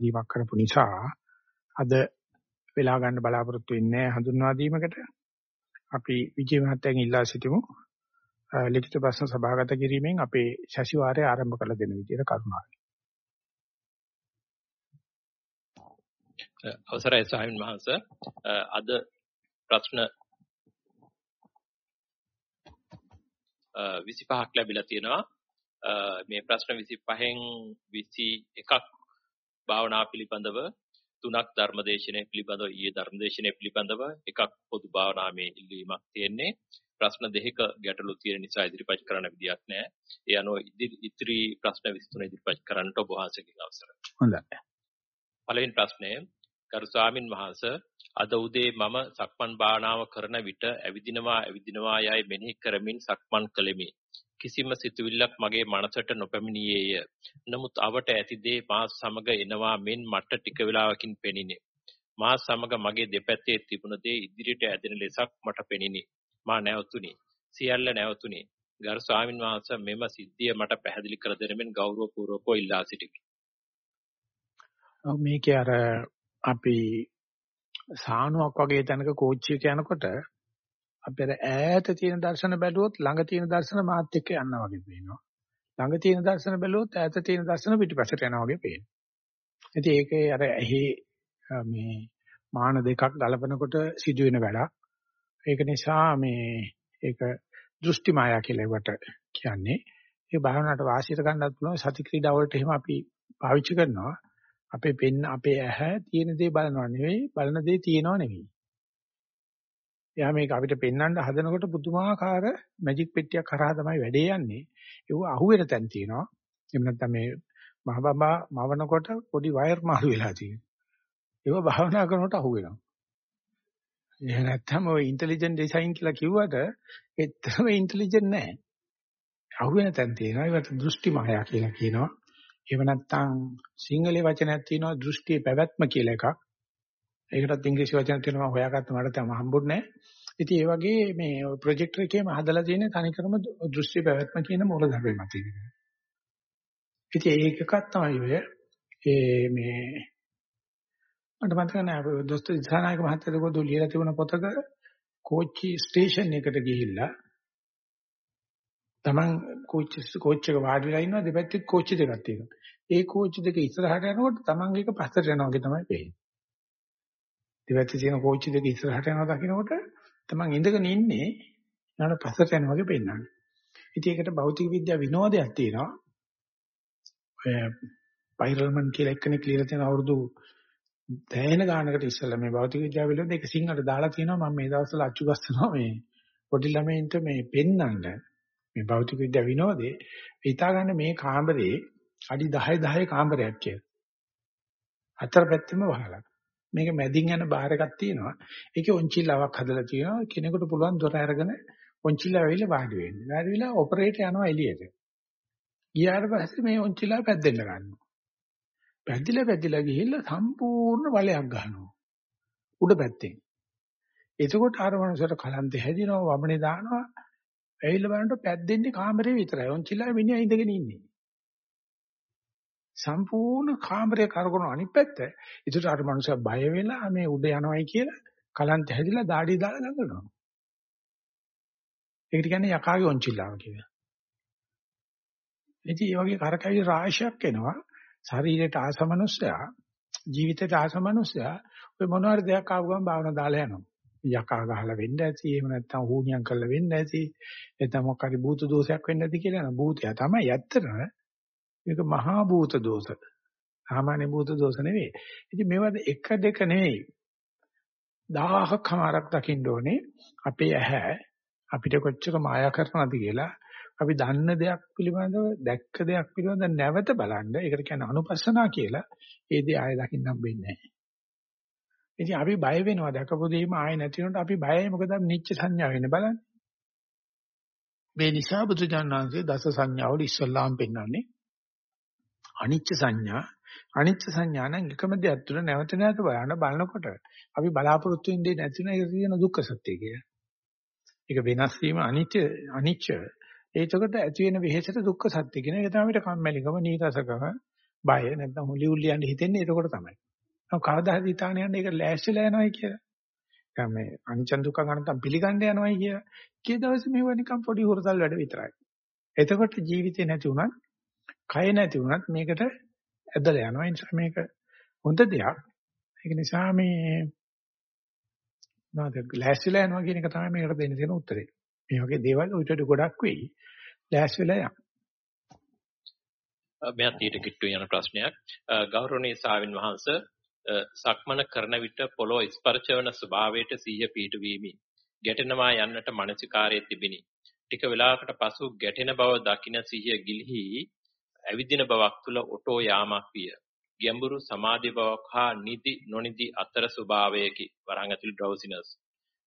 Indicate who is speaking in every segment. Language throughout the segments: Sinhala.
Speaker 1: දීමක් කරපු නිසා අද වෙලා ගන්න බලාපොරොත්තු වෙන්නේ හඳුන්වා දීමකට. අපි විජේ මහත්තයන් ඉල්ලා සිටිමු. ලිඛිත ප්‍රශ්න සභාගත කිරීමෙන් අපේ ශෂිවාරය ආරම්භ කළ දෙන විදිහට කරුණාකරයි.
Speaker 2: අවසරයි ස්වාමීන් වහන්සේ. අද ප්‍රශ්න 25ක් ලැබිලා තියෙනවා. මේ ප්‍රශ්න 25න් 21ක් භාවනා පිළිබඳව තුනක් ධර්මදේශනය පිළිබඳව ඊයේ ධර්මදේශනය පිළිබඳව එකක් පොදු භාවනාමේ ඉල්ලීමක් තියෙන්නේ ප්‍රශ්න දෙකක ගැටලු තියෙන නිසා ඉදිරිපත් කරන්න විදියක් නැහැ. ඒ අනුව ඉදිරි ප්‍රශ්න 23 ඉදිරිපත් කරන්නට ඔබ වහන්සේගෙන් අවසරයි.
Speaker 1: හොඳයි.
Speaker 2: පළවෙනි ප්‍රශ්නය ගරු ස්වාමින් වහන්සේ අද උදේ මම සක්මන් භාවනාව කරන විට ඇවිදිනවා ඇවිදිනවා යයි මෙනෙහි කරමින් සක්මන් කළෙමි. කිසිම සිතුවිල්ලක් මගේ මනසට නොපැමිණියේය. නමුත් අවට ඇති දේ මා සමග එනවා මෙන් මට ටික වේලාවකින් පෙනිනේ. මා සමග මගේ දෙපැත්තේ තිබුණ දේ ඉදිරියට ඇදෙන ලෙසක් මට පෙනිනි. මා නැවතුණි. සියල්ල නැවතුණි. ගරු ස්වාමින් වහන්සේ මෙම සිද්ධිය මට පැහැදිලි කර දෙනෙමින් ගෞරවපූර්වකව ඉල්ලා සිටිමි.
Speaker 1: මේකේ අර අපි සානුවක් වගේ තැනක කෝච්චි එක යනකොට අපේ ඈත තියෙන දර්ශන බැලුවොත් ළඟ තියෙන දර්ශන මාත් එක්ක යනවා වගේ පේනවා. ළඟ තියෙන දර්ශන බැලුවොත් ඈත තියෙන දර්ශන පිටිපස්සට යනවා වගේ පේනවා. ඉතින් ඒකේ අර ඇහි මේ මාන දෙකක් ගලපනකොට සිදුවෙන වැඩක්. ඒක නිසා මේ ඒක දෘෂ්ටි මායා කියලා ඒවට කියන්නේ. ඒ භාවනාවට වාසියට ගන්නත් පුළුවන් සති ක්‍රීඩා වලට එහෙම අපි පාවිච්චි කරනවා. අපේ පෙන්න අපේ ඇහැ තියෙන දේ බලනවා නෙවෙයි බලන දේ තියෙනව නෙවෙයි. එයා මේක අපිට පෙන්වන්න හදනකොට පුදුමාකාර මැජික් පෙට්ටියක් කරා තමයි වැඩේ යන්නේ. ඒව අහුවෙන තැන් තියෙනවා. එහෙම නැත්නම් මේ මහ බබා මවනකොට පොඩි වයර් මාරු වෙලා තියෙනවා. ඒව භාවනා කරනකොට අහුවෙනවා. එහෙම නැත්නම් ඔය ඉන්ටෙලිජන්ට් ඩිසයින් කියලා කිව්වට ඒත්තරම ඉන්ටෙලිජන්ට් නැහැ. අහුවෙන තැන් තියෙනවා. ඒවට දෘෂ්ටි මායා කියලා කියනවා. එහෙම නැත්නම් සිංහලේ වචනයක් තියෙනවා දෘෂ්ටි පැවැත්ම කියලා එකක්. ඒකටත් ඉංග්‍රීසි වචන තියෙනවා හොයාගත්ත මට තම හම්බුන්නේ නැහැ. ඉතින් ඒ වගේ මේ ප්‍රොජෙක්ටර් එකේම හදලා තියෙන තනිකරම දෘෂ්ටි පැවැත්ම කියන මූල ධර්මයක් තියෙනවා. ඉතින් ඒකකක් තමයි ඔය ඒ මේ මට මතක නෑ දොස්තර ඉස්හානායක මහත්තයා දෙකෝ ලියලා තිබුණ පොතක කෝච්චි ස්ටේෂන් එකට ගිහිල්ලා Taman කෝච්චි කෝච්චි එක වාඩි වෙලා ඉන්නවා දෙපැත්තේ කෝච්චි දෙකක් තියෙනවා. ඒ කෝච්චි දෙක ඉස්සරහට යනකොට Taman එක පස්සට යනවා වගේ තමයි පේන්නේ. දෙපැත්තේ තියෙන කෝච්චි දෙක ඉස්සරහට යනවා දකින්නකොට Taman ඉඳගෙන ඉන්නේ ඊට පස්සට යනවා වගේ පේනවා. ඉතින් ඒකට භෞතික විද්‍යාව විනෝදයක් තියෙනවා. ඔය පයිරල්මන් කියලා එක්කෙනෙක් ලියලා තියෙන අවුරුදු දැයන ගානකට ඉස්සෙල්ලා මේ භෞතික විද්‍යාව පිළිබඳ ඒක සිංහලට දාලා තියෙනවා මම මේ දවස්වල අච්චු ගස්සනවා මේ පොඩි ළමයින්ට මේ පෙන්නන්න මේ භෞතික විද්‍යාව විනෝදේ හිතාගන්න මේ කාමරේ අඩි 10 10 කාමරයක් කියලා. හතර පැත්තෙම වහලා. මේක මැදින් යන බාර් එකක් තියෙනවා. ඒකේ ඔන්චිල්ලාවක් හදලා තියෙනවා. කෙනෙකුට පුළුවන් දොර අරගෙන ඔන්චිල්ලාව ඇවිල්ලා වාඩි වෙන්න. වාඩි වෙලා ඔපරේටර් යනවා එළියට. ගියාට පස්සේ මේ ඔන්චිල්ලාව පැද්දෙන්න ගන්නවා. පැද්දිලා පැද්දිලා ගිහිල්ලා සම්පූර්ණ වලයක් ගන්නවා. උඩ පැත්තෙන්. එතකොට අර මනුස්සයට කලන්තේ හැදිනවා වමනේ දානවා. ඇවිල්ලා බලනකොට පැද්දෙන්නේ කාමරේ විතරයි. ඔන්චිලා මිනිහා ඉඳගෙන ඉන්නේ. සම්පූර්ණ කාමරේ කරකවන අනිත් පැත්ත. ඒකට අර මනුස්සයා බය වෙලා මේ උඩ යනවයි කියලා කලන්තේ හැදිලා দাঁඩිය දාලා ගන්නවා. ඒකට කියන්නේ යකාගේ ඔන්චිලාව කියලා. ඉතින් මේ වගේ කරකැවි රාශියක් එනවා. ශරීරයට ආසමනුස්සයා ජීවිතයට ආසමනුස්සයා ඔය මොනවාරි දෙයක් ආව ගමන් භාවනා දාලා යනවා. යකා ගහලා වෙන්න ඇති එහෙම නැත්නම් හුණියම් කරලා වෙන්න ඇති නැත්නම් මොකක් හරි භූත දෝෂයක් වෙන්න ඇති කියලා නේද භූතය තමයි ඇත්තටම මේක මහා භූත දෝෂ. සාමාන්‍ය භූත දෝෂ නෙවෙයි. ඉතින් මේවද එක දෙක නෙවෙයි. දහහක් හමාරක් දකින්න ඕනේ. අපේ ඇහැ අපිට කොච්චර මායා කරනවද කියලා අපි දන්න දෙයක් පිළිබඳව දැක්ක දෙයක් පිළිබඳව නැවත බලන්න. ඒකට කියන්නේ අනුපස්සනා කියලා. ඒ දේ ආයෙ දකින්න හම්බෙන්නේ නැහැ. ඉතින් අපි බය වෙනවා. දැකපු දෙයක්ම ආයෙ නැති වෙනකොට අපි බයයි. මොකද නිච්ච සංඥා වෙන්නේ බලන්න. මේ නිසා බුදුජානනාංශයේ දස සංඥාවල ඉස්සල්ලාම් පෙන්වන්නේ අනිච්ච සංඥා අනිච්ච සංඥා නම් එකම දෙයක් තුන නැවත නැවත බලන බලනකොට අපි බලාපොරොත්තු වෙන්නේ නැති වෙන එක කියන දුක්ඛ සත්‍ය කියලා. ඒක වෙනස් වීම අනිත්‍ය අනිච්ච ඒකට ඇති වෙන වෙහෙසට දුක්ඛ සත්‍ය කියන එක තමයි අපිට කම්මැලිකම නීරසකම බය නැත්නම් හුලි හුලි යන්න හිතෙන්නේ එතකොට තමයි. නෝ කවදා හරි හිතාන යන්නේ ඒක ලෑස්තිලා යනවායි කියලා. දැන් මේ අනිච්ච දුක්ඛ අනත්තම් පිළිගන්න යනවායි කියලා. කී දවසේ මේව නිකන් පොඩි හොරතල් වැඩ විතරයි. එතකොට ජීවිතේ නැති වුණත්, කය නැති වුණත් මේකට ඇදලා යනවා. ඒ නිසා මේක හොඳ දෙයක්. ඒක නිසා මේ නේද ලෑස්තිලා යනවා කියන එක තමයි මේකට දෙන්න තියෙන උත්තරේ. මේ වගේ දේවල් උඩට ගොඩක් වෙයි. ලෑස්තිලා යන්න.
Speaker 2: මෙයත් ඊට කිට්ටු යන ප්‍රශ්නයක්. ගෞරවනීය සාවින් වහන්සේ සක්මන කරන විට පොළොව ස්පර්ශ වන ස්වභාවයට සිහිය පිහිටුවීමි. ගැටෙනවා යන්නට මානසිකාරයේ තිබිනි. ටික වේලාවකට පසු ගැටෙන බව දකින සිහිය ගිලිහි ඇවිදින බවක් තුල ඔටෝ යාමක් විය. ගැඹුරු සමාධි බවක් හා නිදි නොනිදි අතර ස්වභාවයකි. වරහන් ඇතුළු ඩ්‍රවසිනස්.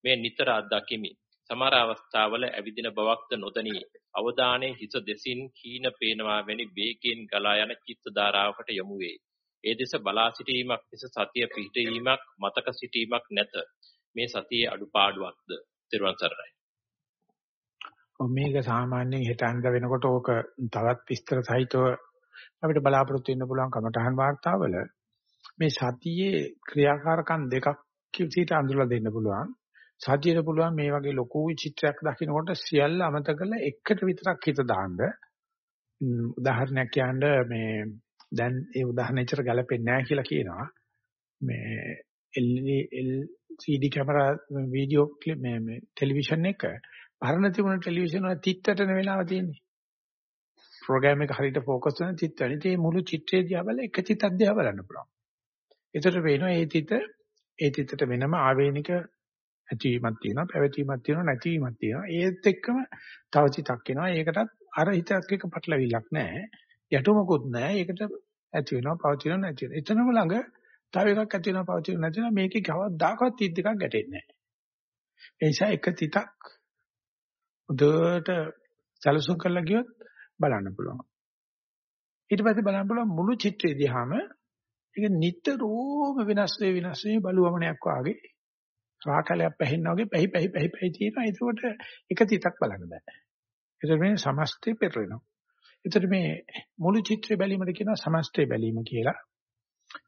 Speaker 2: මේ නිතර අත්දකිමි. සමහර අවස්ථාවල ඇවිදින බවක්ද නොදනී. අවධානයේ හිස දෙසින් හීන පේනවා වැනි වේගයෙන් ගලා යන චිත්ත ධාරාවකට යොමු වේ. ඒ දෙස බලා සිටීමක් මිස සතිය පිහිටීමක් මතක සිටීමක් නැත. මේ සතියේ අඩුපාඩුවක්ද? ත්‍රිවන් සරණයි.
Speaker 1: මේක සාමාන්‍යයෙන් හෙට අන්ද වෙනකොට ඕක තවත් විස්තර සහිතව අපිට බලාපොරොත්තු වෙන්න පුළුවන් කමටහන් වාර්තාවල මේ සතියේ ක්‍රියාකාරකම් දෙකක් කිසිට අඳුරලා දෙන්න පුළුවන්. සතියට පුළුවන් මේ වගේ ලොකු චිත්‍රයක් දකිනකොට සියල්ල අමතක කරලා එකට විතරක් හිත දාන්න. උදාහරණයක් කියන්න මේ දැන් ඒ උදාහරණෙච්චර ගැලපෙන්නේ නැහැ කියලා කියනවා. මේ LCD කැමරා වීඩියෝ ක්ලිප් මේ මේ ටෙලිවිෂන් එක පරණ තිබුණ ටෙලිවිෂන් වල තිත්තටන වෙලාව තියෙන්නේ. ප්‍රෝග්‍රෑම් එක හරියට ફોකස් කරන චිත්‍රය. ඉතින් මුළු චිත්‍රය දිහා බලලා එක චිත්තක් දිහා බලන්න පුළුවන්. ඒතර වෙනවා ඒ චිත්ත ඒ චිත්තට වෙනම ආවේනික ඇතිවීමක් තියෙනවා, පැවතීමක් තියෙනවා, නැතිවීමක් තියෙනවා. ඒත් එක්කම තව චිත්තක් එනවා. ඒකටත් අර හිතක් එක්ක පටලවිලක් නැහැ. යටුමකුත් නැහැ. ඒකට ඇති වෙනවා, පවතිනවා, නැති වෙනවා. එතනම ළඟ තව එකක් ඇති වෙනවා, පවතිනවා, නැති වෙනවා. මේකේ කවදාකවත් තිත් දෙකක් ගැටෙන්නේ නැහැ. ඒ නිසා එක තිතක් උදේට සැලසුම් කරලා ගියොත් බලන්න පුළුවන්. ඊට පස්සේ බලන්න පුළුවන් මුළු චිත්‍රය දිහාම ඒක නිතරම වෙනස් වෙ වෙනස් වෙ බලුවමනයක් වාගේ රාකලයක් පැහෙන්නා වගේ පැහි පැහි පැහි පැහි තියෙනවා. ඒකෝට එක තිතක් බලන්න බෑ. ඒතර මේ සමස්තය පෙරලෙනවා. ඒතර මේ මුළු චිත්‍රය බැලීමට කියනවා සමස්තය බැලීම කියලා.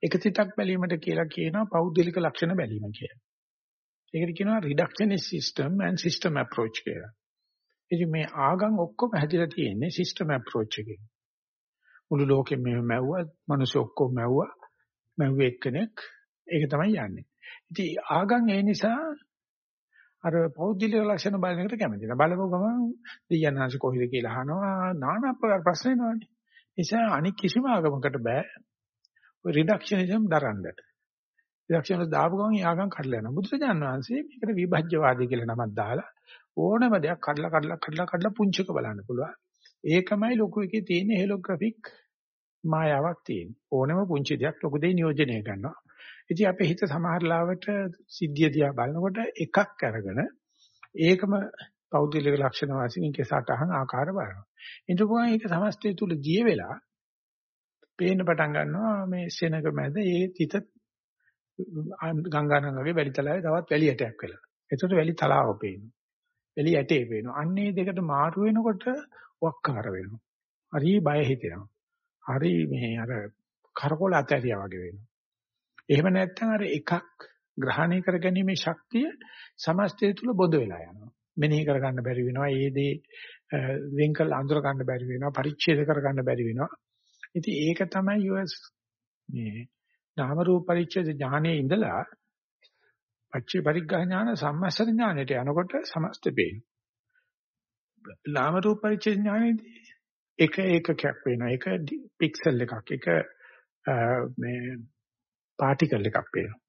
Speaker 1: එක තිතක් බැලීමට කියලා කියනවා පෞද්ගලික ලක්ෂණ බැලීම කියලා. ඒකට කියනවා reductionist system and system approach කියලා. ඉතින් මේ ආගම් ඔක්කොම හැදිලා තියෙන්නේ සිස්ටම් අප්‍රෝච් එකකින්. මුළු ලෝකෙම මෙහෙම මැව්වා, මිනිස්සු ඔක්කොම මැව්වා. මැව්වේ එක්කෙනෙක් ඒක තමයි යන්නේ. ඉතින් ආගම් ඒ නිසා අර පෞද්ගලික ලක්ෂණ බලන එකට කැමති නැහැ. බලපුව ගමන් දෙයයන්ාංශ කොහෙද කියලා අහනවා নানা ආකාර ප්‍රශ්න එනවානේ. නිසා අනික් කිසිම ආගමකට බෑ ඔය රිඩක්ෂනිසම් දරන්න. රිඩක්ෂන දාපු ගමන් ආගම් කඩලා යනවා. බුදුරජාණන් වහන්සේ මේකට විභජ්‍යවාදී කියලා නමක් දාලා ඕනම දෙයක් කඩලා කඩලා කඩලා කඩලා පුංචික බලන්න පුළුවන්. ඒකමයි ලොකු එකේ තියෙන හෙලෝග්‍රැෆික් මායාවක් තියෙන්නේ. ඕනම පුංචි දෙයක් ලොකු දෙයක් නියෝජනය කරනවා. ඉතින් අපේ හිත සමහර ලාවට සිද්ධිය දිහා බලනකොට එකක් අරගෙන ඒකම පෞද්ගලික ලක්ෂණ වශයෙන් ඒකේ සටහන් ආකාර බලනවා. ඊටපුවා ඒක සමස්තය තුල දිය වෙලා පේන්න පටන් ගන්නවා මේ සෙනඟ මැද ඒ තිත ගංගානංගගේ වැලි තලාවේ තවත් වැලි ඇටයක් වෙලා. ඒකට වැලි තලාව පේනවා. එළිය ඇටේ පේනවා. අන්නේ දෙකට මාරු වෙනකොට වක්කාර වෙනවා. හරි බය හිතෙනවා. හරි මේ අර කරකොල අතහැරියා වගේ වෙනවා. එහෙම නැත්නම් අර එකක් ග්‍රහණය කරගැනීමේ ශක්තිය සමස්තය තුල බොද වෙලා යනවා. මෙනෙහි කරගන්න බැරි වෙනවා. ඒ දේ වෙන්කල් අඳුර ගන්න බැරි වෙනවා. පරිච්ඡේද කරගන්න බැරි වෙනවා. ඉතින් ඒක තමයි US මේ නාම රූප පරිච්ඡේද ඥානයේ ඉඳලා පච්චේ පරිග්‍රහ ඥාන සම්මස්තර ඥානයට යනකොට සමස්ත පේනවා. නාම රූප පරිච්ඡේද ඥානෙදී එක ඒකකයක් වෙනවා. එක පික්සල් එකක්. එක මේ පාටිකල් එකක් වෙනවා.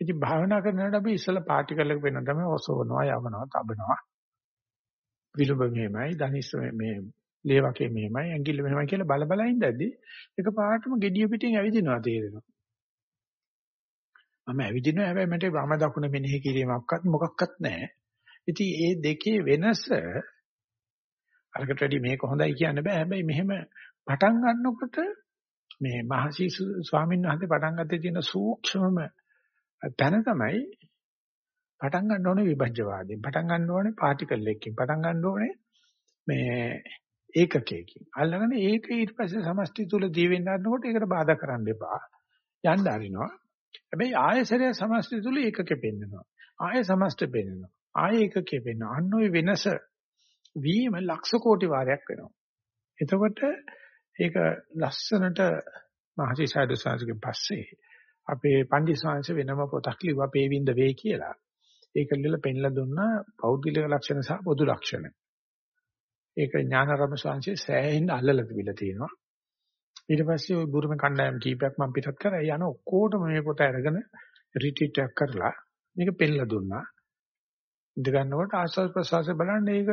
Speaker 1: ඉතින් භාවනා කරනකොට අපි ඉස්සලා පාටිකල් එක වෙන තමයි ඔසවනවා, යවනවා, තබනවා. විලුඹ මෙහෙමයි, ධනිස් මේ ලේවකේ මෙහෙමයි, ඇඟිල්ල මෙහෙමයි කියලා බල බල ඉඳද්දි එක පාටම gediya පිටින් ඇවිදිනවා තේරෙනවා. මම ඇවිදිනවා හැබැයි මට වම දකුණ මෙනෙහි කිරීමක්වත් මොකක්වත් නැහැ. ඉතින් මේ දෙකේ වෙනස අරකට වැඩි මේක හොඳයි කියන්න බෑ. හැබැයි මෙහෙම පටන් ගන්නකොට මේ මහසි ස්වාමීන් වහන්සේ පටන් ගත්තේ තියෙන සූක්ෂමම තැන තමයි පටන් ගන්න ඕනේ විභජ්‍යවාදයෙන්. පටන් ගන්න ඕනේ පාටිකල් එකකින්. පටන් ගන්න ඕනේ මේ ඒකකයකින්. අල්ලගෙන ඒක ඊට පස්සේ සමස්තය තුල දී වෙන්න හදනකොට ඒකට බාධා කරන්න එපා. යන්න අරිනවා. හැබැයි ආයසරය සමස්තය තුල ඒකකෙ පෙන්නනවා. ආය සමස්ත පෙන්නනවා. ආය ඒකකෙ පෙන්නනවා. අන්න ওই වෙනස වීම ලක්ෂ කෝටි වාරයක් වෙනවා. එතකොට ඒක ලස්සනට මහසි සාදුසාරගෙන් පස්සේ අපේ පන්දිස්වාංශ වෙනම පොතක් ලිව්වා පේවින්ද වේ කියලා. ඒක ලියලා පෙන්ලා දුන්නා පෞද්ගලික ලක්ෂණ සහ පොදු ලක්ෂණ. ඒක ඥානාරම ස්වාංශයේ සෑහෙන්න අල්ලලා තිබිලා තියෙනවා. ඊට පස්සේ ওই බුරුම කණ්ඩායම් කීපයක් මම පිටත් කරා. යන ඔක්කොටම මේ පොත අරගෙන රිට්‍රීට් එකක් කරලා මේක පෙන්ලා දුන්නා. ඉඳ ගන්නකොට ආස්වාද ප්‍රසවාසය බලන්න ඒක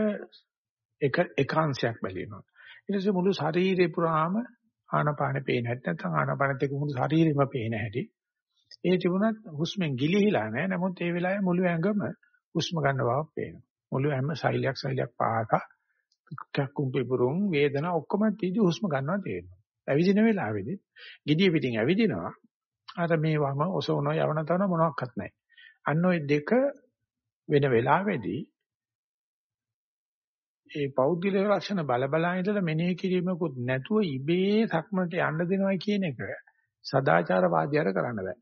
Speaker 1: එක එකාංශයක් බැලිනවා. ඊට පස්සේ මුළු ශරීරේ පුරාම ආනපානෙ පේන හැටි නැත්නම් ආනපානෙත් එක්ක මුළු ශරීරෙම පේන හැටි. ඒ තිබුණත් හුස්මෙන් ගිලිහිලා නැහැ. නමුත් ඒ වෙලාවේ මුළු ඇඟම හුස්ම ගන්න බවක් පේනවා. මුළු හැම සෛලයක් සෛලයක් පාසා කක්කුම්පිපුරුම් වේදනා ඔක්කොම තීදි හුස්ම ගන්නවා තේරෙනවා. ඇවිදින වෙලාවේදී gediya පිටින් ඇවිදිනවා. අර මේ වම ඔසවන යවන තවන මොනවත් නැහැ. අන්න ওই දෙක වෙන වෙලාවේදී ඒ පෞද්ගලික ලක්ෂණ බල බලා ඉඳලා මෙනෙහි කිරීමකුත් නැතුව ඉබේ සක්මනට යන්න දෙනවා කියන එක සදාචාරවාදීයර කරන්න බෑ.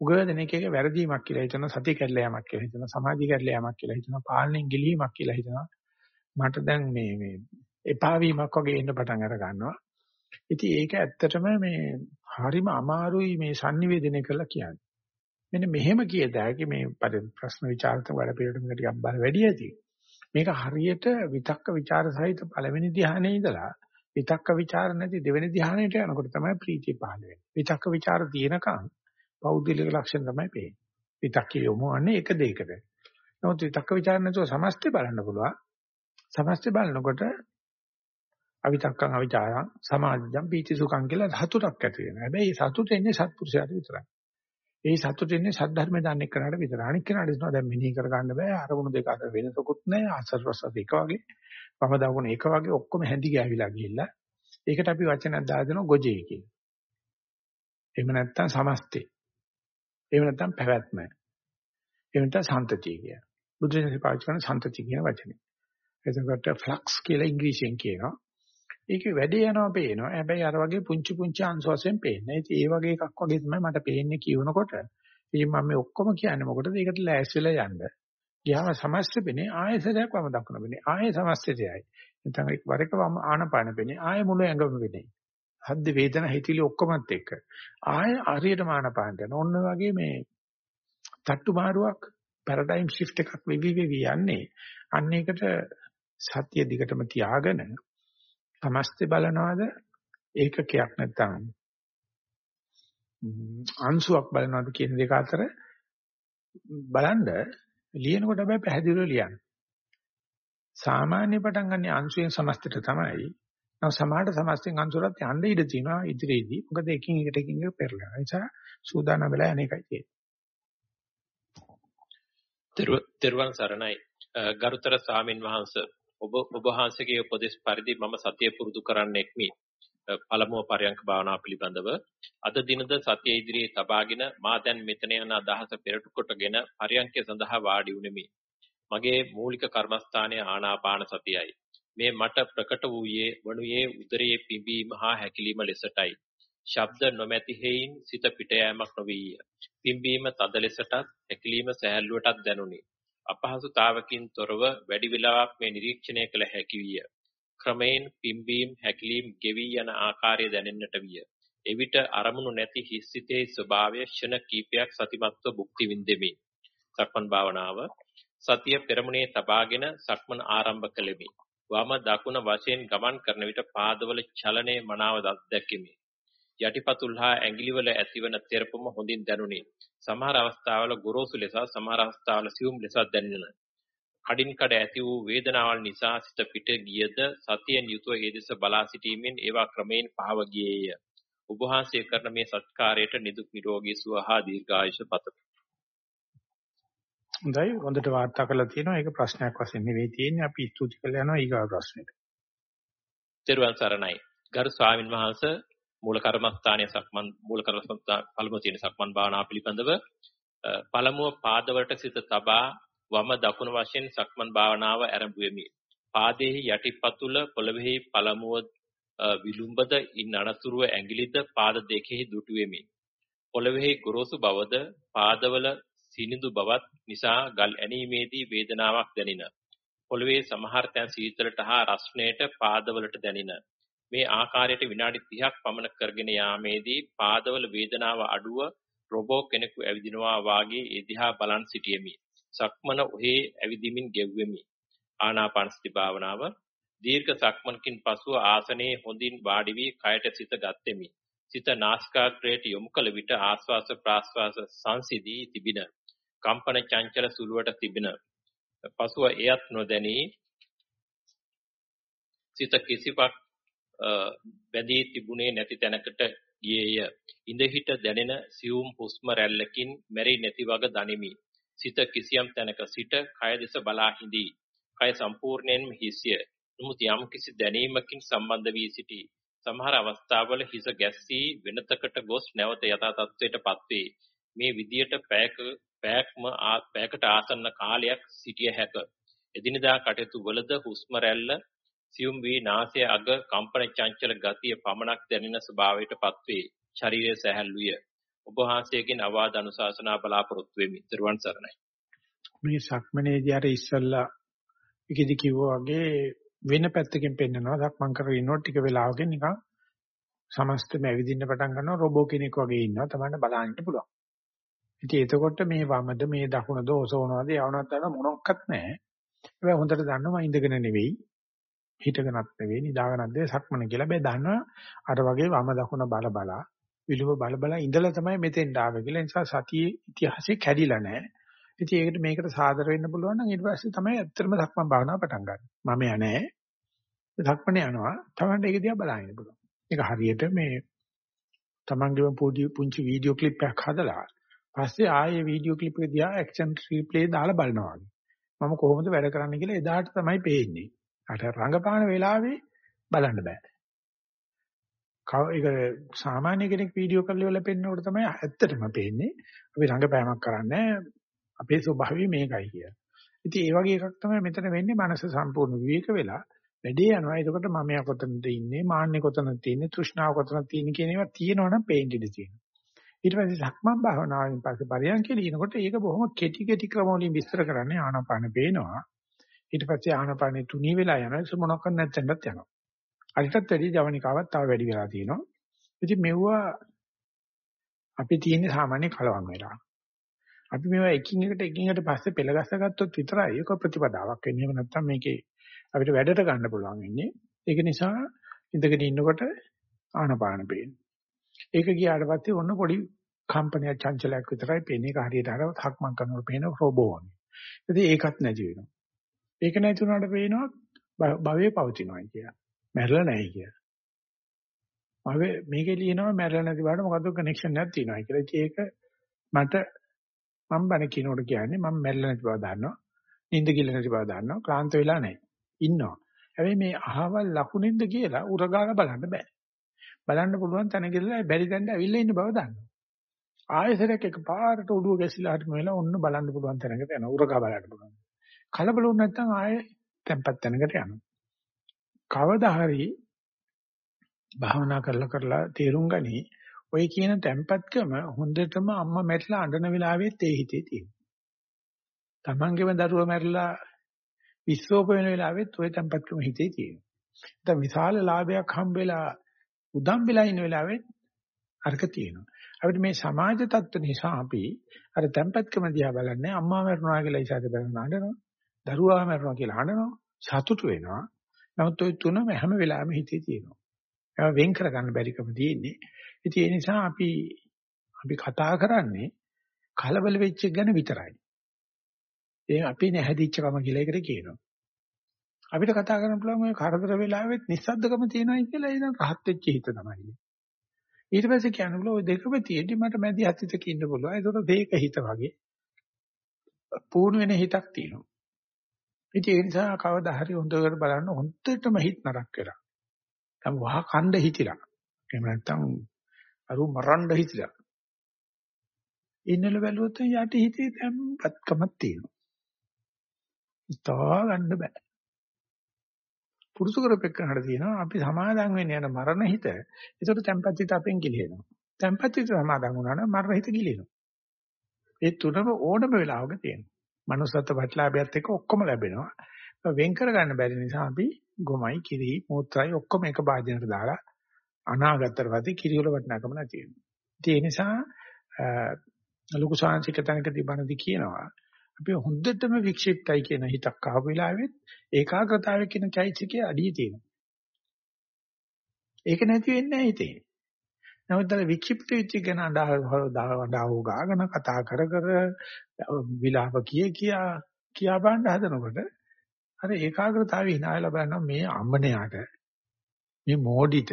Speaker 1: උගදෙනෙක් එක වැරදීමක් කියලා හිතන සතිය කැඩලා යamak කියලා හිතන සමාධිය කැඩලා යamak කියලා හිතන පාලනයෙන් ගිලීමක් කියලා හිතනවා. මට දැන් මේ මේ එපා වීමක් වගේ එන්න පටන් අර ගන්නවා. ඉතින් ඒක ඇත්තටම මේ හරිම අමාරුයි මේ sannivedanaya කරලා කියන්නේ. මෙන්න මෙහෙම කියදාකි මේ ප්‍රශ්න විචාරත වැඩ පිළිවෙලට ටිකක් බල වැඩි ඇති. මේක හරියට විතක්ක ਵਿਚාර සහිත පළවෙනි ධ්‍යානයේ ඉඳලා විතක්ක ਵਿਚාර නැති දෙවෙනි ධ්‍යානයට යනකොට තමයි ප්‍රීතිය පහළ වෙන්නේ. විතක්ක ਵਿਚාර තියෙනකන් පෞද්ගලික ලක්ෂණ තමයි පේන්නේ. විතක්කේ යොමු වන්නේ එක දෙයකට. නමුත් විතක්ක ਵਿਚාර නැතුව සමස්තය බලන්න පුළුවන්. සමස්තය බලනකොට අවිතක්කං අවිචාරං සමාධිජම් පීති සුඛං කියලා සතුටක් ඇති වෙනවා. හැබැයි මේ සතුට එන්නේ සත්පුරුෂයාට විතරයි. ඒ සතුට එන්නේ සද්ධර්මය දන්නේ කරාට විතරයි. අනික් කෙනාට ඉස්සනවා දැන් මෙනෙහි කර ගන්න බෑ. අරමුණු දෙක අතර වෙනසකුත් නැහැ. ආසර් ප්‍රසත් එක වගේ. වම දකුණ එක වගේ ඔක්කොම හැඳි ගෑවිලා ගිහිල්ලා. ඒකට අපි වචනයක් දාලා දෙනවා ගොජේ කියලා. එහෙම නැත්නම් සමස්තේ. එහෙම නැත්නම් පැවැත්ම. එහෙම නැත්නම් සම්තතිය කිය. බුදුරජාණන් පාවිච්චි කරන සම්තතිය කියන වචනේ. එතකොට ෆ්ලක්ස් කියලා ඉංග්‍රීසියෙන් කියනවා. ඒකේ වැඩේ යනවා පේනවා. හැබැයි අර වගේ පුංචි පුංචි අංශ වශයෙන් පේන්නේ. ඉතින් ඒ වගේ එකක් වගේ තමයි මට පේන්නේ කියනකොට. ඉතින් මම මේ ඔක්කොම කියන්නේ මොකටද? ඒකට ලෑස්ති වෙලා යන්න. ගියාම සමස්ත වෙන්නේ ආයසරයක් වම දක්වන වෙන්නේ. ආය සමස්තයයි. නැත්නම් එක් වරක වම ආනපාන වෙන්නේ. ආය මුළු ඇඟම වෙන්නේ. හද්ද වේදන හිතිලි ඔක්කොමත් එක්ක. ආය හරියටම ආනපානට යන. ඔන්න වගේ මේ තට්ටු මාරුවක් පැරඩයිම් shift එකක් වෙවි වෙවි යන්නේ. අන්න ඒකට සත්‍ය දිගටම තියාගෙන සමස්තය බලනවාද ඒකකයක් නැත්නම් අංශුවක් බලනවාද කියන දෙක අතර බලන්න ලියනකොට හැබැයි පැහැදිලිව ලියන්න. සාමාන්‍ය පටන් ගන්න අංශුවෙන් සමස්තයට තමයි. නම සමහරට සමස්තෙන් අංශුවලත් යන්න ඉඩ තියෙනවා ඉදිරියේදී. මොකද එකින් එකට එකින් එක පෙරලනවා. ඒ නිසා සූදානම් වෙලා යන එකයි
Speaker 2: තියෙන්නේ. තෙරුවන් සරණයි. ගරුතර ස්වාමින් වහන්සේ ඔබ ඔබ වහන්සේගේ උපදෙස් පරිදි මම සතිය පුරුදු කරන්නෙක්මි. පළමුව පරයන්ක භාවනාව පිළිබඳව අද දිනද සතිය ඉදිරියේ තබාගෙන මා දැන් මෙතන යන අදහස පෙරටු කොටගෙන පරයන්කය සඳහා වාඩි වුනිමි. මගේ මූලික කර්මස්ථානය ආනාපාන සතියයි. මේ මට ප්‍රකට වූයේ වනුයේ උදරයේ පිඹීම හා හැකිලිම ලෙසටයි. ශබ්ද නොමැති හේයින් සිත පිට යෑමක් නොවිය. පිම්බීම තද ලෙසටත් හැකිලිම සෑහලුවටත් දැනුනි. අපහසුතාවකින් තොරව වැඩි වේලාවක් මේ නිරීක්ෂණය කළ හැකි විය. ක්‍රමයෙන් පිම්බීම් හැකිලීම් ගෙවි යන ආකාරය දැනෙන්නට විය. එවිට අරමුණු නැති හිස්සිතේ ස්වභාවය ක්ෂණ කීපයක් සතිමත්ව භුක්ති විඳෙමි. සක්මන් භාවනාව සතිය පෙරමුණේ තබාගෙන සක්මන් ආරම්භ කළෙමි. වම දකුණ වශයෙන් ගමන් කරන විට පාදවල චලනයේ මනාව දැක්කෙමි. යටිපතුල් හා ඇඟිලිවල ඇතිවන තෙරපම හොඳින් දැනුනි. සමහර අවස්ථාවල ගොරෝසු ලෙස සමහර අවස්ථාවල සියුම් ලෙස දැනෙන. කඩින් කඩ ඇති වූ වේදනාවල් නිසා සිත පිට ගියද සතියෙන් යුතුව ඒ දෙස බලා සිටීමෙන් ඒවා ක්‍රමයෙන් පහව ගියේය. ඔබ වහන්සේ කරන මේ සත්කාරයට නිදුක් නිරෝගී සුව හා දීර්ඝායුෂ පතමි.
Speaker 1: හොඳයි හොඳට වාර්තා කරලා තියෙනවා. ඒක ප්‍රශ්නයක් වශයෙන් නෙවෙයි තියෙන්නේ. අපි ස්තුති කරලා යනවා ඊගා ප්‍රශ්නෙට.
Speaker 2: ත්වන් සරණයි. ගරු ස්වාමින් වහන්සේ මූල කර්මස්ථානයේ සක්මන් මූල කර්මස්ථාන පළමුව තියෙන සක්මන් භාවනා පිළිබඳව පළමුව පාදවලට සිත තබා වම දකුණ වශයෙන් සක්මන් භාවනාව ආරම්භ වෙමි. පාදයේ යටිපතුල පොළවේ පළමුව විලුඹද ඉන් අනතුරුව ඇඟිලිද පාද දෙකෙහි දුටු වෙමි. පොළවේ ගොරෝසු බවද පාදවල සිනිඳු බවත් නිසා ගල් ඇනීමේදී වේදනාවක් දැනින. පොළවේ සමහර තැන් සීතලට හා රස්නයට පාදවලට දැනින. මේ ආකාරයට විනාඩි 30ක් පමණ කරගෙන යාමේදී පාදවල වේදනාව අඩුව රොබෝ කෙනෙකු ඇවිදිනවා වාගේ එදිහා බලන් සිටියෙමි. සක්මන ඔහේ ඇවිදිමින් ගෙව්වෙමි. ආනාපාන සති භාවනාව දීර්ඝ සක්මනකින් පසුව ආසනයේ හොඳින් වාඩි වී කයට සිත ගත්ෙමි. සිත නාස්කාග්‍රයට යොමු කළ විට ආස්වාස ප්‍රාස්වාස සංසිදී තිබින. කම්පන චංචල සුළුවට තිබින. පසුව එයත් නොදැනී සිත කිසිවක් බැඳී තිබුණේ නැති තැනකට ගියේය. ඉඳහිට දැනෙන සියුම් හුස්ම රැල්ලකින් මෙරි නැති වග දනිමි. සිත කිසියම් තැනක සිට කය දෙස බලා හිඳී. කය සම්පූර්ණයෙන්ම හිස්ය. නමුත් යම් කිසි දැනීමකින් සම්බන්ධ වී සිටී. සමහර අවස්ථාවල හිස ගැස්සී වෙනතකට ගොස් නැවත යථා තත්ත්වයටපත් වේ. මේ විදියට පැයක පැයක්ම පැයකට ආසන්න කාලයක් සිටිය හැක. එදිනදා කටයුතු වලද හුස්ම රැල්ල සියුම් වී නාසය අග කම්පන චංචල ගතිය පමණක් දැනෙන ස්වභාවයටපත් වේ. ශරීරය සැහැල්ලුය. ඔබ වහන්සේගෙන් අවවාද අනුශාසනා බලාපොරොත්තු වෙමි. ත්‍රිවන් සරණයි.
Speaker 1: මේ සක්මනේදී අර ඉස්සල්ලා විකිදි කිව්වා වගේ වෙන පැත්තකින් පෙන්නනවා සක්මන් කරගෙන ඉන්නකොට ටික වෙලාවකින් නිකන් සමස්තම ඇවිදින්න පටන් ගන්නවා රොබෝ කෙනෙක් වගේ ඉන්නවා තමයි බලන්න පුළුවන්. ඉතින් එතකොට මේ වමද මේ දකුණද ඔසවනවාද යවනවාද ගන්න මොනක්වත් නැහැ. හැබැයි හොඳට දන්නවා ඉඳගෙන නෙවෙයි හිටගෙනත් නෙවෙයි නිදාගෙනත් නෙවෙයි සක්මන කියලා. බෑ දන්නවා අර වගේ වම දකුණ බල බලා විලුඹ බල බල ඉඳලා තමයි මෙතෙන්ට ආවේ කියලා. ඒ නිසා සතියේ ඉතිහාසය කැඩිලා නැහැ. ඉතින් ඒකට මේකට සාදර වෙන්න පුළුවන් නම් ඊට පස්සේ තමයි ඇත්තටම සක්මන් භාවනාව පටන් ගන්න. මම යන්නේ. සක්මනේ යනවා. තමන්ට ඒක දිහා බලන්න පුළුවන්. ඒක හරියට මේ තමන්ගේම පොඩි පුංචි වීඩියෝ ක්ලිප් එකක් හදලා පස්සේ ආයේ වීඩියෝ ක්ලිප් එක දිහා ඇක්ෂන් රීප්ලේ දාලා බලනවා වගේ. මම කොහොමද වැඩ කරන්නේ කියලා එදාට තමයි පේන්නේ. අර රංගපාන වෙලාවේ බලන්න බෑ. කව ඒක සාමාන්‍ය කෙනෙක් වීඩියෝ කරලා ඉවල පෙන්නකොට තමයි ඇත්තටම පේන්නේ. අපි රංගපෑමක් කරන්නේ අපේ ස්වභාවය මේකයි කියලා. ඉතින් ඒ වගේ එකක් තමයි මෙතන වෙන්නේ මනස සම්පූර්ණ විවේක වෙලා වැඩේ යනවා. එතකොට මම යා කොතනද ඉන්නේ, මාන්නේ කොතනද තියෙන්නේ, තෘෂ්ණාව කොතනද තියෙන්නේ කියන ඒවා තියෙනවනම් පේන්න ඉඩ තියෙනවා. ඊට පස්සේ සක්මන් භාවනාවෙන් පස්සේ පරියන්කේ ලිනකොට ඒක බොහොම කෙටි කෙටි ක්‍රම වලින් විස්තර කරන්නේ ආනාපාන පේනවා. ඊට පස්සේ ආනාපානේ තුනී වෙලා යනවා. ඒක මොනක්වත් නැත්නම්වත් යනවා. අනිතත් වැඩි ජවනිකාවක් තව වැඩි වෙලා තියෙනවා. ඉතින් මෙවුවා අපි තියෙන්නේ සාමාන්‍ය කලවම් වෙලා. අපි මේවා එකින් එකට එකින් එකට පස්සේ පෙළගස්ස ගත්තොත් විතරයි ඒක ප්‍රතිපදාවක් වෙන්නේ. එහෙම නැත්නම් මේකේ අපිට වැඩට ගන්න පුළුවන් වෙන්නේ. ඒක නිසා ඉඳගෙන ඉන්නකොට ආනපාන පේන. ඒක ගියාට පස්සේ ඔන්න පොඩි කම්පනයක් චංචලයක් විතරයි පේන්නේ. ඒක හරියට අර හක්මන් කරනකොට පේන රෝබෝ වගේ. ඉතින් ඒකත් නැති වෙනවා. ඒක නැති වුණාට පේනවා භවයේ පවතිනවා කියලා. මැරෙලා නැහැ කියලා. භවයේ මේකේ ලියනවා මැරෙලා නැති බාට මොකද්ද කනෙක්ෂන් එකක් තියෙනවා කියලා. ඒක මට මම බණ කියනකොට කියන්නේ මම මැරෙලා නැති බව දන්නවා. නිින්ද කිල්ල නැති බව දන්නවා. ක්ලාන්ත වෙලා නැහැ. ඉන්නවා. හැබැයි මේ අහවල් ලකුණෙන්ද කියලා උරගාලා බලන්න බෑ. බලන්න පුළුවන් තැන ගිහලා බැරි තැනට ඇවිල්ලා ඉන්න බව දන්නවා. ආයෙසරයක් එකපාරට ඔළුව ගැසිලා හරි මෙලා ඔන්න බලන්න පුළුවන් තැනකට යනවා. උරගා බලන්න පුළුවන්. කලබල වුණ නැත්නම් ආයේ tempat තැනකට යනවා. කවදා හරි භාවනා කරලා කරලා තේරුම් ගනි ඔය කියන tempatකම හොඳටම අම්මා මැරිලා අඬන වෙලාවෙත් ඒ හිතේ තියෙනවා. තමන්ගේම දරුවා මැරිලා විස්සෝප වෙන වෙලාවෙත් ඔය tempatකම හිතේ තියෙනවා. නැත්නම් විශාල ලාභයක් හම්බෙලා උදම් වෙලා ඉන්න වෙලාවෙත් අරක තියෙනවා. අපිට මේ සමාජ තත්ත්ව නිසා අපි අර tempatකම දිහා බලන්නේ අම්මා මැරුණා කියලා ඉසාරද බලන අඬනවා. දරුවා මැරුණා කියලා අඬනවා. සතුටු වෙනවා. නමුත් ওই තුනම හැම වෙලාවෙම හිතේ තියෙනවා. ඒවා වෙන් කරගන්න බැරිකම තියෙන්නේ. ඉතින් ඒ නිසා අපි අපි කතා කරන්නේ කලබල වෙච්ච එක ගැන විතරයි. ඒ අපි නැහැදිච්චකම කියලා එකට කියනවා. අපිට කතා කරන්න පුළුවන් ඔය කරදර වෙලාවෙත් නිස්සද්දකම තියෙනයි කියලා එන රහත් වෙච්ච හිත තමයි. ඊට පස්සේ කියන්න පුළුවන් ඔය දෙකම තියෙද්දි මට මැදි හත්ිතක ඉන්න පුළුවන්. ඒකට දෙක හිත වගේ පූර්ණ වෙන හිතක් තියෙනවා. ඉතින් ඒ නිසා කවදා හරි හොඳට බලන්න හොඳටම හිත නරක වෙලා. දැන් වහ කණ්ඩ හිතිලා. එහෙම නැත්නම් අරු මරන්න හිතිලා. ඉන්නල බැලුවොත් යටි හිතේ තැම්පත්කමක් තියෙනවා. හිතා ගන්න බෑ. පුරුදු කරපෙන්නට තියෙනවා අපි සමාදම් වෙන්න යන මරණ හිත. ඒකට tempat හිත අපෙන් ගිලිනවා. tempat හිත සමාදම් වුණා නම් මරණ හිත ගිලිනවා. ඒ තුනම ඕනම වෙලාවක තියෙනවා. Manussත් ප්‍රතිලාභයත් එක්ක ඔක්කොම ලැබෙනවා. වෙන් කරගන්න බැරි නිසා අපි ගොමයි කිරි මූත්‍රායි ඔක්කොම එක භාජනයට දාලා අනාගතතර වදී කිරි වල වටිනාකම නැති වෙනවා. ඒ නිසා ලොකු සාංශික තැනකදී බණදී කියනවා අපි හොඳටම වික්ෂිප්තයි කියන හිතක් ආව වෙලාවෙත් ඒකාග්‍රතාවය කියන චෛතසිකයේ අඩිය තියෙනවා. ඒක නැති වෙන්නේ නැහැ හිතේ. නමුත් අර වික්ෂිප්ත වෙච්ච ගැන අඬහව ගාගෙන කතා කර කර විලාප කිය කියා කියා බණ්ඩ හදනකොට අර ඒකාග්‍රතාවය hinaයලා බලනවා මේ අම්මණයාට මේ මෝඩිට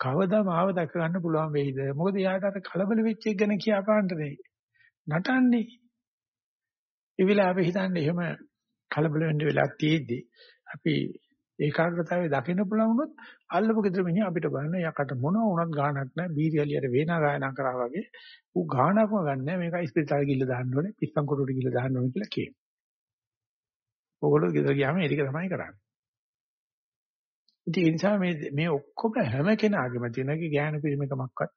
Speaker 1: කවදා මාව දැක ගන්න පුළුවන් වෙයිද? මොකද එයාට අර කලබල වෙච්ච එක ගැන කියා පාන්න නටන්නේ. ඒ වෙලාව අපි හිතන්නේ එහෙම කලබල වෙන්න වෙලා තියෙද්දි අපි ඒකාග්‍රතාවයේ දකින්න පුළුවන් වුණොත් අල්ලපු ගෙදර මිනිහ අපිට බලන යකට මොන වුණත් ගාණක් නැහැ බීරියලියට වේනා ගායනා කරා වගේ ඌ ගාණක්ම ගන්නෑ මේක ඉස්පිරිතාලේ ගිහිල්ලා දාන්න ඕනේ පිස්සන් කොටුවට ගිහිල්ලා දාන්න ඕනේ කියලා කියනවා. ඕගොල්ලෝ ගෙදර ගියාම ඒ ටික තමයි කරන්නේ. ඉතින් ඒ නිසා මේ මේ ඔක්කොම හැම කෙනාගේම තියෙන ගෑනු පිරිමකමක්වත්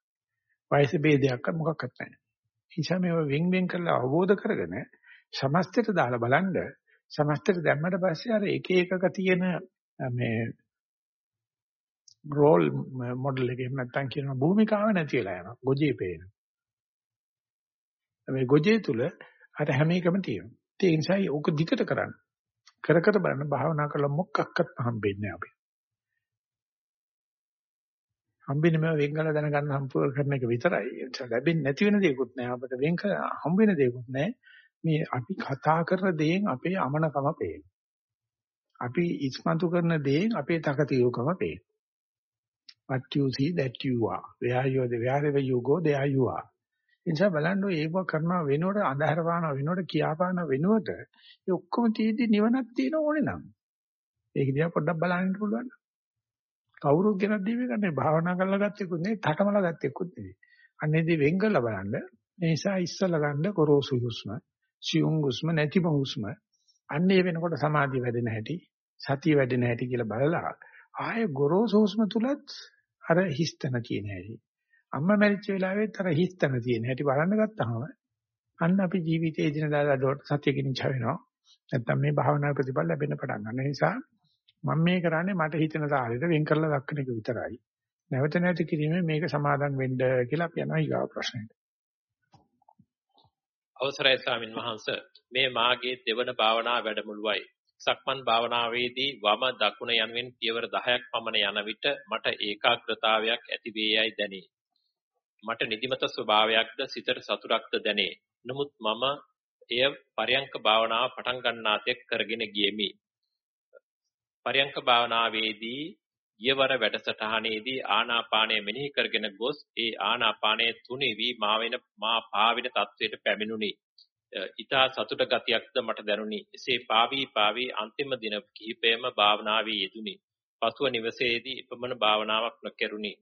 Speaker 1: වයස ભેදයක්වත් මොකක්වත් නැහැ. ඒ නිසා මේව වෙන් වෙන් කරලා අවබෝධ කරගෙන සමස්තයට දාලා බලන්න සමස්තයට දැම්මට පස්සේ අර එක එකක තියෙන මේ රෝල් මොඩල් එකේ නැත්තම් කියන භූමිකාව නැති වෙලා යනවා. ගොජේ පේන. මේ ගොජේ තුල අර හැම එකම තියෙනවා. ඒ නිසා ඕක දිගට කරන්න. කර කර බලන්න භාවනා කරලා මොකක්වත් හම්බෙන්නේ නැහැ අපි. හම්බෙන්නේ මේ වෙන් කරලා දැනගන්න සම්පූර්ණ කරන එක විතරයි. ලැබෙන්නේ නැති වෙන දේකුත් නැහැ. අපිට වෙන් කර හම්බ වෙන දේකුත් නැහැ. මේ අපි කතා කරන දේෙන් අපේ අමනකම පේන. අපි ඉස්මතු කරන දේෙන් අපේ තකතිරුකම පේන. what you see that you are. Where you are wherever you go there you are. එනිසා බලන්න ඒව කරනවා වෙනකොට අඳහර පානවා වෙනකොට කියා පානවා වෙනකොට ඒ ඔක්කොම තියෙද්දි නිවනක් තියෙන ඕනේ නම්. ඒක දිහා පොඩ්ඩක් බලන්න පුළුවන්. කවුරුත් ගෙනත් දීවේ ගන්නේ භාවනා කරලා ගත්තෙකුත් නෙවෙයි තටමලා ගත්තෙකුත් නෙවෙයි. අන්නේදී වෙන් කරලා බලන්න. ඒ නිසා ඉස්සලා ගන්න කොරෝසු හුස්ම සියුම් හුස්ම නැතිම හුස්ම අන්නේ වෙනකොට සමාධිය වැඩෙන හැටි සතිය වැඩෙන හැටි කියලා බලලා ආයේ ගොරෝසු හුස්ම තුලත් අර හිස්තන තියෙන හැටි. අම්මා මැරිච්ච වෙලාවෙත් අර හිස්තන තියෙන හැටි බලන්න ගත්තාම අන්න අපි ජීවිතයේ එදිනදා දඩට සතිය කිනිච්ච වෙනවා නැත්තම් මේ භාවනා ප්‍රතිඵල ලැබෙන්න පටන් ගන්න නිසා මම මේ කරන්නේ මට හිතෙන තාලෙට වෙන් කරලා දක්වන එක විතරයි. නැවත නැවත කිරීමෙන් මේක සමාදම් වෙන්න කියලා අපි යනවා ඊගාව ප්‍රශ්නෙට.
Speaker 2: අවසරයි ස්වාමින් වහන්සේ මේ මාගේ දෙවන භාවනා වැඩමුළුවයි සක්මන් භාවනාවේදී වම දකුණ යනුවෙන් පියවර 10ක් පමණ යන විට මට ඒකාග්‍රතාවයක් ඇති වේයයි දැනේ. මට නිදිමත ස්වභාවයක්ද සිතට සතුටක්ද දැනේ. නමුත් මම එය පරයන්ක භාවනාව පටන් ගන්නා තෙක් කරගෙන ගියෙමි. පරයන්ක භාවනාවේදී ඊවර වැඩසටහනේදී ආනාපානය මෙනෙහි කරගෙන ගොස් ඒ ආනාපානය තුනී වී මා වෙන මා පාවින තත්වයට පැමිණුනි. ඊතා සතුට ගතියක්ද මට දැනුනි. එසේ පාවී පාවී අන්තිම දින කිහිපයම භාවනාවේ යෙදුනි. පසුව නිවසේදී එපමණ භාවනාවක් නොකරුනි.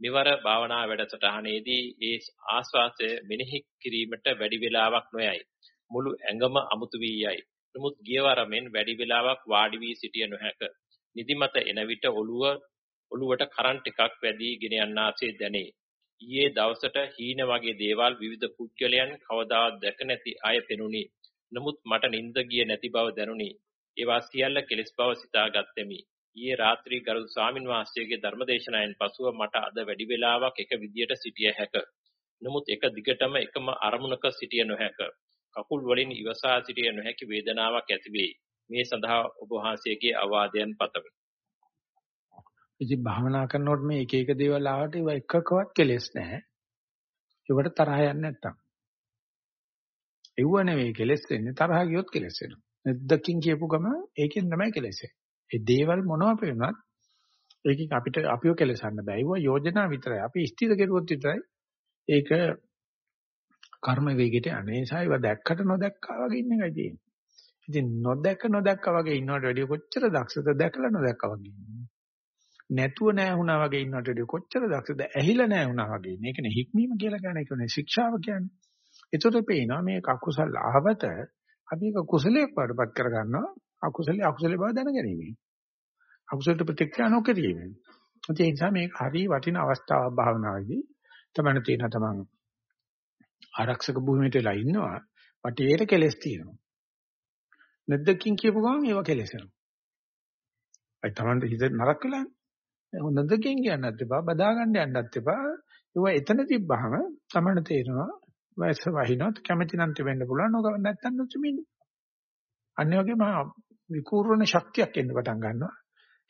Speaker 2: මෙවර භාවනා වැඩසටහනේදී ඒ ආස්වාසය මෙනෙහි කිරීමට වැඩි වේලාවක් නොයයි. මුළු ඇඟම අමුතු වී යයි. නමුත් ගියවර මෙන් වැඩි වේලාවක් වාඩි වී සිටිය නොහැක. නිදිමත එන විට ඔළුව ඔළුවට කරන්ට් එකක් වැදීගෙන යන්නාසේ දැනේ. ඊයේ දවසට හීන වගේ දේවල් විවිධ පුද්ගලයන් කවදාවත් දැක නැති අය පෙනුනි. නමුත් මට නිින්ද ගිය නැති බව දැනුනි. ඒවා සියල්ල කෙලස් බව සිතාගත්ෙමි. ඊයේ රාත්‍රී ගරු ස්වාමින් වහන්සේගේ ධර්මදේශනයෙන් පසුව මට අද වැඩි වේලාවක් එක විදියට සිටිය හැක. නමුත් එක දිගටම එකම අරමුණක සිටිය නොහැක. කකුල් වලින් ඉවසා සිටිය නොහැකි වේදනාවක් ඇතිවේ. මේ සඳහා ඔබ වහන්සේගේ අවවාදයන් පතමි.
Speaker 1: ඉතින් භාවනා කරනකොට මේ එක එක දේවල් ආවට ඒවා එකකවත් කෙලෙස් නැහැ. ඒවට තරහ යන්නේ නැත්තම්. ඒව නෙවෙයි කෙලෙස් වෙන්නේ තරහ ගියොත් කෙලෙස් වෙනවා. නැද්දකින් කියපු ගම ඒකෙන් තමයි කෙලෙස් ඒ දේවල් මොනවා පේනවත් ඒකෙන් අපිට අපිව කෙලසන්න බෑ. ඒව යෝජනා විතරයි. අපි ස්ථිර කෙරුවොත් විතරයි ඒක කර්ම වේගයට අනේ නිසා ඒව දැක්කට නොදැක්කා වගේ ඉන්න එකයි තියෙන්නේ. ඉතින් නොදැක නොදැක්කා වගේ ඉන්නවට වැඩිය කොච්චර දක්ෂද දැකලා නොදැක්කා වගේ ඉන්නේ. නැතුව නැහැ වුණා වගේ ඉන්නවට වඩා කොච්චර දක්ෂද ඇහිලා නැහැ වුණා වගේ ඉන්නේ. ඒකනේ හික්මීම කියලා කියන්නේ ඒකනේ ශික්ෂාව කියන්නේ. ඒතකොට පේනවා මේ අකුසල ආවත අපි ඒක කුසලයක් වඩපත් කරගන්නවා අකුසලයේ අකුසලයේ බව දැනගැනීමෙන්. අකුසලට ප්‍රතික්‍රියා නොකිරීම. ඒ නිසා මේක හරි වටින අවස්ථාවක් භාවනාවේදී තමයි තියෙන තමන් ආරක්ෂක භූමියට වෙලා ඉන්නවා වටේට කෙලස් තියෙනවා. නැද්දකින් කියපු ගමන් ඒව කෙලසෙනවා. අයි තමන්ට හිත නරක වෙලානේ. නැද්දකින් කියන්නත් එපා බදා ගන්න යන්නත් එපා. ඒව එතන තිබ්බහම තමන්ට තේරෙනවා වයස වහිනොත් කැමැති නම් වෙන්න පුළුවන් නොක නැත්තම් නොචමින්න. අනිත් වගේම විකූර්ණ ශක්තියක් එන්න පටන් ගන්නවා.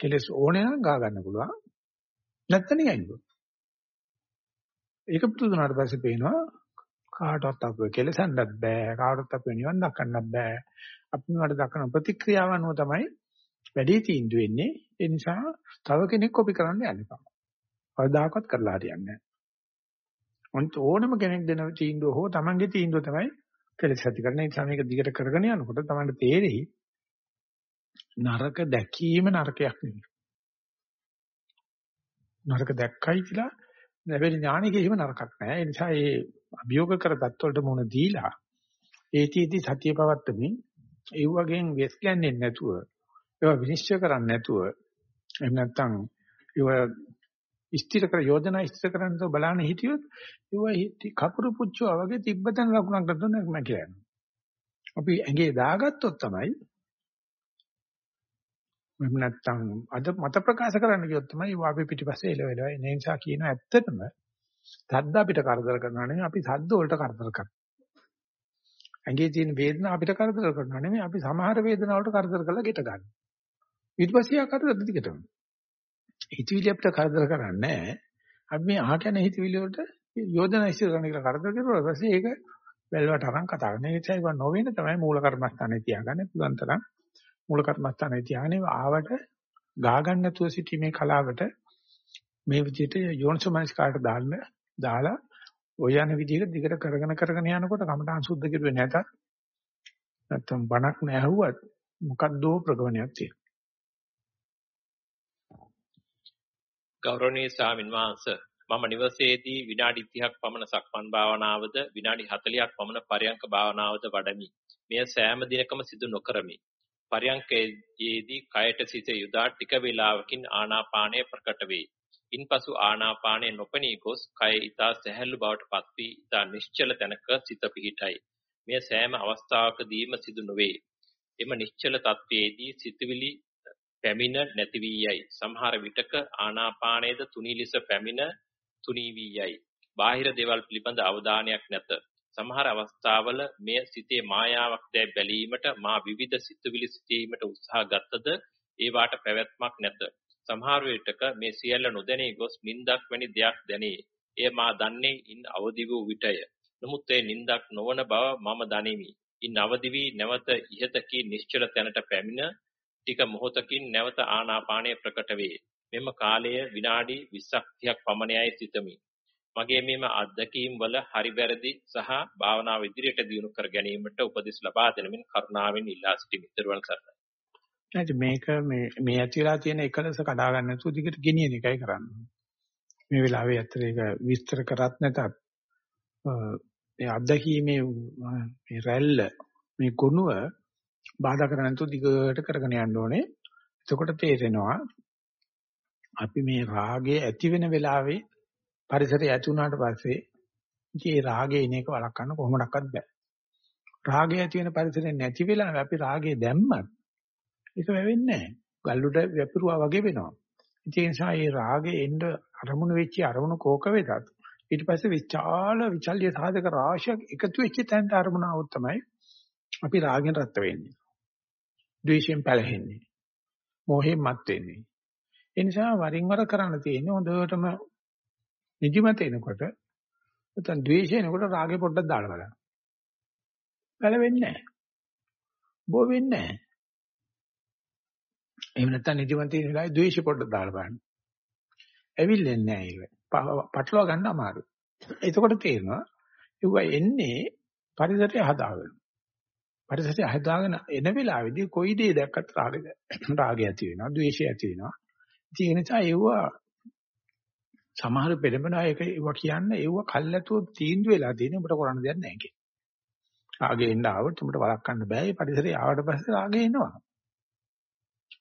Speaker 1: කෙලස් ඕනේ නම් ගා ගන්න පුළුවන්. නැත්තම් නිකන් ඒක පුදුනාට පස්සේ පේනවා කාටවත් අපේ කෙලසන්නත් බෑ කාටවත් අපේ නිවන් දක්කන්නත් බෑ අපි මට දක්වන ප්‍රතික්‍රියාව අනුව තමයි වැඩි තීන්දුව වෙන්නේ ඒ නිසා තව කෙනෙක් කොපි කරන්න යන්න එපා. කවදාකවත් කරලා හරියන්නේ නැහැ. ඕනම කෙනෙක් දෙන තීන්දුව හෝ Tamange තීන්දුව තමයි කෙලෙස් ඇති කරන නිසා මේක දිගට කරගෙන යනකොට Tamanට තේරෙයි නරක දැකීම නරකයක් නෙවෙයි. නරක දැක්කයි කියලා ලැබෙන ඥානෙ කිසිම නරකක් නැහැ. ඒ නිසා මේ අභියෝග කර தත්වලට මුණ දීලා ඒටීටි සතිය පවත්තමින් ඒ වගේන් වෙස් කියන්නේ නැතුව ඒවා විනිශ්චය කරන්නේ නැතුව එහෙම නැත්නම් ඒවා ස්ථිර කර යෝජනා ස්ථිර කරන්න තෝ බලන්න හිටියොත් ඒවා කපුරු පුච්චුවා වගේ තිබ්බතන ලකුණක් ගන්න මම කියන්නේ. අපි ඇඟේ දාගත්තොත් තමයි එහෙම නැත්නම් අද මත ප්‍රකාශ කරන්න කියොත් තමයි වාපි පිටිපස්සේ එළවෙලා එන නිසා කියන ඇත්තටම සද්ද අපිට කරදර කරනවා නෙමෙයි අපි සද්ද වලට කරදර කරනවා. ඇඟේ තියෙන වේදනාව අපිට කරදර කරනවා නෙමෙයි අපි සමහර වේදනාව වලට කරදර කරලා ගෙට ගන්නවා. ඊට පස්සේ ආ කරදර දිගටම. හිතවිලි අපිට කරදර කරන්නේ නැහැ. අපි මේ අහගෙන හිතවිලි වලට යෝජනා ඉස්සර කරන එක කරදර කරුවා ඊපස්සේ ඒක වැල්වට අරන් කතා කරන. ඒ නිසා ඒක නොවෙන තමයි මූල කර්මස්ථානේ තියාගන්න පුළුවන් තරම් මූල කර්මස්ථානේ තියාගෙන ආවට ගා ගන්න නැතුව සිටීමේ කලාවට මේ විදිහට යෝනිසමනස් කාට දාන්න දාලා ඔය යන විදිහට දිගට කරගෙන කරගෙන යනකොට කමඨාන් සුද්ධ කෙරුවේ නැතත් නැත්තම් බණක් නැහුවත් මොකද්දෝ ප්‍රගමනයක් තියෙනවා.
Speaker 2: ගෞරවනීය ස්වාමින් වහන්සේ මම නිවසේදී විනාඩි 30ක් පමණ සක්මන් භාවනාවද විනාඩි 40ක් පමණ පරයන්ක භාවනාවද වඩමි. මෙය සෑම දිනකම සිදු නොකරමි. පරයන්කයේදී කයට සිත යොදා ටික වේලාවකින් ආනාපානය ප්‍රකට වේ. ඉන්පසු ආනාපානය නොපෙනී ගොස් කය ඊතා සැහැල්ලු බවට පත් වී ඊතා නිශ්චල තැනක සිත පිහිටයි. මෙය සෑම අවස්ථාවකදීම සිදු නොවේ. එම නිශ්චල තත්වයේදී සිතවිලි පැමිණ නැති වී යයි. සමහර විටක ආනාපානයේද තුනී ලෙස පැමිණ තුනී වී යයි. බාහිර දේවල් පිළිබඳ අවධානයක් නැත. සමහර අවස්ථාවල මෙය සිතේ මායාවක් දැයි බැලීමට මා විවිධ සිතුවිලි සිටීමට උත්සාහ ගත්තද ඒවාට පැවැත්මක් නැත. සමහර විටක මේ සියල්ල නොදැනී ගොස් නින්දක් වැනි දෙයක් දැනේ. එය මා දන්නේ ඉන් අවදි වූ විටය. නමුත් ඒ නින්දක් නොවන බව මම දනිමි. ඉන් අවදි වී නැවත ඉහතකී නිශ්චල තැනට පැමිණ ටික මොහොතකින් නැවත ආනාපානය ප්‍රකට වේ. මෙම කාලය විනාඩි 20ක් 30ක් පමණයි සිතමි. මගේ මේම අත්දැකීම් වල හරි වැරදි සහ භාවනාව ඉදිරියට දියුණු කර ගැනීමට උපදෙස් ලබා දෙනමින් කරුණාවෙන් ඉල්ලා සිටිමි. ත්වන් සරණයි.
Speaker 1: නැත්නම් මේක මේ මේ ඇතිලා තියෙන එකලස කඩා ගන්න නැතුව දිගට ගෙනියන එකයි කරන්නේ. මේ වෙලාවේ ඇත්තට ඒක විස්තර කරත් නැතත් මේ අත්දැකීමේ මේ රැල්ල මේ ගුණය බාධා කරන්නේ නැතුව දිගට කරගෙන යන්න ඕනේ. එතකොට තේරෙනවා අපි මේ රාගය ඇති වෙන වෙලාවේ පරිසරය ඇති වුණාට පස්සේ ඉතින් ඒ රාගය එන එක වළක්වන්න කොහොමඩක්වත් බෑ. රාගය ඇති වෙන පරිසරය නැති වෙලාවේ අපි රාගය දැම්මත් ඒක වෙවෙන්නේ නැහැ. ගල්ලුඩ වැපිරුවා වගේ වෙනවා. ඒ නිසා මේ රාගය එන්න අරමුණු වෙච්ච අරමුණු කෝක වෙතත් ඊට පස්සේ විචාල විචල්්‍ය සාධක රාශියක් එකතු වෙච්ච තැනට අරමුණ આવොත් තමයි අපි රාගෙන් රත් වෙන්නේ. ද්වේෂයෙන් පැලහෙන්නේ. මෝහයෙන් මත් වෙන්නේ. ඒ නිසා වරින් වර කරන්න තියෙන්නේ හොඳටම නිදිමත එනකොට නැත්නම් ද්වේෂය එනකොට රාගේ පොඩ්ඩක් දාලා බලන්න. පැලවෙන්නේ නැහැ. බෝ වෙන්නේ නැහැ. එහෙම නැත්නම් නිදිමත තියෙන වෙලාවේ ද්වේෂය පොඩ්ඩක් දාලා බලන්න. ඇවිල්ලෙන්නේ නැහැ ඒක. පටලවා ගන්න අමාරුයි. එතකොට තේරෙනවා ඒව එන්නේ පරිසරය හදාගෙන. පරිසරය හදාගෙන එන වෙලාවේදී කොයි දේ දැක්කත් රාගය රාගය ඇති වෙනවා, ද්වේෂය ඇති වෙනවා. ඉතින් ඒ නිසා ඒව සමහර පෙළඹෙන අය ඒව කියන්නේ ඒව කල්ැතුව තීන්දුව වෙලා තියෙන උඹට කරන්න දෙයක් නැහැ කියලා. රාගේ එන්න ආවොත් උඹට වළක්වන්න බෑ. ඒ පරිසරය ආවට පස්සේ රාගේ එනවා.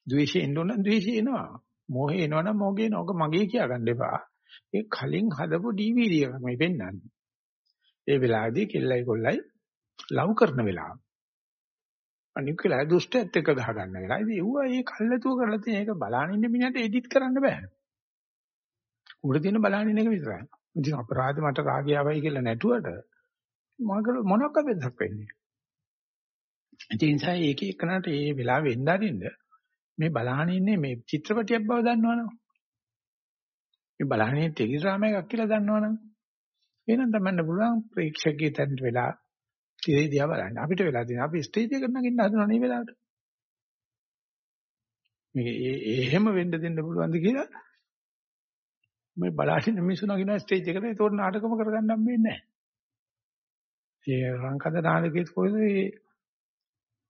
Speaker 1: ද්වේෂය එන්න ඕන ද්වේෂය එනවා. මෝහය එනවනම් මෝහය එනවා. ඔක මගේ කියා ගන්න එපා. ඒ කලින් හදපු DVD එකක් මේ පෙන්නන්නේ. ඒ වෙලාවේදී කෙල්ලයි කොල්ලයි ලව් කරන වෙලාව. අනික වෙලාවේ දුෂ්ටයත් එක්ක ගහ ගන්න වෙලාව. ඉතින් ඌවා ඒ කල්ලාතුව කරලා තියෙන එක බලාගෙන ඉන්න මිනිහට එඩිට් කරන්න බෑ. උඩ තියෙන බලාගෙන ඉන්න එක විතරයි. ඉතින් අපරාධ මට රාගය ආවයි කියලා නැටුවට මගල මොනක වෙනසක් වෙන්නේ. ඒ නිසා ඒක එක්කනට ඒ වෙලාවෙ එන්න අරින්න මේ බලාගෙන ඉන්නේ මේ චිත්‍රපටියක් බව දන්නවනම් මේ බලාගෙන ඉන්නේ ටෙලිග්‍රාම එකක් කියලා දන්නවනම් එහෙනම් තමන්න පුළුවන් ප්‍රේක්ෂකයෙක් තැන්ට වෙලා ඉතින් දිහා බලන්න. අපිට වෙලා තියෙන අපි ස්ටේජ් එකට නගින්න හදනවා නේ වෙලාවට. මේක එහෙම වෙන්න දෙන්න පුළුවන්ද කියලා මේ බලාගෙන මිනිස්සු නගින ස්ටේජ් එකට ඒතකොට නාටකම කරගන්න හම්බෙන්නේ නැහැ. ඒ රංකද නාටකයේ කොහෙද මේ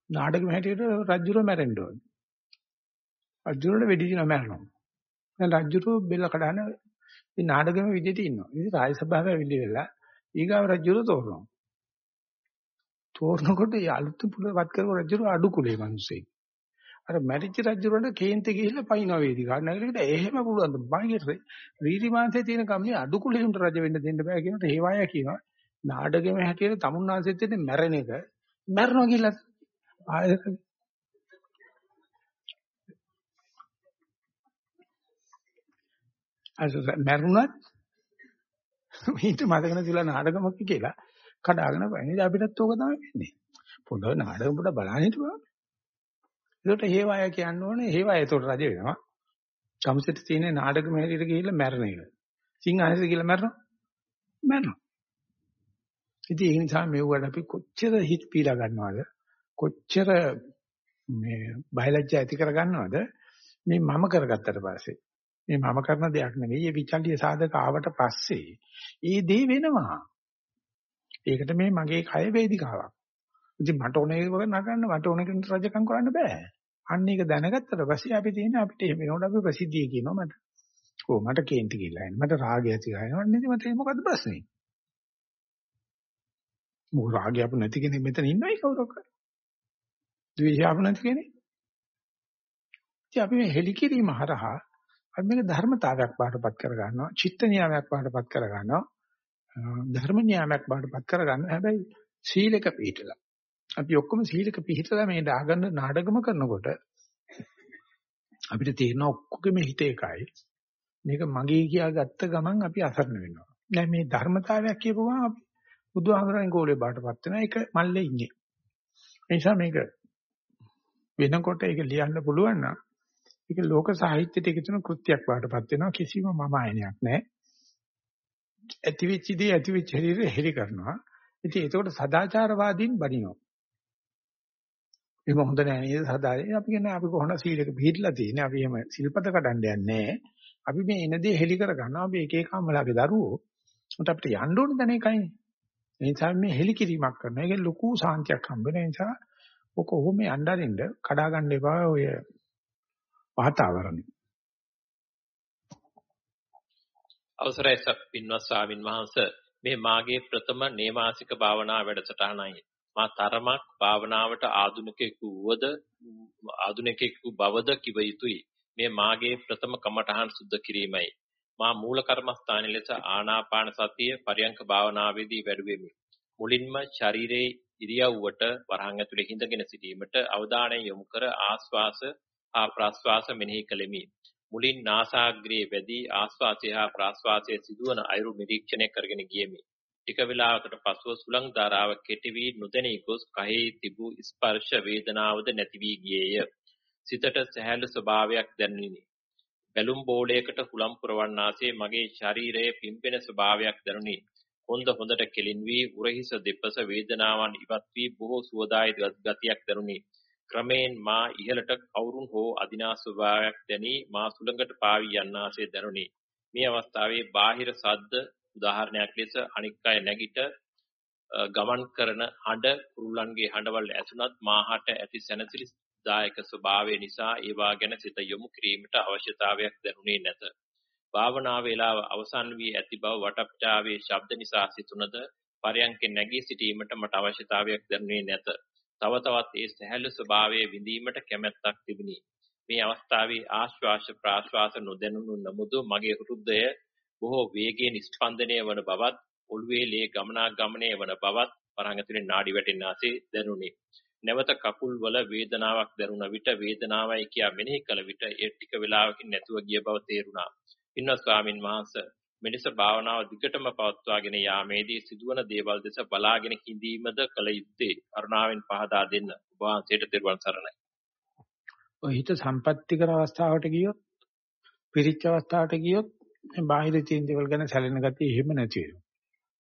Speaker 1: නාටකෙම හැටියට රජුර මැරෙන්න ඕනේ. රජුරට වෙඩි දින මැරෙනවා. දැන් රජුර බෙල්ල කඩන මේ නාටකෙම විදිහට ඉන්නවා. ඉතින් රාජ සභාව ඇවිල්ලි වෙලා ඊගාව රජුර තෝරනවා. තෝරනකොට ඒ අලුත් පුලවත් කරව රජුර අඩු කුලේ මිනිස්සෙක්. අර මැරිච්ච රජුරන්ට කේන්ති ගිහිල්ලා පයින්ව වේදිකාවට නැගලකට එහෙම පුළුවන්. මගේ රීරි මාංශයේ තියෙන කම්නේ අඩු කුලේ උන්ට රජ වෙන්න දෙන්න බෑ කියනට හේවාය කියනවා. නාඩගෙම හැටියට තමුන්නාංශෙත් තියෙන මැරෙන එක මැරනවා කියලා ආයෙත් අර මැරුණත් මීට මතක නැතිලා නාඩගමක් කියලා කඩාගෙන පයින් අපිටත් ඕක තමයි වෙන්නේ. පොඩ නාඩගම පොඩ බලන්න හිටුවා. ඒකට හේවාය කියන්න ඕනේ හේවාය ඒතකොට රජ වෙනවා. කම්සෙට තියෙන නාඩගම හැටියට ගිහිල්ලා මැරණ එක. සිංහාසෙට ගිහිල්ලා මැරෙනවා. මැරෙනවා. ඉතින් ඒ නිසා මෙව්වට අපි කොච්චර හිත පීලා ගන්නවද? කොච්චර මේ බයලජ්ජා ඇති කර ගන්නවද? මේ මම කරගත්තට පස්සේ. මේ මම කරන දෙයක් නෙවෙයි. මේ විචල්්‍ය සාධක ආවට පස්සේ ඒ දේ වෙනවා. ඒකට මේ මගේ කය වේදිකාවක්. ඉතින් මට ඕනේ වගේ නගන්න මට ඕන කෙනෙක් රජකම් කරන්න බෑ. අන්න ඒක දැනගත්තට පස්සේ අපි තියෙන අපිට එහෙම වෙනකොට අපි ප්‍රසිද්ධිය කියනවා මට. ඕ මට කේන්ති කියලා එන්නේ. මට රාගය ඇති කරනවා. නේද මට මොකද්ද ප්‍රශ්නේ? මොකද රාගය අපු නැති කෙනෙක් මෙතන ඉන්නවයි කවුරක්වත්. ද්වේෂය අපු නැති කෙනෙක්. ඉතින් අපි මේ හෙලිකිරීම හරහා අපි මේක ධර්මතාවයක් බාටපත් කර ගන්නවා. චිත්ත නියාමයක් බාටපත් කර ගන්නවා. ධර්ම නියාමයක් බාටපත් කර ගන්න. හැබැයි සීලක පිළිතලා. අපි ඔක්කොම සීලක පිළිතලා මේ දාගන්න නාඩගම කරනකොට අපිට තේරෙන ඔක්කොගෙම හිත එකයි. මේක මගේ කියා ගත්ත ගමන් අපි අසරණ වෙනවා. දැන් මේ ධර්මතාවයක් කියපුවම අපි බුදුහාමරන් ගෝලේ බාටපත් වෙන එක මල්ලේ ඉන්නේ. ඒ නිසා මේක වෙනකොට ඒක ලියන්න පුළුවන් නම් ඒක ලෝක සාහිත්‍යයට එකතුන කෘත්‍යයක් බාටපත් වෙනවා කිසිම මම ආයනයක් නැහැ. ඇතිවිච්ච දේ ඇතිවිච්ච හැටි හෙලි කරනවා. ඉතින් ඒකට සදාචාරවාදීන් බනිනවා. ඒක හොඳ නෑ නේද සදාචාරය. අපි කියන්නේ අපි කොහොමද සීලක පිළිහිట్లా තියෙන්නේ. අපි එහෙම සිල්පද කඩන්න යන්නේ අපි මේ එන දේ හෙලි කර ගන්නවා. අපි එක එක අම්මලාගේ දරුවෝ. උන්ට අපිට යන්න ඕන දැන එකයි. ඒ නිසා මේ හෙලි කිරීමක් කරනවා. ඒකේ ලොකු සාන්තියක් හම්බ වෙන නිසා ඔක ඔහොම යnderින්ද කඩා ගන්න එපා ඔය වාතාවරණය.
Speaker 2: අවසරයි පින්වත් ස්වාමින් වහන්සේ මේ මාගේ ප්‍රථම නේවාසික භාවනා වැඩසටහනයි. මා තරමක් භාවනාවට ආධුනිකයෙකු වුවද ආධුනිකයෙකු බවද කිව යුතුයි. මේ මාගේ ප්‍රථම කමඨහන් සුද්ධ කිරීමයි. මා මූල කර්මස්ථානයේ ලෙස ආනාපාන සතිය පරියංක භාවනාවේදී වැඩුවෙමි. මුලින්ම ශරීරයේ ඉරියව්වට වරහන් ඇතුලේ හිඳගෙන සිටීමට අවධානය යොමු කර ආස්වාස හා ප්‍රාස්වාස මෙනෙහි කළෙමි. මුලින් නාසාග්‍රයේ වැඩි ආස්වාසය හා ප්‍රාස්වාසයේ සිදුවන අයුරු නිරීක්ෂණය කරගෙන ගියෙමි. ටික වේලාවකට පසුව සුළං ධාරාව කෙටි වී නොදැනී ගොස් කයෙහි තිබූ ස්පර්ශ වේදනාවද නැති වී ගියේය. සිතට සැහැල්ලු ස්වභාවයක් දැනුනිනි. බැලුම් බෝලයකට හුලම් පුරවන්නාසේ මගේ ශරීරයේ පිම්පෙන ස්වභාවයක් දැනුනි. හොඳ හොඳට කෙලින් වී උරහිස දෙපස වේදනාවන් ඉවත් වී බොහෝ සුවදායි ගතියක් දැනුනි. ක්‍රමෙන් මා ඉහළට කවුරුන් හෝ අදිනා ස්වභාවයක් දැනි මා සුළඟට පාවී යන්නාසේ දැනුනි. මේ අවස්ථාවේ බාහිර සද්ද උදාහරණයක් ලෙස අනික් අය නැගිට ගමන් කරන හඬ කුරුල්ලන්ගේ හඬවල් ඇසුණත් මාහට ඇති සැනසිලි දායක ස්වභාවය නිසා ඒවා ගැන සිත යොමු කිරීමට අවශ්‍යතාවයක් දැනුනේ නැත. භාවනා වේලාව අවසන් වී ඇති බව වටපිටාවේ ශබ්ද නිසා සිතුනද පරයන්කෙන් නැගී සිටීමට මට අවශ්‍යතාවයක් දැනුනේ නැත. තව තවත් ඒ සැහැල්ලු ස්වභාවයේ විඳීමට කැමැත්තක් තිබුණි. මේ අවස්ථාවේ ආශ්වාස ප්‍රාශ්වාස නොදැනුණු නමුදු මගේ හෘදය බොහෝ වේගයෙන් ස්පන්දනය වන බවත් ඔළුවේ ලේ ගමනාගමනය වන බවත් වරහන් ඇතුලේ නාඩි වැටෙනාසේ දැනුනි. නැවත කකුල් වල වේදනාවක් දැනුණ විට වේදනාවයි කියා මෙනෙහි කළ විට ඒ ටික වේලාවකින් නැතුව ගිය බව තේරුණා. ඉන්න ස්වාමින් වහන්සේ මෙලෙස භාවනාව දිගටම පවත්වාගෙන යාමේදී සිදුවන දේවල් දෙස බලාගෙන හිඳීමද කල යුත්තේ කරුණාවෙන් පහදා දෙන්න. ඔබ වහන්සේට දරුවන් සරණයි.
Speaker 1: ඔය හිත සම්පත්‍ති කර අවස්ථාවට ගියොත් පිරිච්ච අවස්ථාවට ගියොත් මේ බාහිර තියෙන දේවල් ගැන සැලෙන ගතිය එහෙම නැති වෙනවා.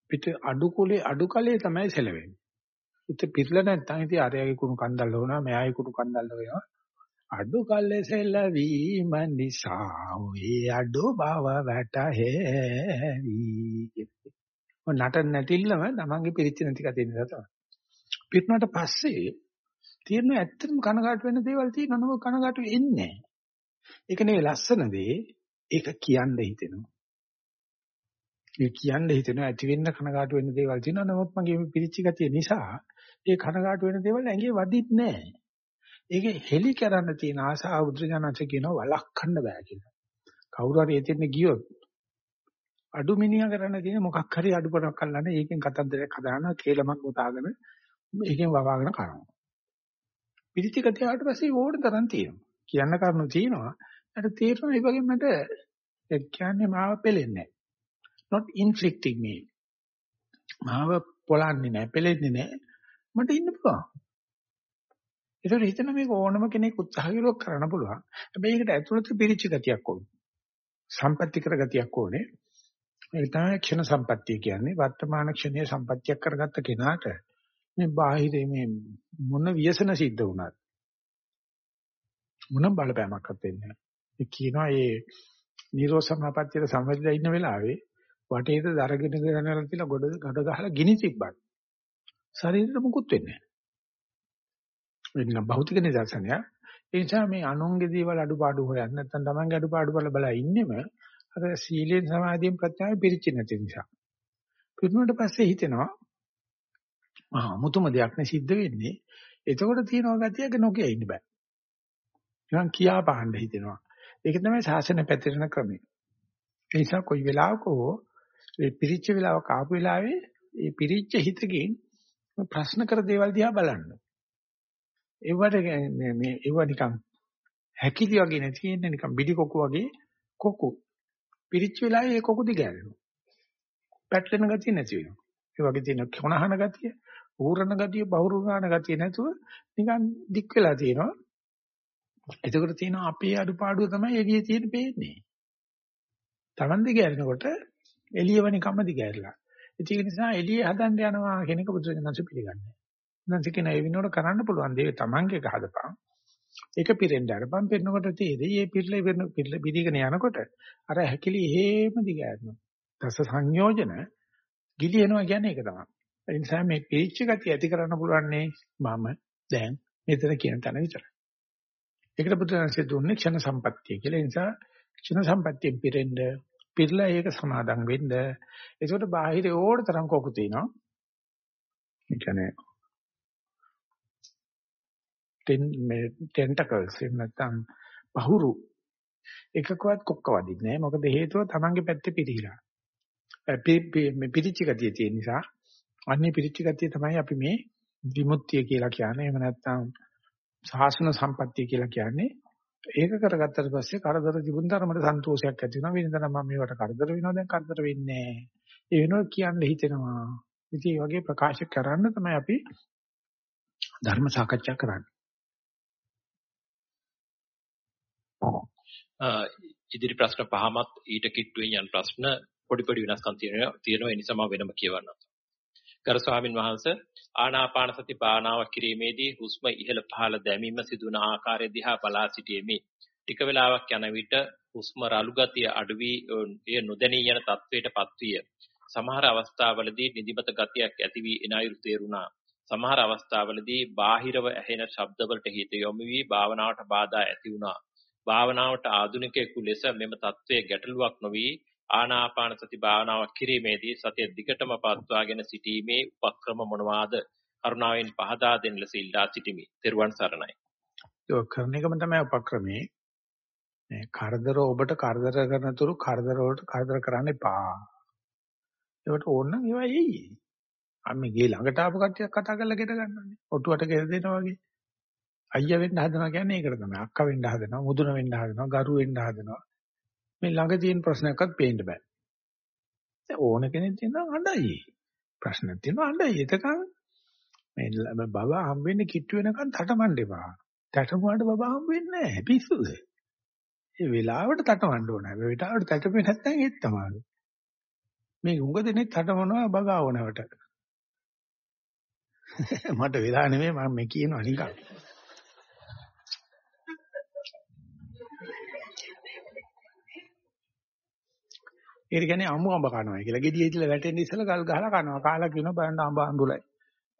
Speaker 1: පිට අඩු කුලේ අඩු කලේ තමයි සැලෙන්නේ. හිත පිරලා නැත්නම් ඉතින් අරයාගේ කුණු කන්දල් වුණා මෙයාගේ කුණු කන්දල් වෙනවා. අඩු කල්ලේ සෙල්ලවීම නිසා ඔය අඩු බව වැටහෙවි. ඔය නටන නැතිලම තමන්ගේ පිරිච්ච නැති කතිය නිසා තමයි. පිරුණාට පස්සේ තියෙන ඇත්තටම කනගාටු වෙන දේවල් තියෙනවා නම කනගාටු වෙන්නේ නැහැ. ඒක නෙවෙයි ලස්සන දේ ඒක කියන්න හිතෙනවා. ඒ කියන්න හිතෙනවා ඇති වෙන්න කනගාටු වෙන දේවල් තියෙනවා නමුත් මගේ මේ පිරිච්ච ගතිය නිසා ඒ කනගාටු වෙන දේවල් ඇඟේ වදින්නේ නැහැ. ඒක හෙලි කරන්න තියෙන ආසාව බුදුජානක කියනවා වළක්වන්න බෑ කියලා. කවුරු හරි එතෙන් ගියොත් අඩු මිනිහා කරන්න තියෙන මොකක් හරි අඩුපණක් අල්ලන්න ඒකෙන් කතන්දරයක් හදාන කේලමක් ගොතාගෙන ඒකෙන් වවාගෙන කරනවා. පිළිතිකතිය ආවට පස්සේ ඕන තරම් තියෙනවා. කියන්න කරුණු තියෙනවා. අර තේරෙනවා ඒ වගේම මට ඒ කියන්නේ මාව පෙලෙන්නේ නැහැ. not inflicting me. මාව පොළන්නේ නැහැ, පෙලෙන්නේ නැහැ. මට ඉන්න පුළුවන්. ඒතකොට හිතන මේක ඕනම කෙනෙක් උත්සාහ කළොත් කරන්න පුළුවන්. හැබැයි ඒකට ඇතුළත පිරිච්ච ගතියක් ඕනේ. සම්පත්‍ති කර ගතියක් ඕනේ. ඒක තමයි ක්ෂණ සම්පත්තිය කියන්නේ. වර්තමාන ක්ෂණයේ සම්පත්තියක් කරගත්ත කෙනාට මේ බාහිර මේ මොන ව්‍යසන සිද්ධ වුණත් මොන බලපෑමක්වත් වෙන්නේ නැහැ. ඒ කියනවා මේ නිරෝධ සමාපත්තියට සම්බන්ධලා ඉන්න වෙලාවේ වටේට දරගෙන ගනනලා තියලා ගොඩ ගඩ ගහලා ගිනි තිබ්බත් ශරීරෙට මුකුත් වෙන්නේ නැහැ. ඒක භෞතික නිදර්ශනයක්. ඒ නිසා මේ අනුන්ගේ දේවල් අඩුපාඩු හොයන්න නැත්නම් තමන්ගේ අඩුපාඩු බල බල ඉන්නෙම අර සීලෙන් සමාධියෙන් ප්‍රත්‍යාවෙන් පිරිච්ච නැති නිසා. පිරුණාට පස්සේ හිතෙනවා ආ මුතුම දෙයක් නේ සිද්ධ වෙන්නේ. එතකොට තියෙනවා ගතියක නොකිය ඉන්න බෑ. නිකන් කියා පාන්න හිතෙනවා. ඒක තමයි ශාසන පැතිරෙන ක්‍රමය. ඒ නිසා කොයි වෙලාවක හෝ මේ පිරිච්ච වෙලාවක ආපු වෙලාවේ මේ පිරිච්ච හිතකින් ප්‍රශ්න කර දේවල් දිහා බලන්න. ඒවට මේ මේ ඒව නිකන් හැකිලි වගේ නැති ඉන්නේ නිකන් බිඩි කොකු වගේ කොකු. පිරිච්ච වෙලාවේ ඒ කොකු දිගෑරෙනවා. පැටලෙන ගතිය නැති වෙනවා. ඒ වගේ තියෙන කොනහන ගතිය, ඌරණ ගතිය, බහුරුගාන ගතිය නැතුව නිකන් දික් වෙලා තියෙනවා. එතකොට තියෙනවා අපේ අඩුපාඩුව තමයි එළියේ තියෙන පේන්නේ. Taman දිගෑරෙනකොට එළියව නිකම්ම දිගෑරලා. ඒක නිසා එළියේ හදන්න යනවා කියන එක බුදුරජාණන්සේ පිළිගන්නේ. නැන්සි කියන ඒ විනෝඩ කරන්න පුළුවන් දේ Tamanගේ එක හදපන්. ඒක පිරෙන්න අරපන් පිරෙනකොට තේරෙයි මේ පිරල වෙන පිරල පිළිගෙන යනකොට අර හැකිලි හේම දිගෑරෙනවා. දස සංයෝජන ගිලිනවා කියන්නේ ඒක තමයි. ඒ නිසා මේ පිරිච්ච ගතිය ඇති කරන්න පුළුවන්නේ මම දැන් මෙතන කියන තැන විතරයි. ඒකට බුදුරජාණන්සේ දුන්නේ ක්ෂණ සම්පත්තිය කියලා. ඒ නිසා ක්ෂණ සම්පත්තියෙන් පිරෙන්න පිරලා ඒක සමාදන් වෙන්න. ඒකට බාහිර ඕඩ තරම් කොකු තියෙනවා. ඒ කියන්නේ ටෙන් මේ ටෙන්ටකල්ස් එහෙම නැත්නම් පහුරු එකකවත් කොක්ක වදින්නේ නැහැ. මොකද හේතුව තමන්ගේ පැත්තේ පිළිහිලා. මේ පිරිච්ච ගතිය තියෙන නිසා අන්නේ පිරිච්ච ගතිය තමයි අපි මේ විමුක්තිය කියලා කියන්නේ. එහෙම නැත්නම් සාසන සම්පත්තිය කියලා කියන්නේ. ඒක කරගත්තට පස්සේ කරදර තිබුණ තරමට සන්තෝෂයක් ඇති වෙනවා. වෙනදා මම මේවට කරදර වෙනවා දැන් කරදර වෙන්නේ නැහැ. ඒ වෙනුවට කියන්න හිතෙනවා. ඉතින් මේ වගේ ප්‍රකාශ කරන්න තමයි අපි ධර්ම සාකච්ඡා කරන්නේ.
Speaker 2: ඉදිරි ප්‍රශ්න පහමත් ඊට කිට්ටුවෙන් යන ප්‍රශ්න පොඩි පොඩි වෙනස්කම් තියෙනවා තියෙනවා ඒ නිසා මම වෙනම කියවන්නම්. ගරු ස්වාමින් වහන්සේ ආනාපාන සති භාවනාව කිරීමේදී හුස්ම ඉහළ පහළ දැමීම සිදුවන ආකාරය දිහා බලා සිටීමේ ටික වේලාවක් යන විට හුස්ම රළු ගතිය අඩු වී එය නොදැනී යන තත්වයටපත් විය. සමහර අවස්ථාවලදී නිදිමත ගතියක් ඇති වී එන අයුරු තේරුණා. සමහර අවස්ථාවලදී බාහිරව ඇහෙන ශබ්දවලට හිත යොමු වී භාවනාවට බාධා ඇති වුණා. භාවනාවට ආධුනිකයෙකු ලෙස මෙම தત્ත්වයේ ගැටලුවක් නොවි ආනාපාන සති භාවනාවක් කිරීමේදී සතිය දිගටම පවත්වාගෙන සිටීමේ උපක්‍රම මොනවාද? කරුණාවෙන් පහදා දෙන්න ලෙස ඉල්ලා සිටිමි. ත්වන් සරණයි.
Speaker 1: ඒක කරන එකම තමයි උපක්‍රමේ. මේ කරදර ඔබට කරදර කරන තුරු කරදර වලට කරදර කරන්න එපා. ඒකට ඕන නම් ඒවා එයි. අම්මේ ගේ ළඟට ආපු කට්ටියක් කතා කරලා ගෙට ගන්නනේ. ඔටුවට ගෙට දෙනවා වගේ. අයියා වෙන්න හදනවා කියන්නේ ඒකට තමයි. අක්කා වෙන්න හදනවා, මුදුන වෙන්න හදනවා, ගරු වෙන්න හදනවා. මේ ළඟ තියෙන ප්‍රශ්නයක්වත් පේන්න බෑ. ඕන කෙනෙක් තියෙනවා අඬයි. ප්‍රශ්නක් තියෙනවා අඬයි. එතකන් මේ බබා හම්බෙන්නේ කිට්ටු වෙනකන් තටමඬ එපා. තටමුවාට බබා හම්බෙන්නේ නැහැ. පිස්සුද? ඒ වෙලාවට තටමඬ ඕන. ඒ වෙලාවට තටපෙන්නේ නැත්නම් ඒත් තමයි. මේ උඟ දෙනේ තටමනවා බබා වුණවට. මට වෙලා නෙමෙයි මම මේ කියනවා නිකන්. ඒක කියන්නේ අමු අඹ කනවා කියලා. gediye ඉතල වැටෙන්න ඉස්සලා ගල් ගහලා කනවා. කාලා කියනවා බලන්න අඹ අඳුලයි.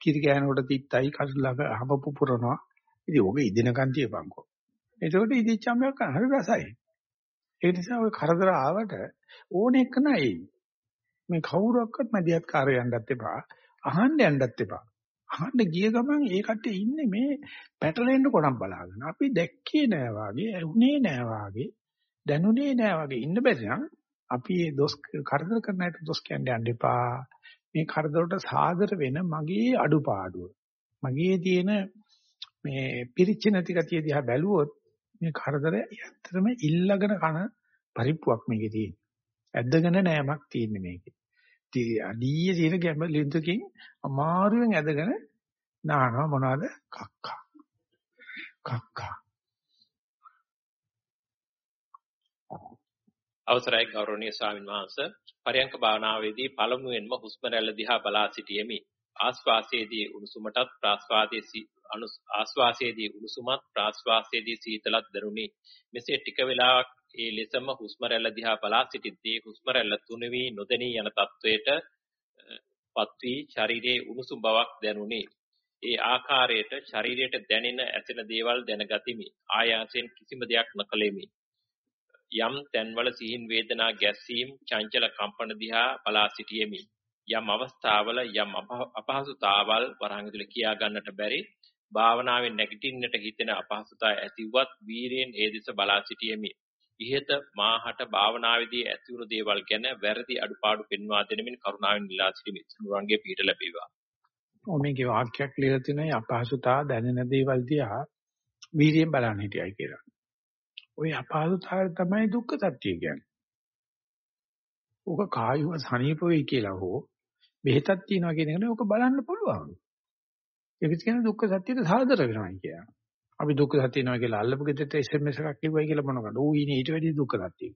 Speaker 1: කිරි ගෑනකොට තිත්තයි කසුලක අඹ පුපුරනවා. ඉතින් ඕක ඉදිනකන් තියපන්කෝ. එතකොට ඉදිච්ච අඹයක් කන හරි රසයි. ඒ නිසා ඔය කරදර ආවට ඕන එක නයි. මේ කවුරක්වත් මැදිහත් කාර්ය යන්නත් එපා. අහන්න යන්නත් එපා. අහන්න ගිය ගමන් ඒ කට්ටිය ඉන්නේ මේ පැටලෙන්න කොටම් බලාගෙන. අපි දැක්කේ නෑ වාගේ, ඇහුනේ නෑ වාගේ, දැනුනේ නෑ වාගේ ඉන්න බැරි නම් අපි මේ දොස් කරදර කරන අයට දොස් කියන්න යන්න එපා. මේ කරදරට සාදර වෙන මගේ අඩුපාඩුව. මගේ තියෙන මේ පිරිච්ච නැති ගතිය දිහා බැලුවොත් මේ කරදර ඇත්තටම ඉල්ලගෙන කන පරිප්පුවක් මේකේ තියෙන. ඇද්දගෙන නෑමක් තියෙන්නේ මේකේ. අඩිය තියෙන ගැඹලින්තකින් අමාරුවෙන් ඇදගෙන නානවා මොනවද? කක්කා. කක්කා.
Speaker 2: අවසරයි ගෞරවනීය ස්වාමීන් වහන්සේ. පරයන්ක භාවනාවේදී පළමුවෙන්ම හුස්ම රැල්ල දිහා බලා සිටියෙමි. ආස්වාසයේදී උණුසුමටත් ප්‍රාස්වාදයේ ආස්වාසයේදී උණුසුමත් ප්‍රාස්වාසයේදී සීතලත් දැනුනි මෙසේ ටික වේලාවක් ඒ ලෙසම හුස්ම රැල්ල දිහා බලා සිටිද්දී හුස්ම රැල්ල තුන වී නොදෙනී යන තත්වයට පත් වී ශරීරයේ උණුසුම් බවක් දැනුනි. ඒ ආකාරයට ශරීරයට දැනෙන ඇසෙන දේවල් දැනගතිමි. ආයාසයෙන් කිසිම දෙයක් නොකළෙමි. යම් තැන්වල සිහින් වේදනා ගැස්සීම් චංචල කම්පන දිහා බලා සිටියෙමි. යම් අවස්ථාවල යම් අපහසුතාවල් වරහන් ඇතුලේ කියා ගන්නට බැරි භාවනාවෙන් නැගිටින්නට හිතෙන අපහසුතාව ඇතිවත් වීරයෙන් ඒ දෙස බලා සිටියෙමි. ඉහත මාහට භාවනාවේදී ඇතිවුණු දේවල් ගැන වැරදි අඩුපාඩු පෙන්වා දෙනමින් කරුණාවෙන් ඉල්ලා සිටිමි. සුනුරන්ගේ පිට ලැබේවා.
Speaker 1: ඔමේගේ වාක්‍යයක් ලියලා තියෙනවා අපහසුතාව දැනෙන දේවල් දිහා වීර්යයෙන් බලන්න හිටියයි කියලා. ওই අපහසුතාවය තමයි දුක්ඛ සත්‍ය කියන්නේ. ඔක කායව සනීප වෙයි කියලා හෝ බෙහෙතක් තියනවා කියන එක නේ ඔක බලන්න පුළුවන්. ඒක කියන්නේ දුක්ඛ සත්‍යයට සාදර වෙනවා කියලා. අපි දුක්ඛ සත්‍ය වෙනවා කියලා අල්ලපු ගෙදරට SMS එකක් කිව්වයි කියලා මොනවද? ඌ ඉන්නේ ඊට වැඩිය දුක්ඛ සත්‍යය.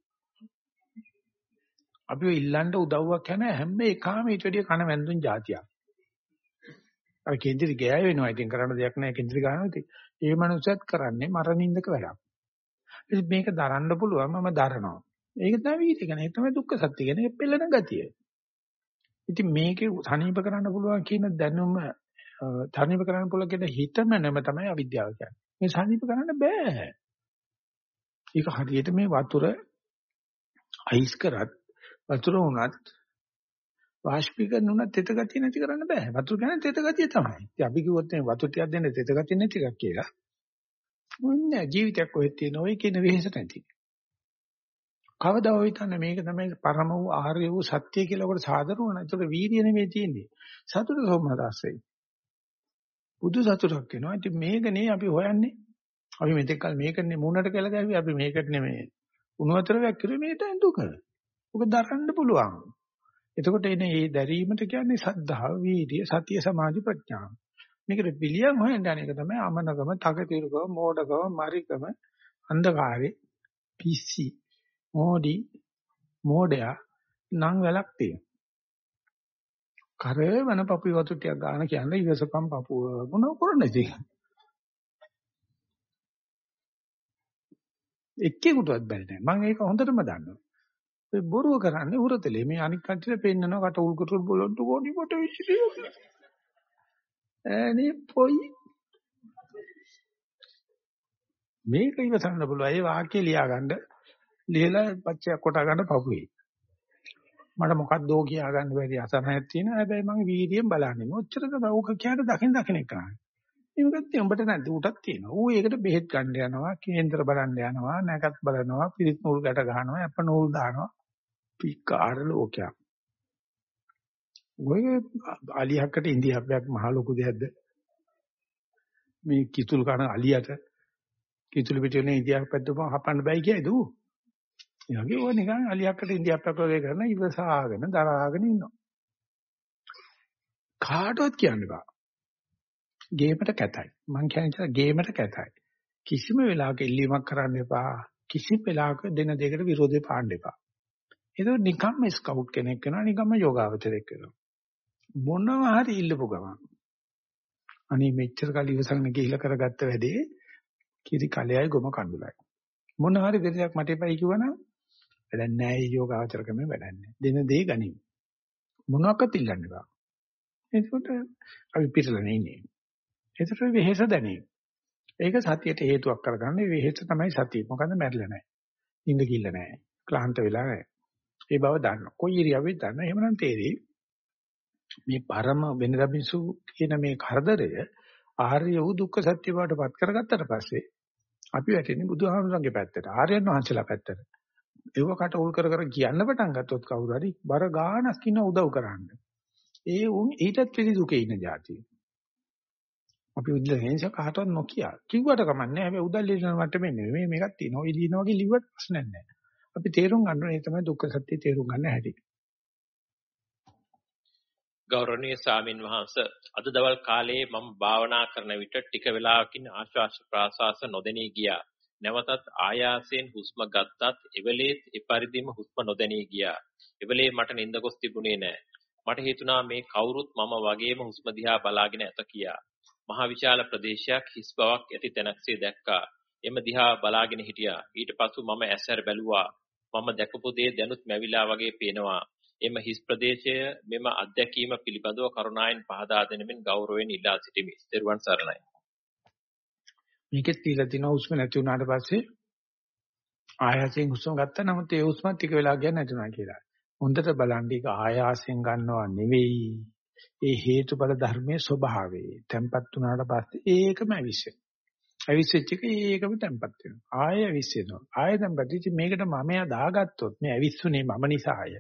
Speaker 1: අපි ඔය ඉල්ලන්න උදව්වක් යන හැම එකම ඊට වැඩිය කන වැන්දුන් જાතියක්. අර කේන්ද්‍රි ගෑය වෙනවා. ඉතින් කරන්න දෙයක් නැහැ කේන්ද්‍රි ගන්නවා. ඉතින් ඒ මනුස්සයත් කරන්නේ මරණින්දක වැඩක්. ඉතින් මේක දරන්න පුළුවන් මම දරනවා. ඒක තමයි වීර්ය කියන්නේ. ඒක තමයි දුක්ඛ සත්‍ය කියන්නේ. පෙළෙන ගතිය. ඉතින් මේකේ සනීප කරන්න පුළුවන් කියන දැනුම සනීප කරන්න පුළුවන් කියන හිතමනම තමයි අවිද්‍යාව කියන්නේ. මේ සනීප කරන්න බෑ. ඒක හරියට මේ වතුර අයිස් කරත් වතුර උනත් වාෂ්පීකරණ උනත් තෙත ගතිය නැති කරන්න බෑ. වතුර කියන්නේ තෙත ගතිය තමයි. ඉතින් අපි කිව්වොත් මේ වතුර ටිකක් දෙන්න තෙත ගතිය නැති එකක් කියලා. මොන්නේ ජීවිතයක් කොහෙද තියෙන ඔය කියන වෙහෙස නැති. කවදා හෝ හිතන්නේ මේක තමයි පරම වූ ආර්ය වූ සත්‍ය කියලා කොට සාදර වුණා. ඒක වීර්ය නෙමෙයි තියෙන්නේ. සතුට සෝමදාස් වෙයි. බුදු සතුටක් වෙනවා. ඉතින් මේකනේ අපි හොයන්නේ. අපි මෙතෙක් කල මේකනේ මූණට කියලා ගැවි අපි මේකට නෙමෙයි. උණු වතුර වැක්කිරුවේ මේක දුක. ඔක දරන්න පුළුවන්. එතකොට එනේ මේ දැරීමට කියන්නේ සද්ධා, වීර්ය, සතිය, සමාධි, ප්‍රඥා. මේකට පිළියම් හොයන්න යන එක තමයි අමනකම, තකතිරුකම, මෝඩකම, මරිකම, අන්ධකාරේ, පිස්සි, මෝඩි, මෝඩයා නම් වැලක් තියෙනවා. කරවන පපුව වතු ටිකක් ගන්න කියන්නේ ඉවසපම් පපුව මොනව කරන්නේ ඉතින්. එක්කෙකුටවත් බැරි නෑ. මම ඒක හොඳටම දන්නවා. ඒ බොරුව කරන්නේ උරතලේ. මේ අනික් කට්ටියට පෙන්නනවා කට උල්කුතුල් බොලොන්තු කොඩි කොට විශ්ිරිය. ඈනේ පොයි. මේක ඉවසන්න පුළුවන්. ඒ වාක්‍ය ලියාගන්න ලියලා පච්චයක් කොට ගන්න පපුවේ. මට මොකක්දෝ කියා ගන්න බැරි අසහනයක් තියෙනවා. හැබැයි මම වීඩියෙන් බලන්නේ. ඔච්චර තමයි ඕක කියන්න දකින් දකින් එක. මේකත් උඹට නැද්ද? ඌටත් තියෙනවා. ඌ ඒකට බෙහෙත් ගන්න යනවා, කේන්දර බලන්න යනවා, නැකත් බලනවා, පිරිත් නූල් ගැට ගන්නවා, අප නූල් දානවා. පිකාර ලෝකයක්. ඔය අලියක්කට ඉන්දියාප්පයක් මහ ලොකු දෙයක්ද? මේ කිතුල් කන අලියට කිතුල් පිටිනේ ඉන්දියාප්පයක් දුපම හපන්න බෑ කියයිද ඌ? ඒ වගේ ඕන නිකන් අලියක්කට ඉන්දියාප්පයක් වගේ කරන ඉවසාගෙන දරාගෙන ඉන්නවා. කාටවත් කියන්න බෑ. ගේමට කැතයි. මං කියන්නේ ගේමට කැතයි. කිසිම වෙලාවක ඉල්ලීමක් කරන්න එපා. කිසිම වෙලාවක දෙන දෙයකට විරෝධය පාන්න එපා. ඒක නිකම්ම ස්කවුට් කෙනෙක් වෙනවා නිකම්ම යෝගාවචරයක් වෙනවා. මොනවා හරි ඉල්ලපු ගමන්. අනේ මෙච්චර කල් ඉවසගෙන ගිහිලා කරගත්ත වැඩේ කිරි කලෙයි ගොම කඳුලයි. මොන හරි දෙයක් මට එපයි කිව්වනම් වැඩක් නැහැ මේ යෝගාවචර ක්‍රමේ වැඩක් නැහැ. දෙන දේ ගනිමු. මොනවාක්වත් ඉල්ලන්න බෑ. එතකොට අපි පිටලනේ ඉන්නේ. එතකොට වෙහෙස දැනේ. ඒක සතියට හේතුවක් කරගන්න වෙහෙස තමයි සතිය. මොකද මැරිලා නැහැ. ඉඳ කිල්ල නැහැ. ක්ලාන්ත වෙලා නැහැ. ඒ බව දන්න. කොයි ඉරියව්වෙත් දන්න. එහෙමනම් තේරෙයි. මේ පරම වෙනදබිසු කියන මේ කරදරය ආර්ය වූ දුක්ඛ සත්‍ය බවට පත් කරගත්තට පස්සේ අපි වැටෙන්නේ බුදුහාමුදුරන්ගේ පැත්තට. ආර්යයන් වහන්සේලා පැත්තට. ඒව කට උල් කර කර කියන්න පටන් ගත්තොත් කවුරු හරි බර ගානක් ඉන්න උදව් කරන්න. ඒ උන් ඊටත් පිළි දුකේ ඉන්න જાතිය. අපි උදේ හේන්ස කාටවත් නොකිය. කිව්වට කමන්නේ හැබැයි උදල් ලියන මට්ටමේ නෙමෙයි මේකක් තියෙනවා. ඔය ලියන වගේ ලිව්වට ප්‍රශ්නයක් නැහැ. අපි තේරුම් ගන්න ඕනේ තමයි දුක්ඛ සත්‍ය තේරුම් ගන්න හැටි.
Speaker 2: ගෞරවනීය ස්වාමින් වහන්සේ අද දවල් කාලයේ මම භාවනා කරන විට ටික වේලාවකින් ආශ්වාස ප්‍රාශ්වාස නොදෙනී ගියා. නැවතත් ආයාසයෙන් හුස්ම ගත්තත් එවලේත් එපරිදිම හුස්ම නොදැනී ගියා. එවලේ මට නිින්ද ගොස් තිබුණේ නැහැ. මට හිතුණා මේ කවුරුත් මම වගේම හුස්ම දිහා බලාගෙන ඇත කියා. මහ විශාල ප්‍රදේශයක් හිස් බවක් ඇති තැනක්සේ දැක්කා. එම දිහා බලාගෙන හිටියා. ඊට පසු මම ඇස්සර බැලුවා. මම දැකපු දේ දැනුත් මැවිලා වගේ පේනවා. එම හිස් ප්‍රදේශය මෙම අත්දැකීම පිළිබඳව කරුණාවෙන් පහදා දෙනමින් ගෞරවයෙන් ඉල්ලා සිටිමි. ත්වන් සරණයි.
Speaker 1: මේකෙත් තියලා තිනවා හුස්ම නැති වුණාට පස්සේ ආයාසයෙන් හුස්ම ගත්තා නමුත් ඒ හුස්ම ටික වෙලා ගියා නැතුණා කියලා. හොඳට බලන්න ඒක ආයාසයෙන් ගන්නවා නෙවෙයි. ඒ හේතුඵල ධර්මයේ ස්වභාවය. tempat වුණාට පස්සේ ඒකම ඇවිස්සෙනවා. ඇවිස්සෙච්ච එක ඒකම tempat වෙනවා. ආය ඇවිස්සෙනවා. ආය tempat ඉති මේකට මමයා දාගත්තොත් මේ ඇවිස්සුනේ මම නිසාය.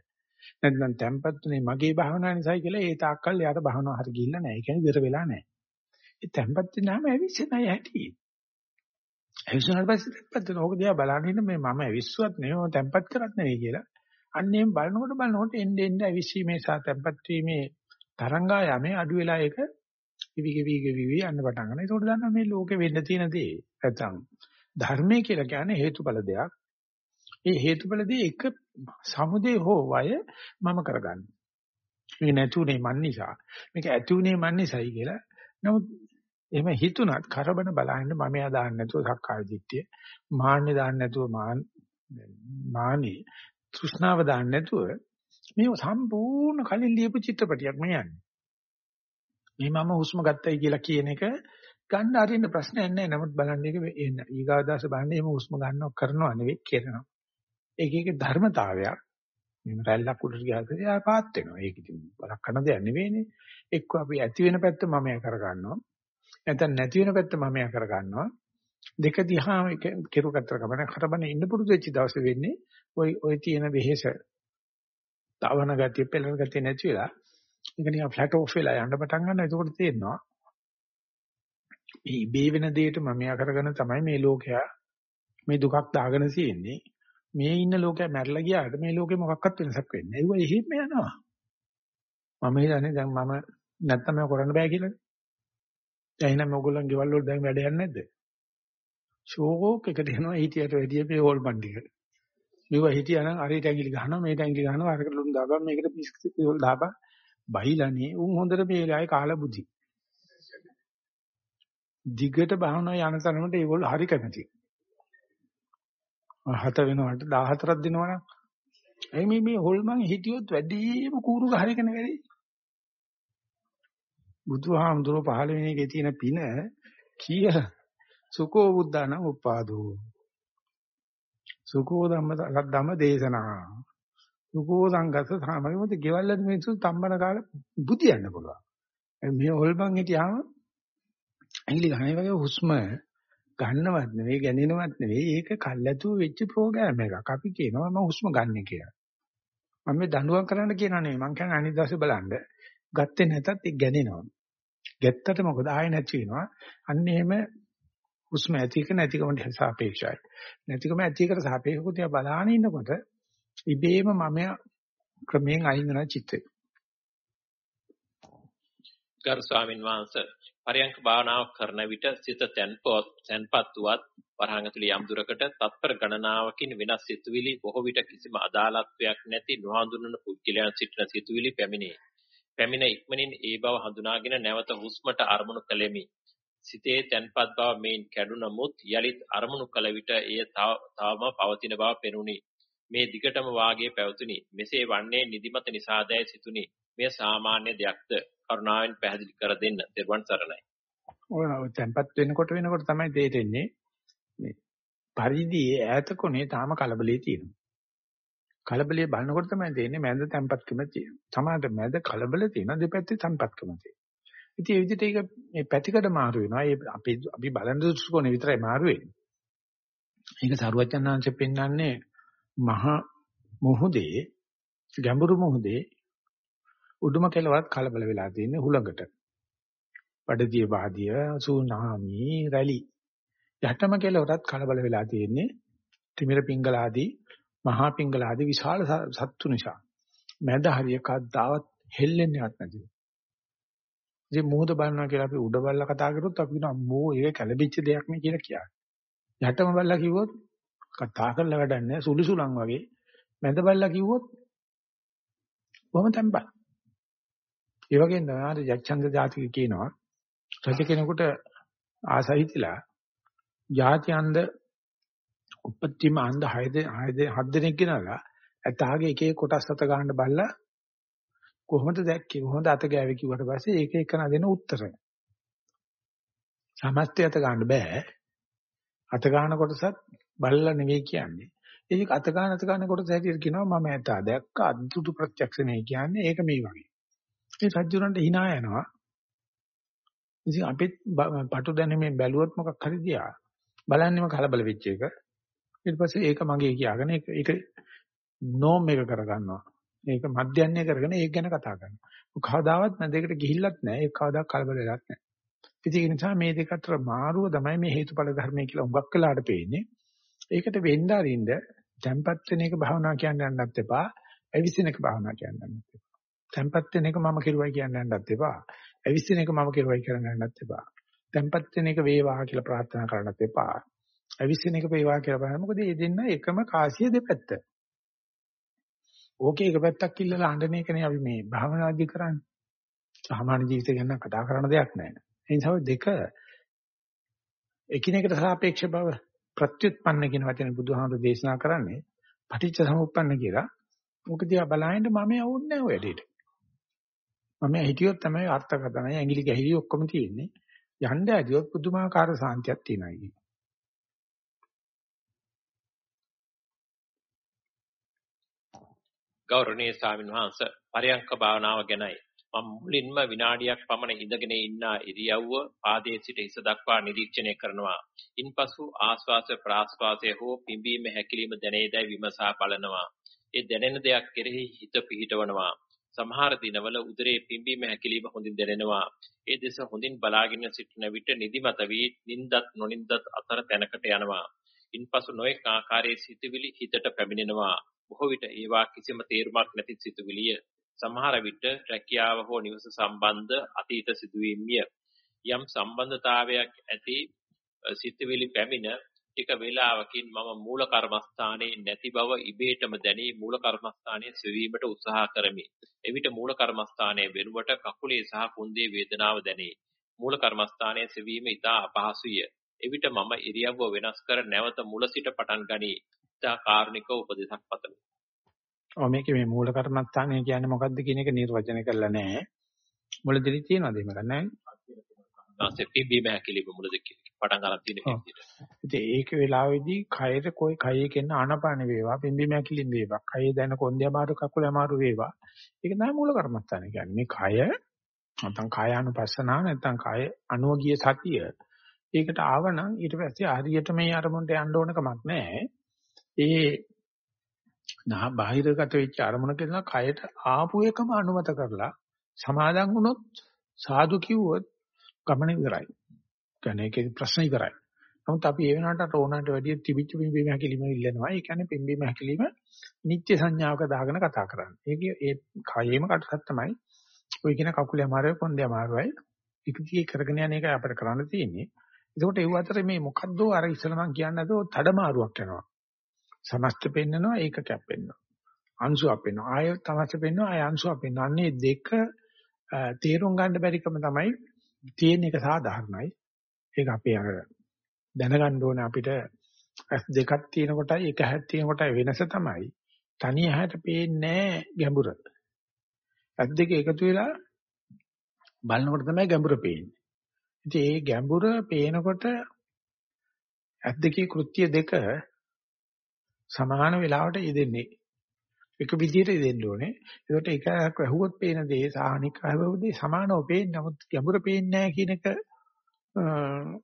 Speaker 1: නැත්නම් tempat උනේ මගේ භාවනාව නිසායි කියලා ඒ තාක්කල් යාට භාවනාව හරි ගිහිල්ලා නැහැ. ඒ කියන්නේ විතර වෙලා නැහැ. ඒ tempat වෙනාම ඇවිස්සෙනයි ඇති. ඇවිස්සුනාට පස්සේ tempat වෙනවා. ඕක දිහා බලන්න ඉන්න මේ මම ඇවිස්සුවත් නෙවෙයි මම tempat කරත් නෙවෙයි කියලා. අන්න එහෙම බලනකොට බලනකොට එන්න එන්න ඇවිස්සීමේ සහ tempat වීමේ තරංගා යමේ අඩු වෙලා ඒක කිවි කිවි කිවි යන්න පටන් ගන්නවා. ඒකට දන්නවා මේ ලෝකේ වෙන්න තියෙන දේ. නැත්තම් ධර්මයේ කියලා කියන්නේ හේතුඵල දෙයක්. ඒ හේතුඵල දේ එක සමුදේ හෝ වය මම කරගන්න. මේක නැතුනේ මන් නිසා. මේක ඇතුනේ මන් නිසායි කියලා. නමුත් එහෙම හිතුණත් කරබන බලහින්න මම එයා දාන්න නැතුව සක්කාය දිට්ඨිය මාන්නේ දාන්න නැතුව මාන් මානේ තෘෂ්ණාව දාන්න නැතුව මේ සම්පූර්ණ කලින් ලියපු චිත්‍රපටියක් මේ යන්නේ. මේ මම හුස්ම ගත්තයි කියලා කියන එක ගන්න අරින්න ප්‍රශ්නයක් නැහැ. නමුත් බලන්න එක එන්න. ඊගාදාස බලන්න එහෙම හුස්ම ගන්නව කරනව නෙවෙයි කරනවා. ඒක ඒකේ ධර්මතාවයක්. මේ රැල්ලක් උඩට ගියාද එයා පාත් වෙනවා. ඒක ඉතින් බලක් කරන දෙයක් නෙවෙයිනේ. එක්ක අපි ඇති වෙන පැත්ත මම යා කරගන්නවා. නැත්නම් නැති වෙන පැත්ත මම යා කරගන්නවා. දෙක දිහා කෙරුකතර ගමන කරබන ඉන්න පුරුදු වෙච්ච දවසේ වෙන්නේ ওই ওই තියෙන වෙහෙස තවන ගතිය පෙළන ගතිය නැති වෙලා ඒක නිකන් ෆ්ලැට් ඔෆ් වෙලා යන්න පටන් ගන්නවා එතකොට තේරෙනවා මේ ඉබේ වෙන දෙයට මම යා කරගෙන තමයි මේ ලෝකයා මේ දුකක් දාගෙන තියෙන්නේ මේ ඉන්න ලෝකයා මැරලා ගියාට මේ ලෝකේ මොකක්වත් වෙනසක් වෙන්නේ නැහැ. ඒව එහෙම යනවා. මම හිතන්නේ දැන් මම නැත්තම් මේක කරන්න බෑ කියලා. දැන් එහෙනම් ඔයගොල්ලන් ගෙවල් වල දැන් වැඩ යන්නේ නැද්ද? ෂෝක් එකට යනවා හිටියට වැඩිය මේ හෝල් බණ්ඩික. මෙව හිටියානම් අරේ ටැංගිලි ගහනවා මේ ටැංගිලි ගහනවා අරකට ලුණු දාපන් මේකට පිස්කෝල් දාපන් බයිලානේ උන් හොඳට මේ ගායේ කාලා බුද්ධි. දිගට භාවනා යන තරමට ඒගොල්ලෝ හරි කැමතියි. හත වෙනවට 14ක් දෙනවනම්. එයි මේ මේ හොල්මන් හිටියොත් වැඩිම කూరు ගහරගෙන වැඩි. බුදුහාමුදුරුවෝ පහළ වෙන එකේ තියෙන පින කීය? සුකෝ බුද්ධාන උපාදෝ. සුකෝ ධම්ම ධම්ම දේශනා. සුකෝ සංගත සාමගමද ගෙවල්ලද මිනිස්සු තම්බන කාලේ බුදියන්න පුළුවන්. මේ හොල්මන් හිටියාම ඇඟිලි ගහන වගේ හුස්ම ගන්නවත් නෙවෙයි ගැනෙනවත් නෙවෙයි ඒක කල්ැතුව වෙච්ච ප්‍රෝග්‍රෑම් එකක්. අපි කියනවා මම හුස්ම ගන්න කියලා. මම මේ දඬුවම් කරන්න කියනා නෙවෙයි. මං කියන්නේ අනිත් දවසේ බලන්න. ගත්තේ නැතත් ඒක ගැනෙනවා. ගැත්තට මොකද ආයෙ නැති වෙනවා. අන්න එහෙම හුස්ම ඇතික නැතිකමට සාපේක්ෂයි. නැතිකම ඇතිකට සාපේක්ෂව තියා බලාගෙන ඉන්නකොට ඉබේම මම ක්‍රමයෙන් අයින් වෙන චිත්තේ.
Speaker 2: ගරු ස්වාමින් වහන්සේ පරයන්ක භාවනාව කරන විට සිත තැන්පත් තැන්පත් වුවත් වරහන් ඇතුළේ යම් දුරකට තත්පර ගණනාවකින් වෙනස් සිතුවිලි බොහෝ විට කිසිම අදාළත්වයක් නැති නොහඳුනන පුද්ගලයන් සිටින සිතුවිලි පැමිණේ. පැමිණ ඉක්මනින් ඒ බව හඳුනාගෙන නැවත හුස්මට අරමුණු කළෙමි. සිතේ තැන්පත් බව මේන් කැඩුනමුත් යලිත් අරමුණු කළ විට එය තවම පවතින බව පෙනුනි. මේ දිගටම වාගේ පැවතුනි. මෙසේ වන්නේ නිදිමත නිසාදැයි සිතුනි. මෙය සාමාන්‍ය දෙයක්ද? කරුණාවෙන් පැහැදිලි කර දෙන්න. ත්වන් සරණයි.
Speaker 1: ඔය තැන්පත් වෙනකොට වෙනකොට තමයි තේරෙන්නේ මේ පරිදි ඈත කොනේ තාම කලබලේ තියෙනවා. කලබලයේ බලනකොට තමයි තේරෙන්නේ මැද තැන්පත්කම තියෙනවා. සමහරට මැද කලබල තියෙනවා දෙපැත්තේ තැන්පත්කම තියෙනවා. ඉතින් ඒ විදිහට ඒක මේ පැතිකඩ මාරු වෙනවා. ඒ අපි අපි බලන දෘෂ්ටිකෝණය විතරයි මාරු වෙන්නේ. ඒක සරුවචනාංශයෙන් පෙන්වන්නේ මහ මුහුදේ ගැඹුරු මුහුදේ උඩුම කෙළවරත් කලබල වෙලා තියෙන්නේ හුලඟට. බඩදිය බාදිය සූනාමි රැලි. යටම කෙළවරත් කලබල වෙලා තියෙන්නේ තිමිර පිංගලාදී මහා පිංගලාදී විශාල සත්තු නිසා. මැද හරිය කද්දාවත් හෙල්ලෙන්නේවත් නැතිව. ඉතින් මොහොත බලනවා කියලා අපි උඩ බල්ලා කතා කරොත් අපි කියනවා අම්මෝ ඒක කැළඹිච්ච දෙයක් නේ කියලා කියන්නේ. යටම බල්ලා කිව්වොත් කතා කරලා වැඩක් නැහැ සුළුසුලන් වගේ. මැද බල්ලා කිව්වොත් කොහොම තැම්පත්. ඒ වගේ නේද යක්ෂංග ජාතික කියනවා රජ කෙනෙකුට ආසහිතලා ಜಾති අන්ද උපත්තිම අන්ද 6 6 7 දෙනෙක් ගෙනලා ඇතාගේ එක එක කොටස් අත ගන්න බල්ලා කොහොමද දැක්කේ කොහොමද අත ගෑවේ කිව්වට පස්සේ ඒක එකන දෙන උත්තරය. සමස්තය අත ගන්න බෑ. අත ගන්න කොටසත් බලලා නෙවෙයි කියන්නේ. ඒක අත ගන්න අත ගන්න කොටස හැටියට කියනවා මම ඇතා දැක්ක අද්දුතු ප්‍රත්‍යක්ෂණය කියන්නේ ඒක මේ වගේ. ඒ සජ්ජුරන්ට hina යනවා. ඉතින් අපිත් පටු දැනෙමින් බැලුවොත් මොකක් හරි දියා. බලන්නෙම කලබල වෙච්ච එක. ඊට පස්සේ ඒක මගේ කියාගෙන ඒක ඒක නෝම් එක කරගන්නවා. ඒක මධ්‍යන්නේ කරගෙන ඒක ගැන කතා කරනවා. කවදාවත් නැදයකට ගිහිල්ලත් නැහැ. ඒක කවදාවත් කලබල වෙලත් නැහැ. ඉතින් ඒ නිසා මේ දෙක අතර මාරුව තමයි මේ හේතුඵල ධර්මය කියලා උඟක් වෙලාට පේන්නේ. ඒකට වෙන්න අරින්ද tempat වෙන එක භාවනා කියන්න යන්නත් එපා. ඇවිසින එක භාවනා කියන්න යන්නත් එපා. Tempat වෙන එක මම කෙරුවයි කියන්න යන්නත් එපා. ඇවිසින එක මම කෙරුවයි කියන්න යන්නත් එපා. tempat වෙන එක වේවා කියලා ප්‍රාර්ථනා කරන්නත් එපා. ඇවිසින එක වේවා කියලා බලන්න. මොකද මේ දෙන්න එකම කාසිය දෙපැත්ත. ඕකේ එක පැත්තක් ඉල්ලලා හඬන එකනේ අපි මේ භාවනාදි කරන්නේ. සාමාන්‍ය ජීවිතය ගැන කතා කරන දෙයක් නෑ. ඒ නිසා දෙක එකිනෙකට සාපේක්ෂ බව ප්‍රත්‍යুৎපන්න කියන වචනේ බුදුහාමුදුරු දේශනා කරන්නේ පටිච්ච සමුප්පන්න කියලා. මොකද දිහා බලහින්න මම යවුන්නේ ඔය දෙයට. මම හිතියොත් තමයි අර්ථකථනය ඇඟිලි ගැහිලි ඔක්කොම තියෙන්නේ. යන්න ඇදියොත් පුදුමාකාර සාන්තියක් තියෙනවා ඉතින්.
Speaker 2: ගෞරවනීය ස්වාමීන් වහන්ස පරයන්ක භාවනාව ගැනයි මම මුලින්ම විනාඩියක් පමණ ඉඳගෙන ඉන්න ඉරියව්ව පාදයේ සිට හිස දක්වා නිරීක්ෂණය කරනවා. ඉන්පසු ආස්වාස ප්‍රාස්වාසය හෝ පිම්බීම හැකිලිම දැනේදයි විමසා බලනවා. ඒ දැනෙන දෙයක් කෙරෙහි හිත පිහිටවනවා. සමහර දිනවල උදරයේ පිම්බීම හැකිලිම හොඳින් දැනෙනවා. ඒ දෙස හොඳින් බලාගෙන සිටින විට නිදිමත වී නින්දත් නොනින්දත් අතර තැනකට යනවා. ඉන්පසු නොඑක ආකාරයේ සිතුවිලි හිතට පැමිණෙනවා. බොහෝ විට ඒවා කිසිම තේරුමක් නැති සිතුවිලිය. සමහර විට රැකියාව හෝ නිවස සම්බන්ධ අතීත සිදුවීම්ය. යම් සම්බන්ධතාවයක් ඇති සිතුවිලි පැමිණ ටික වේලාවකින් මම මූල කර්මස්ථානයේ නැති බව ඉබේටම දැනී මූල කර්මස්ථානයේ සෙවීමට උත්සාහ කරමි. එවිට මූල කර්මස්ථානයේ වෙනුවට කකුලේ සහ කුන්දේ වේදනාව දැනේ. මූල කර්මස්ථානයේ සෙවීම ඉතා අපහසුය. එවිට මම ඉරියව්ව වෙනස් කර නැවත මුල සිට පටන් ගනී. ඉතා කාරුණික උපදේශක් පතමි.
Speaker 1: ඔව් මේකේ මේ මූල කර්මස්ථානය කියන්නේ මොකක්ද කියන එක නිර්වචනය කරලා නැහැ. මුලදී තියෙනවද එහෙම නැහැ?
Speaker 2: ඊපස්සේ පිම්බීම හැකිලිම මුලද පටන් ගන්න තියෙන විදිහට.
Speaker 1: ඉතින් ඒක වෙලාවේදී කයර කොයි කයේ කෙන ආනපාන වේවා පිම්බීම හැකිලිම වේවා. කයේ දැන කොන්දේ අමාරු කකුල අමාරු වේවා. ඒක තමයි මූල කර්මස්ථානය කියන්නේ. මේ කය නැත්නම් කායානුපස්සනාව නැත්නම් කාය අනුවගිය සතිය. ඒකට ආවනම් ඊට පස්සේ හරියට මේ අරමුණට යන්න ඕන කමක් නැහැ. ඒ නා බාහිරගත වෙච්ච අරමුණක ඉඳලා කයට ආපු එකම අනුමත කරලා සමාදන් වුණොත් සාදු කිව්වොත් ගමන ඉවරයි. කියන්නේ ඒකේ ප්‍රශ්න ඉවරයි. නමුත් අපි ඒ වෙනාට ඕනකට වැඩිය තිබිච්ච පිම්බීම හැකිලිම ඉල්ලනවා. ඒ කියන්නේ පිම්බීම හැකිලිම නිත්‍ය සංඥාවක දාගෙන කතා කරන්නේ. ඒකේ ඒ කයෙම කටසක් තමයි ඔය කියන කකුලේ අමාරුයි කොන්දේ අමාරුයි. ඉක්තිය කරගෙන යන එකයි අපිට කරන්න තියෙන්නේ. ඒකෝට ඒ අතර මේ මොකද්ද අර ඉස්සල මං කියන්නේ නැතෝ තඩමාරුවක් යනවා. සමස්ත පෙන්නනවා ඒකකයක් පෙන්නනවා. අංශුවක් පෙන්නනවා. ආය තමස්ත පෙන්නනවා ආය අංශුවක් පෙන්නනවා. අන්නේ දෙක තේරුම් ගන්න බැරිකම තමයි තියෙන එක සාධාරණයි. ඒක අපි අර දැනගන්න ඕනේ අපිට ඇස් දෙකක් තියෙන කොටයි එක හැක් තියෙන කොටයි වෙනස තමයි. තනි ඇහැට පේන්නේ ගැඹුර. ඇස් දෙක එකතු වෙලා බලනකොට තමයි ගැඹුර පේන්නේ. ඉතින් ඒ ගැඹුර පේනකොට ඇස් දෙකේ කෘත්‍ය දෙක සමාන වෙලාවට යෙදෙන්නේ. එක විදිහට යෙදෙන්න ඕනේ. ඒකට එකක් වැහුවොත් පේන දේ සාහනික වැහුවොත් සමානව පේන්නේ. නමුත් ගැඹුර පේන්නේ නැහැ කියන එක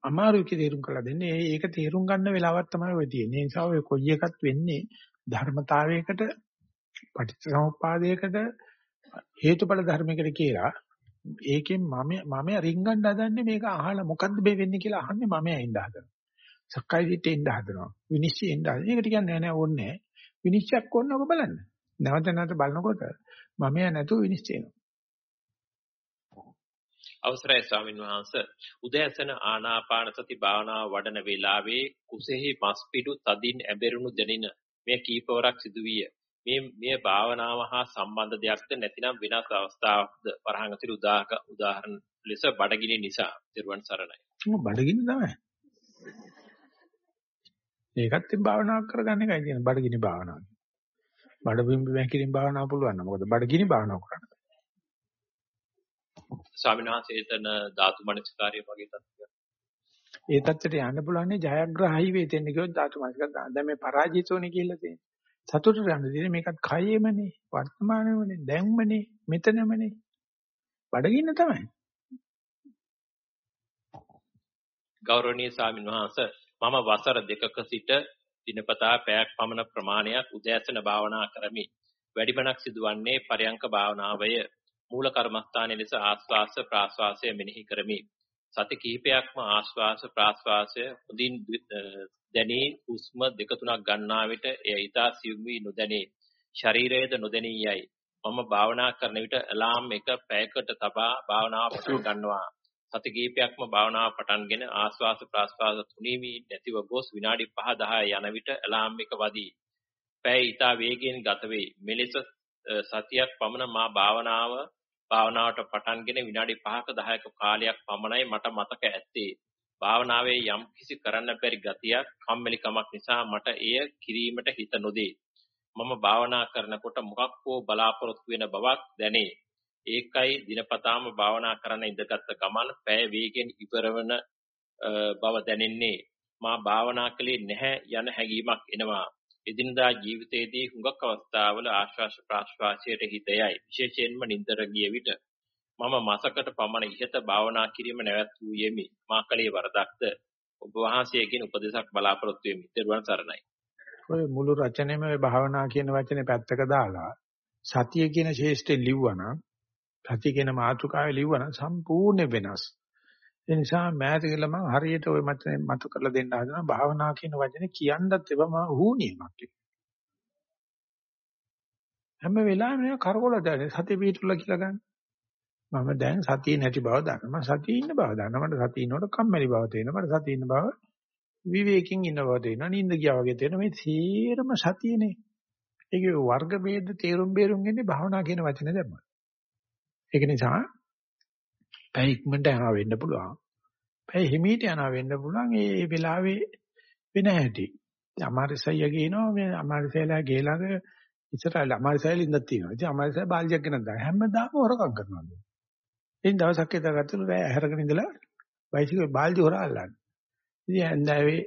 Speaker 1: අමාරුයි කියලා තේරුම් කරලා දෙන්නේ. ඒක තේරුම් ගන්න වෙලාවක් තමයි ඔය තියෙන්නේ. ඒ නිසා ඔය කොයි එකක් වෙන්නේ ධර්මතාවයකට පටිච්චසමුප්පාදයකට හේතුඵල ධර්මයකට කියලා ඒකෙන් මම මම රින්ගන්න හදන්නේ මේක අහලා මොකද්ද මේ වෙන්නේ කියලා අහන්නේ මම ඇින්ද හදනවා. සක්කාය දිට්ඨිය ඉඳ හදනවා. විනිශ්චය ඉඳ හදනවා. ඒකට කියන්නේ නෑ නෑ ඕනේ නෑ. විනිශ්චයක් ඕනක බලන්න. නැවත නැවත බලනකොට මම නැතුව විනිශ්චය වෙනවා.
Speaker 2: අවසරයි ස්වාමීන් වහන්ස. උදෑසන ආනාපාන සති භාවනාව වඩන වේලාවේ කුසෙහි මස් පිඩු තදින් ඇඹෙරුණු දැනින. මේ කීපවරක් සිදුවිය. මේ මේ භාවනාව හා සම්බන්ධ දෙයක්ද නැතිනම් වෙනස් අවස්ථාවක්ද? වරහන් අතර උදාහරණ ලෙස බඩගිනි නිසා දිරුවන් සරණයි.
Speaker 1: බඩගිනි තමයි? ඒකත් භාවනාවක් කරගන්න එකයි කියන්නේ බඩගිනි භාවනාව. බඩ බිම්බි වැකිලින් භාවනාව පුළුවන් නේද මොකද? බඩගිනි භාවනාව කරන්න
Speaker 2: ස්වාමීන් වහන්සේ එතන ධාතු මනස්කාරය වගේ තත්ත්වයක්.
Speaker 1: ඒ තත්ත්වයට යන්න පුළුවන් ජයග්‍රහයි වේතෙන්න කිව්වොත් ධාතු මනස්කාර දැන් මේ පරාජිතෝනේ කියලා තියෙන්නේ. සතුටට යන්න දෙන්නේ මේකත් කයෙමනේ වර්තමානෙමනේ දැන්මනේ මෙතනමනේ. බඩගින්න තමයි.
Speaker 2: ගෞරවනීය ස්වාමීන් වහන්සේ මම වසර දෙකක සිට දිනපතා පැයක් පමණ ප්‍රමාණයක් උදෑසන භාවනා කරමි. වැඩිමනක් සිදුවන්නේ පරයන්ක භාවනාවය. මූල කර්මස්ථානයේ ලෙස ආස්වාස ප්‍රාස්වාසය මෙනෙහි කරමි. සති කිහිපයක්ම ආස්වාස ප්‍රාස්වාසය හොඳින් දැනී හුස්ම දෙක තුනක් ගන්නා විට එය ඊතා සියුම් වී නොදැනේ. ශරීරයේද නොදැනී යයි. මම භාවනා කරන විට අලාම් එක පැයකට තබා භාවනාව පටන් ගන්නවා. සති කිහිපයක්ම භාවනාව පටන්ගෙන ආස්වාස ප්‍රාස්වාස තුනී වී නැතිව ගොස් විනාඩි 5 10 යන විට අලාම් එක වදී. පැය ඊතා වේගයෙන් ගත වේ. මෙලෙස සතියක් පමණ මා භාවනාව භාවනාවට පටන්ගෙන විනාඩි 5ක 10ක කාලයක් පමණයි මට මතක ඇත්තේ. භාවනාවේ යම් කිසි කරන්න බැරි ගතියක් කම්මැලිකමක් නිසා මට එය කිරීමට හිත නොදේ. මම භාවනා කරනකොට මොකක් හෝ බලාපොරොත්තු වෙන බවක් දැනේ. ඒකයි දිනපතාම භාවනා කරන්න ඉඳගත් ගමන් පැය වේගෙන් ඉවරවන බව දැනෙන්නේ. මා භාවනා කළේ නැහැ යන හැඟීමක් එනවා. එදිනදා ජීවිතයේදී හුඟක් අවස්ථාවල ආශ්වාස ප්‍රාශ්වාසයට හිත යයි. විශේෂයෙන්ම නින්දර ගිය විට මම මාසකට පමණ ඉහත භාවනා කිරීම නැවැත් වූ යෙමි. මා කලේ වරදක්ද ඔබ වහන්සේගෙන් උපදේශක් බලාපොරොත්තු වෙමි. ත්වන් සරණයි.
Speaker 1: ඔය මුළු රචනෙම ඔය භාවනා කියන වචනේ පැත්තක දාලා සතිය කියන ශේෂ්ඨේ ලිව්වනම් සතිය කියන මාතෘකාවේ ලිව්වනම් සම්පූර්ණ වෙනස්. ඒ නිසා මෑතක ළමං හරියට ওই මත මතු කරලා දෙන්න හදනවා භාවනා කියන වචනේ කියන්නත් එපා මම හුනියමක් ඒක. හැම වෙලාවෙම නේ කරකොල දැන සතිය පිටුල කියලා ගන්න. මම දැන් සතිය නැති බව දන්නවා. මම සතිය ඉන්න බව දන්නවා. මට සතිය ඉන්නකොට කම්මැලි බව තේනවා. මට සතිය ඉන්න බව විවේකයෙන් ඉන්න බව තේනවා. නිින්ද ගියා වගේ තේනවා. මේ සීරම සතියනේ. ඒකේ වර්ග ભેද තේරුම් බේරුම් ගන්නේ භාවනා කියන වචනේ දැම්මා. ඒක නිසා පැය ඉක්මනට යනවා වෙන්න පුළුවන්. පැය හිමීට යනවා වෙන්න පුළුවන්. ඒ වෙලාවේ වෙන හැටි. අමාරිසය කියනවා මේ අමාරිසයලා ගේලඟ ඉස්සරහට අමාරිසයල ඉඳක් තියෙනවා. ඉතින් අමාරිසය බාල්දියක් ගෙනත් දාන හැමදාම හොරකම් කරනවා. ඉතින් දවසක් ඉඳගත්තලු රෑ හැරගෙන ඉඳලා බයිසිකල් බාල්දි හොරා අල්ලන්නේ. ඉතින් ඇන්දාවේ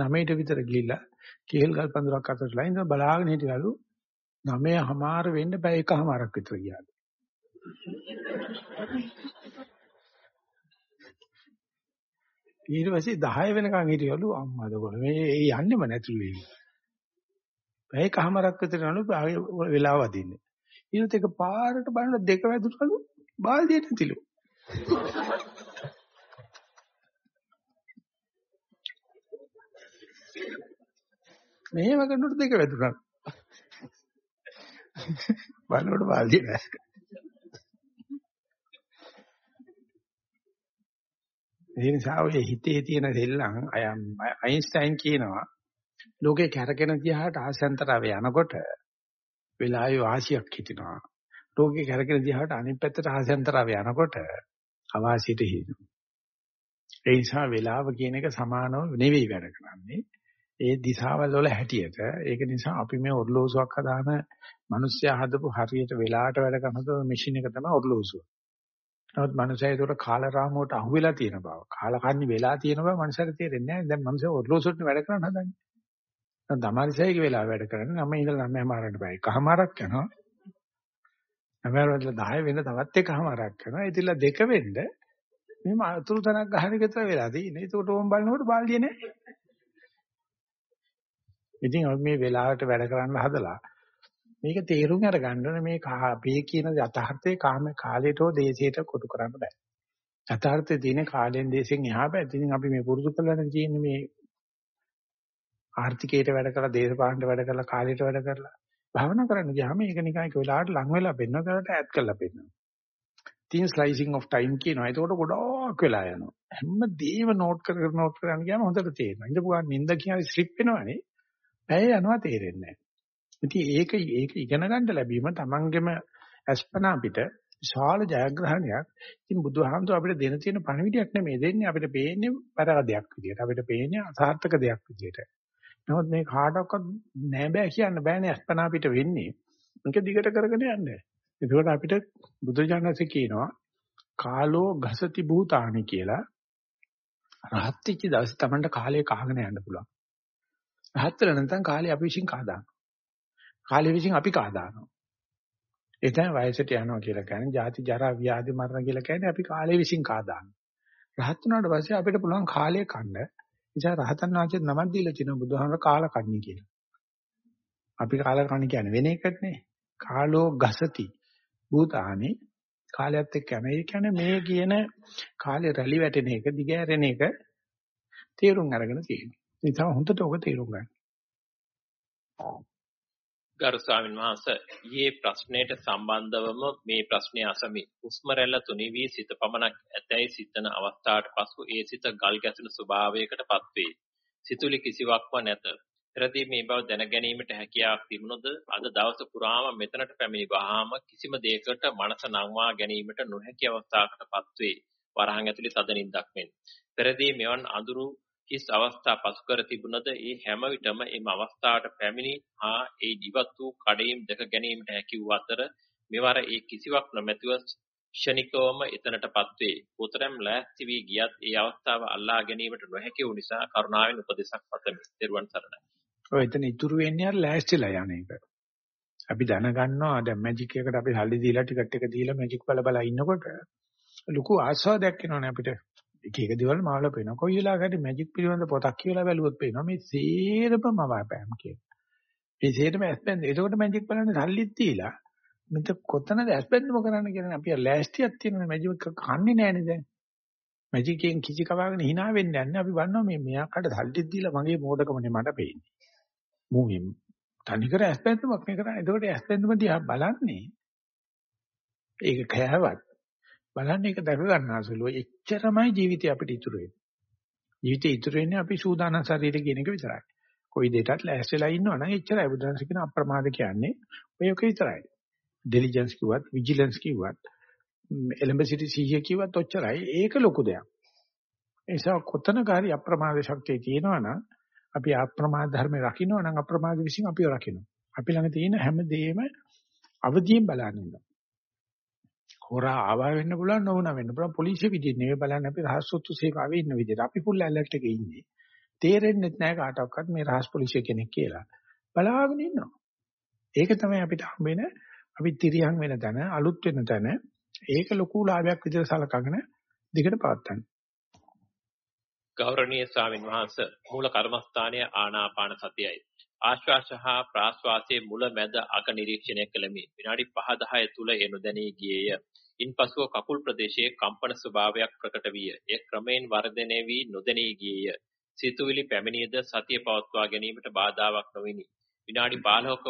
Speaker 1: 9ට විතර ගිහිල්ලා කේල් ගල් පඳුරක් අතරලා ඉඳලා බලාගෙන හිටියලු 9:00මාර වෙන්න බෑ එකමාරක් විතර ගියාලු. ඊට පස්සේ 10 වෙනකන් හිටියලු අම්මාද කොළ මේ යන්නෙම නැතුළු ඒක. පැය කහමරක් විතර නළු වෙලාව වදින්නේ. ඊට එක පාරට බලන දෙක වැදුනලු බාල්දියට තිලු. මෙහෙම කරනකොට දෙක වැදුනා. බලනකොට බාල්දිය නැහැ. ඒ නිසා ඔය හිතේ තියෙන දෙල්ලන් අයින්ස්ටයින් කියනවා ලෝකේ කැරකෙන දිහාට ආසන්තරව යනකොට වෙලාවේ වාසියක් හිටිනවා. ලෝකේ කැරකෙන දිහාට අනිත් පැත්තට ආසන්තරව යනකොට අවාසියට හිටිනවා. ඒ නිසා වෙලාව කියන එක සමානව නෙවෙයි වැඩ කරන්නේ. ඒ දිශාවල් වල හැටියට ඒක නිසා අපි මේ ඔර්ලෝසුවක් හදාන මිනිස්සයා හදපු හරියට වෙලාවට වැඩ කරන මැෂින් එක තමයි ඔර්ලෝසුව. නමුත් මනුස්සයා ඒකට කාලරාමුවට අහු වෙලා තියෙන බව. කාලකන්ණි වෙලා තියෙන බව මනුස්සයාට තේරෙන්නේ නැහැ. දැන් මනුස්සයා ඔර්ලෝසුවට වැඩ කරන්න හදන්නේ. දැන් දමාරිසයික වෙලා වැඩ කරන්නේ නම් ඉඳලා නම් මාරන්න බෑ. එකමාරක් යනවා. නමරවල 10 වෙන තවත් එකමාරක් කරනවා. ඉතින්ලා දෙක වෙන්න මෙහෙම අතුරු තනක් ගහන එක විතර වෙලා තියෙන්නේ. ඒකට ඕම් බලනකොට බාල්දිය නැහැ. ඉතින් අපි මේ වෙලාවට වැඩ කරන්න හදලා මේක තේරුම් අරගන්න ඕනේ මේ මේ කියන යථාර්ථයේ කාම කාලයට හෝ දේශයට කොටු කරන්න බෑ. යථාර්ථයේ තියෙන කාලෙන් දේශෙන් එහා බෑ. ඉතින් අපි මේ පුරුදු කරලානේ තියෙන්නේ මේ ආර්ථිකයට වැඩ කරලා දේශපාලනට වැඩ කරලා කාලයට වැඩ කරලා භාවනා කරන්න ගියාම මේක නිකන් එක වෙලාවට ලඟ වෙලා පෙන්නන කරට ඈඩ් කරලා පෙන්නනවා. thin slicing of time කියනවා. ඒකට ගොඩක් වෙලා යනවා. හැමදේම නෝට් කර කර නෝට් කරගෙන ගියාම හොඳට තේරෙනවා. ඉඳපු ගමන් නිින්ද කියන්නේ ස්ලිප් වෙනවනේ. පැය යනවා තේරෙන්නේ නැහැ. ඉතින් ඒක ඒක ඉගෙන ගන්න ලැබීම තමන්ගෙම අස්පනා පිට විශාල ජයග්‍රහණයක්. ඉතින් බුදුහාමුදුර අපිට දෙන තියෙන පණිවිඩයක් නෙමෙයි දෙන්නේ අපිට පේන්නේ පරාදයක් විදියට. අපිට පේන්නේ අසාර්ථක දෙයක් විදියට. නමුත් මේ කාටවත් නෑ බෑ කියන්න බෑනේ අස්පනා පිට වෙන්නේ. මේක දිගට කරගෙන යන්න. ඒකෝට අපිට බුදුජානසෙ කියනවා කාලෝ ගසති භූතානි කියලා. රහත් වෙච්ච දවසේ Tamanට කාලය කහගෙන යන්න පුළුවන්. රහත් වෙලා නැත්නම් කාලය අපි විශ්ින් කහදාන. කාලය විසින් අපි කාදානවා. ඒ තමයි වයසට යනවා කියලා කියන්නේ. ජාති ජරා ව්‍යාධි මරණ කියලා කියන්නේ අපි කාලය විසින් කාදානවා. රහත් වුණාට පස්සේ අපිට පුළුවන් කාලය කන්න. නිසා රහතන් වහන්සේ නමක් දීලා තිනවා බුදුහාමර කාල කන්නේ කියලා. අපි කාල කන්නේ කියන්නේ වෙන එකක් නේ. කාලෝ ගසති. භූතානි කාලයත් එක්ක යන. ඒ කියන්නේ මේ කියන කාලේ රැලි වැටෙන එක දිගෑරෙන එක තේරුම් අරගෙන තියෙනවා. ඒ නිසා හොඳට ඔක තේරුම් ගන්න.
Speaker 2: ගරු ස්වාමීන් වහන්සේ ඊයේ ප්‍රශ්නයට සම්බන්ධවම මේ ප්‍රශ්නය අසමි. හුස්ම රැල්ල තුනී වී සිත පමණක් ඇතැයි සිතන අවස්ථාවට පසු ඒ සිත ගල් ගැසෙන ස්වභාවයකටපත් වේ. සිතුලි කිසිවක්ම නැත. පෙරදී මේ බව දැන ගැනීමට හැකියාවක් තිබුණොද අද දවස පුරාම මෙතනට පැමිණි වහාම කිසිම දෙයකට මනස නංවා ගැනීමට නොහැකි අවස්ථාවකටපත් වේ. වරහන් ඇතුලේ තදනින්දක් මෙන්. පෙරදී මෙවන් අඳුරු කිස් අවස්ථා පසු කර තිබුණද ඒ හැම විටම එම අවස්ථාවට පැමිණි හා ඒ ජීවත් වූ කඩේම් දැක ගැනීමට හැකි වූ අතර මෙවර ඒ කිසිවක් නොමැතිව ක්ෂණිකවම එතනටපත් වේ. උතරම් ලෑස්ති වී ගියත් ඒ අවස්ථාව අල්ලා ගැනීමට නොහැකි වූ නිසා කරුණාවෙන් උපදේශක් පතමි. ත්වන් සරණයි.
Speaker 1: ඔය එතන ඉතුරු වෙන්නේ අර ලෑස්තිලා යන එක. අපි දැනගන්නවා දැන් මැජික් එකට අපි හල්ලි දීලා ටිකට් එක දීලා මැජික් බල බල ඉන්නකොට ලොකු ආස්වාදයක් එනවනේ අපිට. එක එක දේවල් මාවල පේනවා. කොයි වෙලාවකටද මැජික් පිළිබඳ පොතක් කියලා බැලුවොත් පේනවා මේ සේරම මවාපෑම් කියලා. මේ සේරම ඇස්පෙන්ද. ඒකට මැජික් බලන්නේ සල්ලිත් දීලා මෙත කොතනද ඇස්පෙන්දම කරන්න කියන්නේ අපි ලෑස්තියක් තියෙනවා මැජික් කන්නේ නැහනේ දැන්. මැජික්ෙන් කිසි කවාගෙන hina වෙන්නේ නැහැ. අපි බලනවා මේ මෙයාකට සල්ලිත් දීලා මගේ මෝඩකමනේ මට පේන්නේ. මූ තනිකර ඇස්පෙන්දමක් නේ කරන්නේ. ඒකට ඇස්පෙන්දම දිහා බලන්නේ ඒක කෑවත් බලන්න ඒක දැක ගන්නාසුලුව එච්චරමයි ජීවිතය අපිට ඉතුරු වෙන්නේ. ජීවිතේ ඉතුරු වෙන්නේ අපි සූදානම් ශරීරය කියන එක විතරයි. කොයි දෙයකටත් ලෑස්තිලා ඉන්නවනම් එච්චරයි බුදුන්සේ කියන අප්‍රමාද කියන්නේ ඔය ඔක විතරයි. ඩෙලිජන්ස් කිව්වත්, විජිලන්ස් කිව්වත්, එලඹ සිටි සිහිය කිව්වත් ඔච්චරයි. ඒක ලොකු දෙයක්. ඒ නිසා කොතනක හරි අප්‍රමාද ශක්තිය තියෙනවනම් අපි අප්‍රමාද ධර්මේ රකින්න නම් අප්‍රමාද විසින් අපිව රකින්න. අපි ළඟ තියෙන හැම දෙයක්ම අවදියෙන් බලන්න ඉන්නවා. හොරා ආවා වෙන්න පුළුවන් නොවුනා වෙන්න පුළුවන්. පොලිසිය විදිහට නෙවෙයි බලන්න අපි රහස් සොත්තු සේවාවේ ඉන්න විදිහට. අපි ෆුල් ඇලර්ට් එකේ ඉන්නේ. තේරෙන්නේ නැහැ කාටවත් මේ රහස් පොලිසිය කෙනෙක් කියලා. බලාගෙන ඉන්නවා. ඒක තමයි අපිට හම්බෙන අපි තිරියන් වෙන තැන අලුත් වෙන තැන ඒක ලොකු ලාභයක් විදිහට සලකගෙන දිගට පවත්වන්න
Speaker 2: ගෞරවනීය ස්වාමින් වහන්සේ මූල කර්මස්ථානයේ ආනාපාන සතියයි. ආශ්වාස හා ප්‍රාශ්වාසයේ මුල මැද අග නිරීක්ෂණය කළෙමි. විනාඩි 5-10 තුල එනු දැනී ගියේය. ඉන්පසුව කකුල් ප්‍රදේශයේ කම්පන ස්වභාවයක් ප්‍රකට විය. එය ක්‍රමයෙන් වර්ධනය වී නොදැනී ගියේය. සිතුවිලි පැමිණියද සතිය පවත්වා ගැනීමට බාධාවක් නොවිනි. විනාඩි 15ක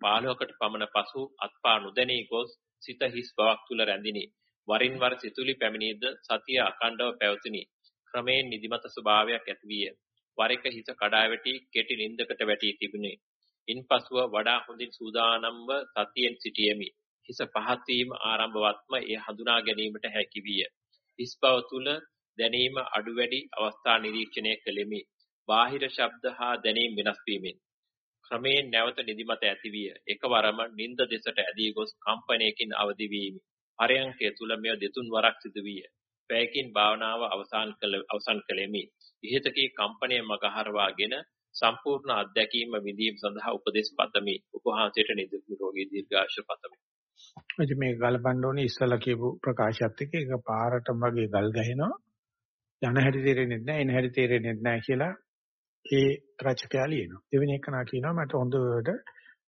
Speaker 2: 15කට පමණ පසු අත්පා නොදැනී ගොස් සිත හිස් බවක් තුල රැඳිනි. වරින් වර සිතුවිලි පැමිණියද සතිය අඛණ්ඩව පැවතුනි. ක්‍රමයෙන් නිදිමත ස්වභාවයක් ඇතිවිය. වර එක හිස කඩා වැටි කෙටි නින්දකට වැටි තිබුණේ. ඉන්පසුව වඩා හොඳින් සූදානම්ව සතියෙන් සිටියෙමි. හිස පහත් වීම ආරම්භවත්ම එය හඳුනා ගැනීමට හැකි විය. හිස් බව තුල දැනීම අඩු වැඩි අවස්ථා නිරීක්ෂණය කළෙමි. බාහිර ශබ්ද හා දැනීම් වෙනස් වීමෙන් ක්‍රමයෙන් නැවත නිදිමත ඇතිවිය. එකවරම නිින්ද දෙසට ඇදී ගොස් කම්පනයකින් අවදි වීමි. පරයන්කය තුල මෙය දෙතුන් වරක් සිදු විය. පැයකින් භාවනාව අවසන් කළ අවසන් කළෙමි. ඉහතකී කම්පනය මගහරවාගෙන සම්පූර්ණ අත්දැකීම විඳීම සඳහා උපදෙස් පතමි. උපහාසයට නිරෝගී දීර්ඝාෂ පතමි.
Speaker 1: එතකොට මේ ගලපන්න ඕනේ ඉස්සලා කියපු ප්‍රකාශයත් එක්ක ඒක පාරටම වගේ ගල් ගහිනවා. යන හැටි තේරෙන්නේ නැහැ, එන හැටි තේරෙන්නේ නැහැ කියලා ඒ රචකයා ලියනවා. දෙවෙනි එක නා කියනවා මට හොඳට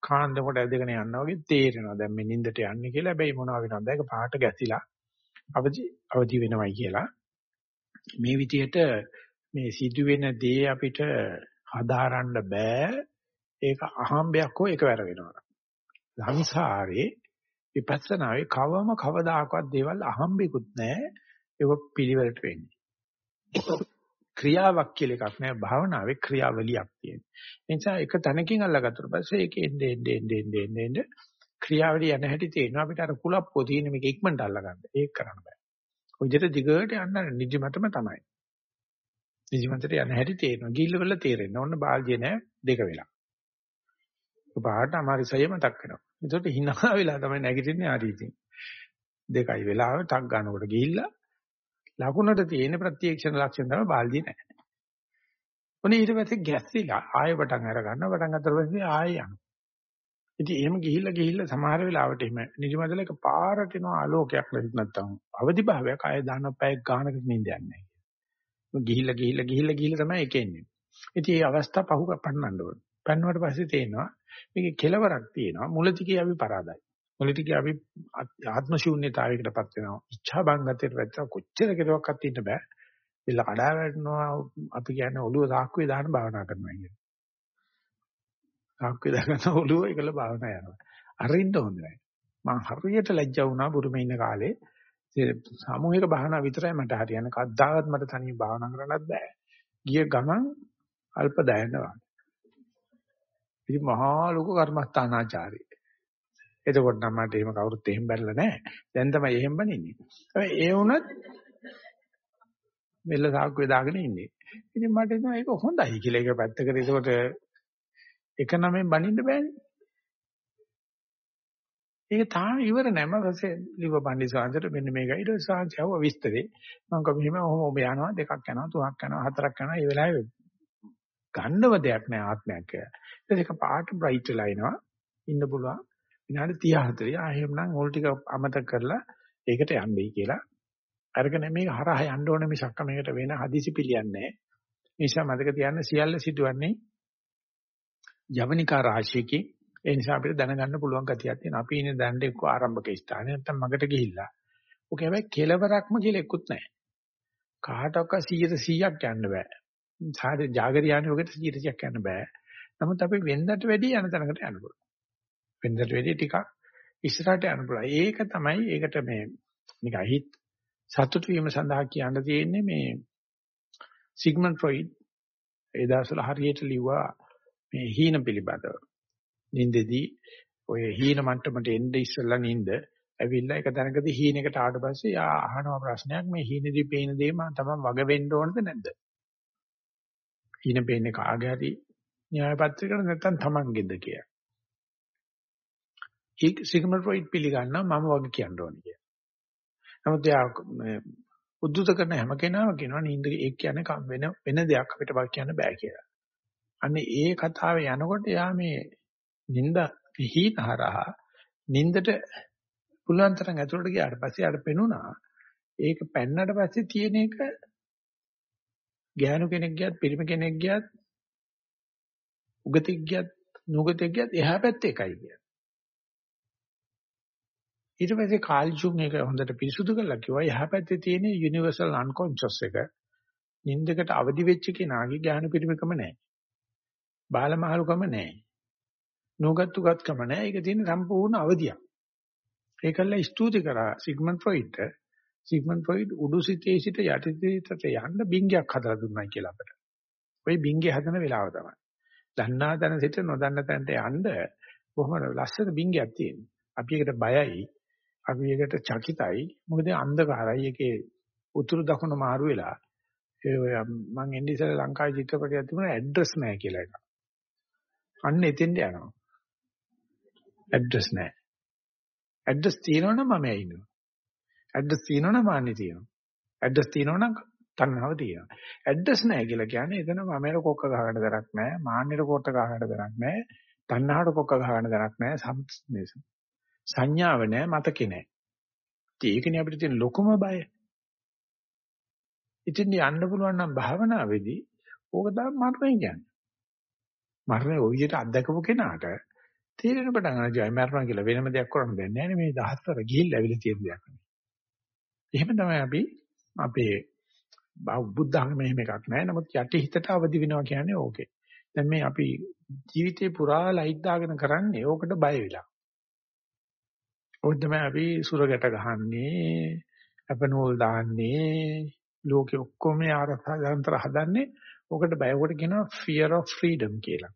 Speaker 1: කාන්දමකට ඇදගෙන යනවා වගේ තේරෙනවා. දැන් මේ නිින්දට යන්නේ කියලා. හැබැයි මොනවා වෙනවද? ඒක පාට ගැසිලා අවදි අවදි වෙනවයි කියලා. මේ විදිහට මේ සිදුවෙන දේ අපිට හදාරන්න බෑ. ඒක අහම්බයක් හෝ එකවර වෙනවා. සංසාරේ විපස්සනාවේ කවම කවදාකවත් දේවල් අහම්බෙකුත් නැහැ. ඒක පිළිවෙලට වෙන්නේ. ක්‍රියාවක් කියලා එකක් නෑ භාවනාවේ ක්‍රියාවලියක් තියෙනවා. ඒ නිසා එක තැනකින් අල්ලගත්තට පස්සේ ඒක එන්නේ එන්නේ එන්නේ එන්නේ එන්නේ ක්‍රියාවලිය යන හැටි තේරෙනවා අපිට අර කුලප්පෝ තියෙන මේක ඉක්මනට අල්ලගන්න. ඒක කරන්න බෑ. ඔය විදිහට දිගට යන්න නිදිමතම තමයි. නිදිමතට යන හැටි තේරෙනවා. ගිල්ල වල තේරෙන්නේ. ඔන්න බාල්දිය නෑ දෙක වෙලා. ඔබට අමාරිසය මතක් වෙනවා. ඒකට hina වෙලා තමයි නැගිටින්නේ ආදීතින්. දෙකයි වෙලාව ටක් ගන්නකොට ගිහිල්ලා ලකුණට තියෙන ප්‍රත්‍යක්ෂණ ලක්ෂණ තමයි බාල්දිය නැහැ. ඔනේ ඊට පස්සේ ගැස්සිලා ආයෙ පටන් අර ගන්නවා පටන් අතර පස්සේ ආයෙ යනවා. ඉතින් එහෙම ගිහිල්ලා ගිහිල්ලා සමහර වෙලාවට එහෙම නිදිමතල එක පාරට එනවා ආලෝකයක් නැත්නම් අවදි භාවයක් ආයෙ දාන පැයක් ගානක නිින්දයක් නැහැ. ගිහිල්ලා ගිහිල්ලා ගිහිල්ලා ගිහිල්ලා තමයි ඒක එන්නේ. ඉතින් මේ අවස්ථාව පහු පන්නන්න ඕනේ. පන්නවට පස්සේ තේනවා මේකේ කෙලවරක් තියෙනවා. මුලතිකේ අපි පරාදයි. මුලතිකේ අපි ආත්ම ශූන්‍යතාවයකටපත් වෙනවා. ඉච්ඡා බංගතයට වැටෙනවා. කොච්චර කෙරුවක්වත් ඉන්න බෑ. බෙල්ල කඩා වැටෙනවා. අපි කියන්නේ ඔළුව සාක්කුවේ දාන භාවනා කරනවා කියන්නේ. සාක්කුවේ දාගෙන ඔළුව එකල භාවනා යනවා. අරින්න හොඳ නැහැ. මම හරියට ලැජ්ජා වුණා බුරුමේ ඉන්න කාලේ. සාමූහික භාවනා විතරයි මට හරියන්නේ. කද්දාවත් මට තනියම භාවනා කරන්නත් බෑ. ගිය ගමන් අල්ප දයනවා. ඉතින් මහා ලොකු කර්මස්ථානාචාරී. එතකොට නම් මට එහෙම කවුරුත් එහෙම බැලලා නැහැ. දැන් තමයි එහෙම බනින්නේ. හැබැයි ඒ වුණත් මෙල්ල සාක්කුවේ දාගෙන ඉන්නේ. ඉතින් මට හිතෙනවා ඒක හොඳයි කියලා. ඒක පැත්තකට ඒකට එක නමෙන් බනින්න බෑනේ. ඒක තාම ඉවර නැහැ. මම ඊපස්සේ ලිව පණ්ඩි සාංශයට මෙන්න මේකයි. ඊට පස්සේ සාංශය ආව විස්තරේ. මම කිව්වා මෙහෙම ඔහොම ඔබ යනවා දෙකක් යනවා තුනක් යනවා හතරක් යනවා. ඒ වෙලාවේ ගන්නව දෙයක් නෑ ආත්මයක් කියලා. ඒක පාට බ්‍රයිට් වෙලා එනවා. ඉන්න පුළුවන්. විනාඩි 30 40 ආ එහෙමනම් ඕල් ටික අමතක කරලා ඒකට යන්නයි කියලා. අරගෙන මේක හරහා යන්න ඕනේ මිසක් මේකට වෙන හදිසි පිළියන්නේ නෑ. නිසා මතක තියාගන්න සියල්ල සිදුවන්නේ ජවනිකා රාශියකින් ඒ නිසා අපිට දැනගන්න පුළුවන් ගතියක් තියෙනවා. අපි ඉන්නේ දැන් එක්ක ආරම්භක ස්ථානේ නැත්තම් මගට ගිහිල්ලා. ඔක හැබැයි කෙලවරක්ම කියලා එක්කුත් නැහැ. කාටවත් 100%ක් යන්න බෑ. සාද జాగරියානේ ඔකට 100%ක් යන්න බෑ. නමුත් අපි වෙන්දට වැඩි යන තැනකට යන්න පුළුවන්. වෙන්දට වැඩි ටිකක් ඉස්සරහට යන්න පුළුවන්. ඒක තමයි ඒකට මේ නිකන් හිත සතුට වීම සඳහා කියන්න තියෙන්නේ මේ සිග්මන්ඩ් ෆ්‍රොයිඩ් ඒ දවස්වල හරියට ලිව්වා මේ හීන පිළිබඳව. නින්දෙදී ඔය හීන මට්ටමට එන්න ඉස්සෙල්ලා නින්ද ඇවිල්ලා එක තැනකදී හීනෙකට ආවට පස්සේ යා අහනවා ප්‍රශ්නයක් මේ හීනෙදී පේන දේ මම තමයි වග වෙන්න ඕනද නැද්ද? හීන පේන්නේ කාගේ හරි න්‍යාය පත්‍රයකට නැත්නම් Tamanගෙද කියලා. ඒක සිග්මන්ඩ් ෆ්‍රොයිඩ් පිළිගන්නවා මම වගේ කියන්න ඕනේ කියලා. නමුත් යා උද්දුත කරන හැම කෙනාම කියනවා නින්ද ඒක කියන්නේ වෙන වෙන දෙයක් අපිට බල කියන්න බෑ කියලා. අන්නේ ඒ කතාවේ යනකොට යා මේ නින්ද හිතහරහා නින්දට පුළුවන් තරම් ඇතුළට ගියාට පස්සේ ආට පෙනුණා ඒක පැන්නට පස්සේ තියෙන එක ගෑනු කෙනෙක් ගියත් පිරිමි කෙනෙක් ගියත් උගතෙක් ගියත් නුගතෙක් ගියත් එහා පැත්තේ එකයි කියන්නේ. ඊට පස්සේ කාල් ජුන් එක හොඳට පිරිසුදු කරලා කිව්වා එහා පැත්තේ තියෙන යුනිවර්සල් අන්කොන්ෂස් එක නින්දකට අවදි වෙච්ච කෙනාගේ ඥාන පිරිමකම නැහැ. බාලමහලුකම නැහැ. නුගත්තුගත්කම නැහැ. ඒක තියෙන සම්පූර්ණ අවදියක්. ඒකල්ල ස්තුති කරා සිග්මන්ඩ් ෆ්‍රොයිඩ්ට සිග්මන්ඩ් ෆ්‍රොයිඩ් උඩුසිතේ සිට යටිසිතට යන්න බින්ගයක් හදලා දුන්නා කියලා අපිට. ওই බින්ගේ හදන වෙලාව තමයි. දන්නා තැන සිට නොදන්න තැනට යන්න බොහොම ලස්සන බින්ගයක් තියෙනවා. අපි ඒකට බයයි. අපි ඒකට චකිතයි. මොකද අන්ධකාරයි. ඒකේ උතුරු දකුණ මාරු වෙලා ඒ ඔය මං එන්නේ ඉස්සෙල්ලා ලංකාවේ චිත්‍රපටයක් තිබුණා ඇඩ්‍රස් නැහැ කියලා එකක්. අන්න එතෙන්ට යනවා. ඇඩ්‍රස් නැහැ. ඇඩ්‍රස් තියෙනවනම් මම ඇිනවා. ඇඩ්‍රස් තියෙනවනම් මාන්නේ තියෙනවා. ඇඩ්‍රස් තියෙනවනම් තණ්හාව තියෙනවා. ඇඩ්‍රස් නැහැ කියලා කියන්නේ එතන මමේර කොක්ක ගහකට දරක් නැහැ, මාන්නේට කොට ගහකට දරක් නැහැ, තණ්හාවට කොක්ක ගහකට දරක් නැහැ, සංඥාව නැහැ, මතකේ නැහැ. ඒකනේ අපිට තියෙන ලොකුම බය. ඉතින් යන්න පුළුවන් නම් භාවනාවේදී ඕක තමයි මරණය කියන්නේ. මරණය ඔය විදිහට අත්දකපු කෙනාට තේරෙන පටන් ගන්න ජය මරණ කියලා වෙනම දෙයක් කරන්න දෙන්නේ නැහැ මේ දහස්තර ගිහිල්ලා ඇවිල්ලා තියෙන දෙයක් නෙමෙයි. එහෙම තමයි අපි අපේ බුද්ධ ධර්මයේ එහෙම එකක් නැහැ. නමුත් යටි හිතට අවදි වෙනවා කියන්නේ ඕකේ. දැන් මේ අපි ජීවිතේ පුරා ලයිට් දාගෙන කරන්නේ ඕකට බය වෙලා. ඕක තමයි අපි සුරගැට ගහන්නේ, අපනෝල් දාන්නේ, ලෝකෙ ඔක්කොම ආරසා යන්ත්‍ර හදන්නේ ඔකට බයවට කියනවා fear of freedom කියලා.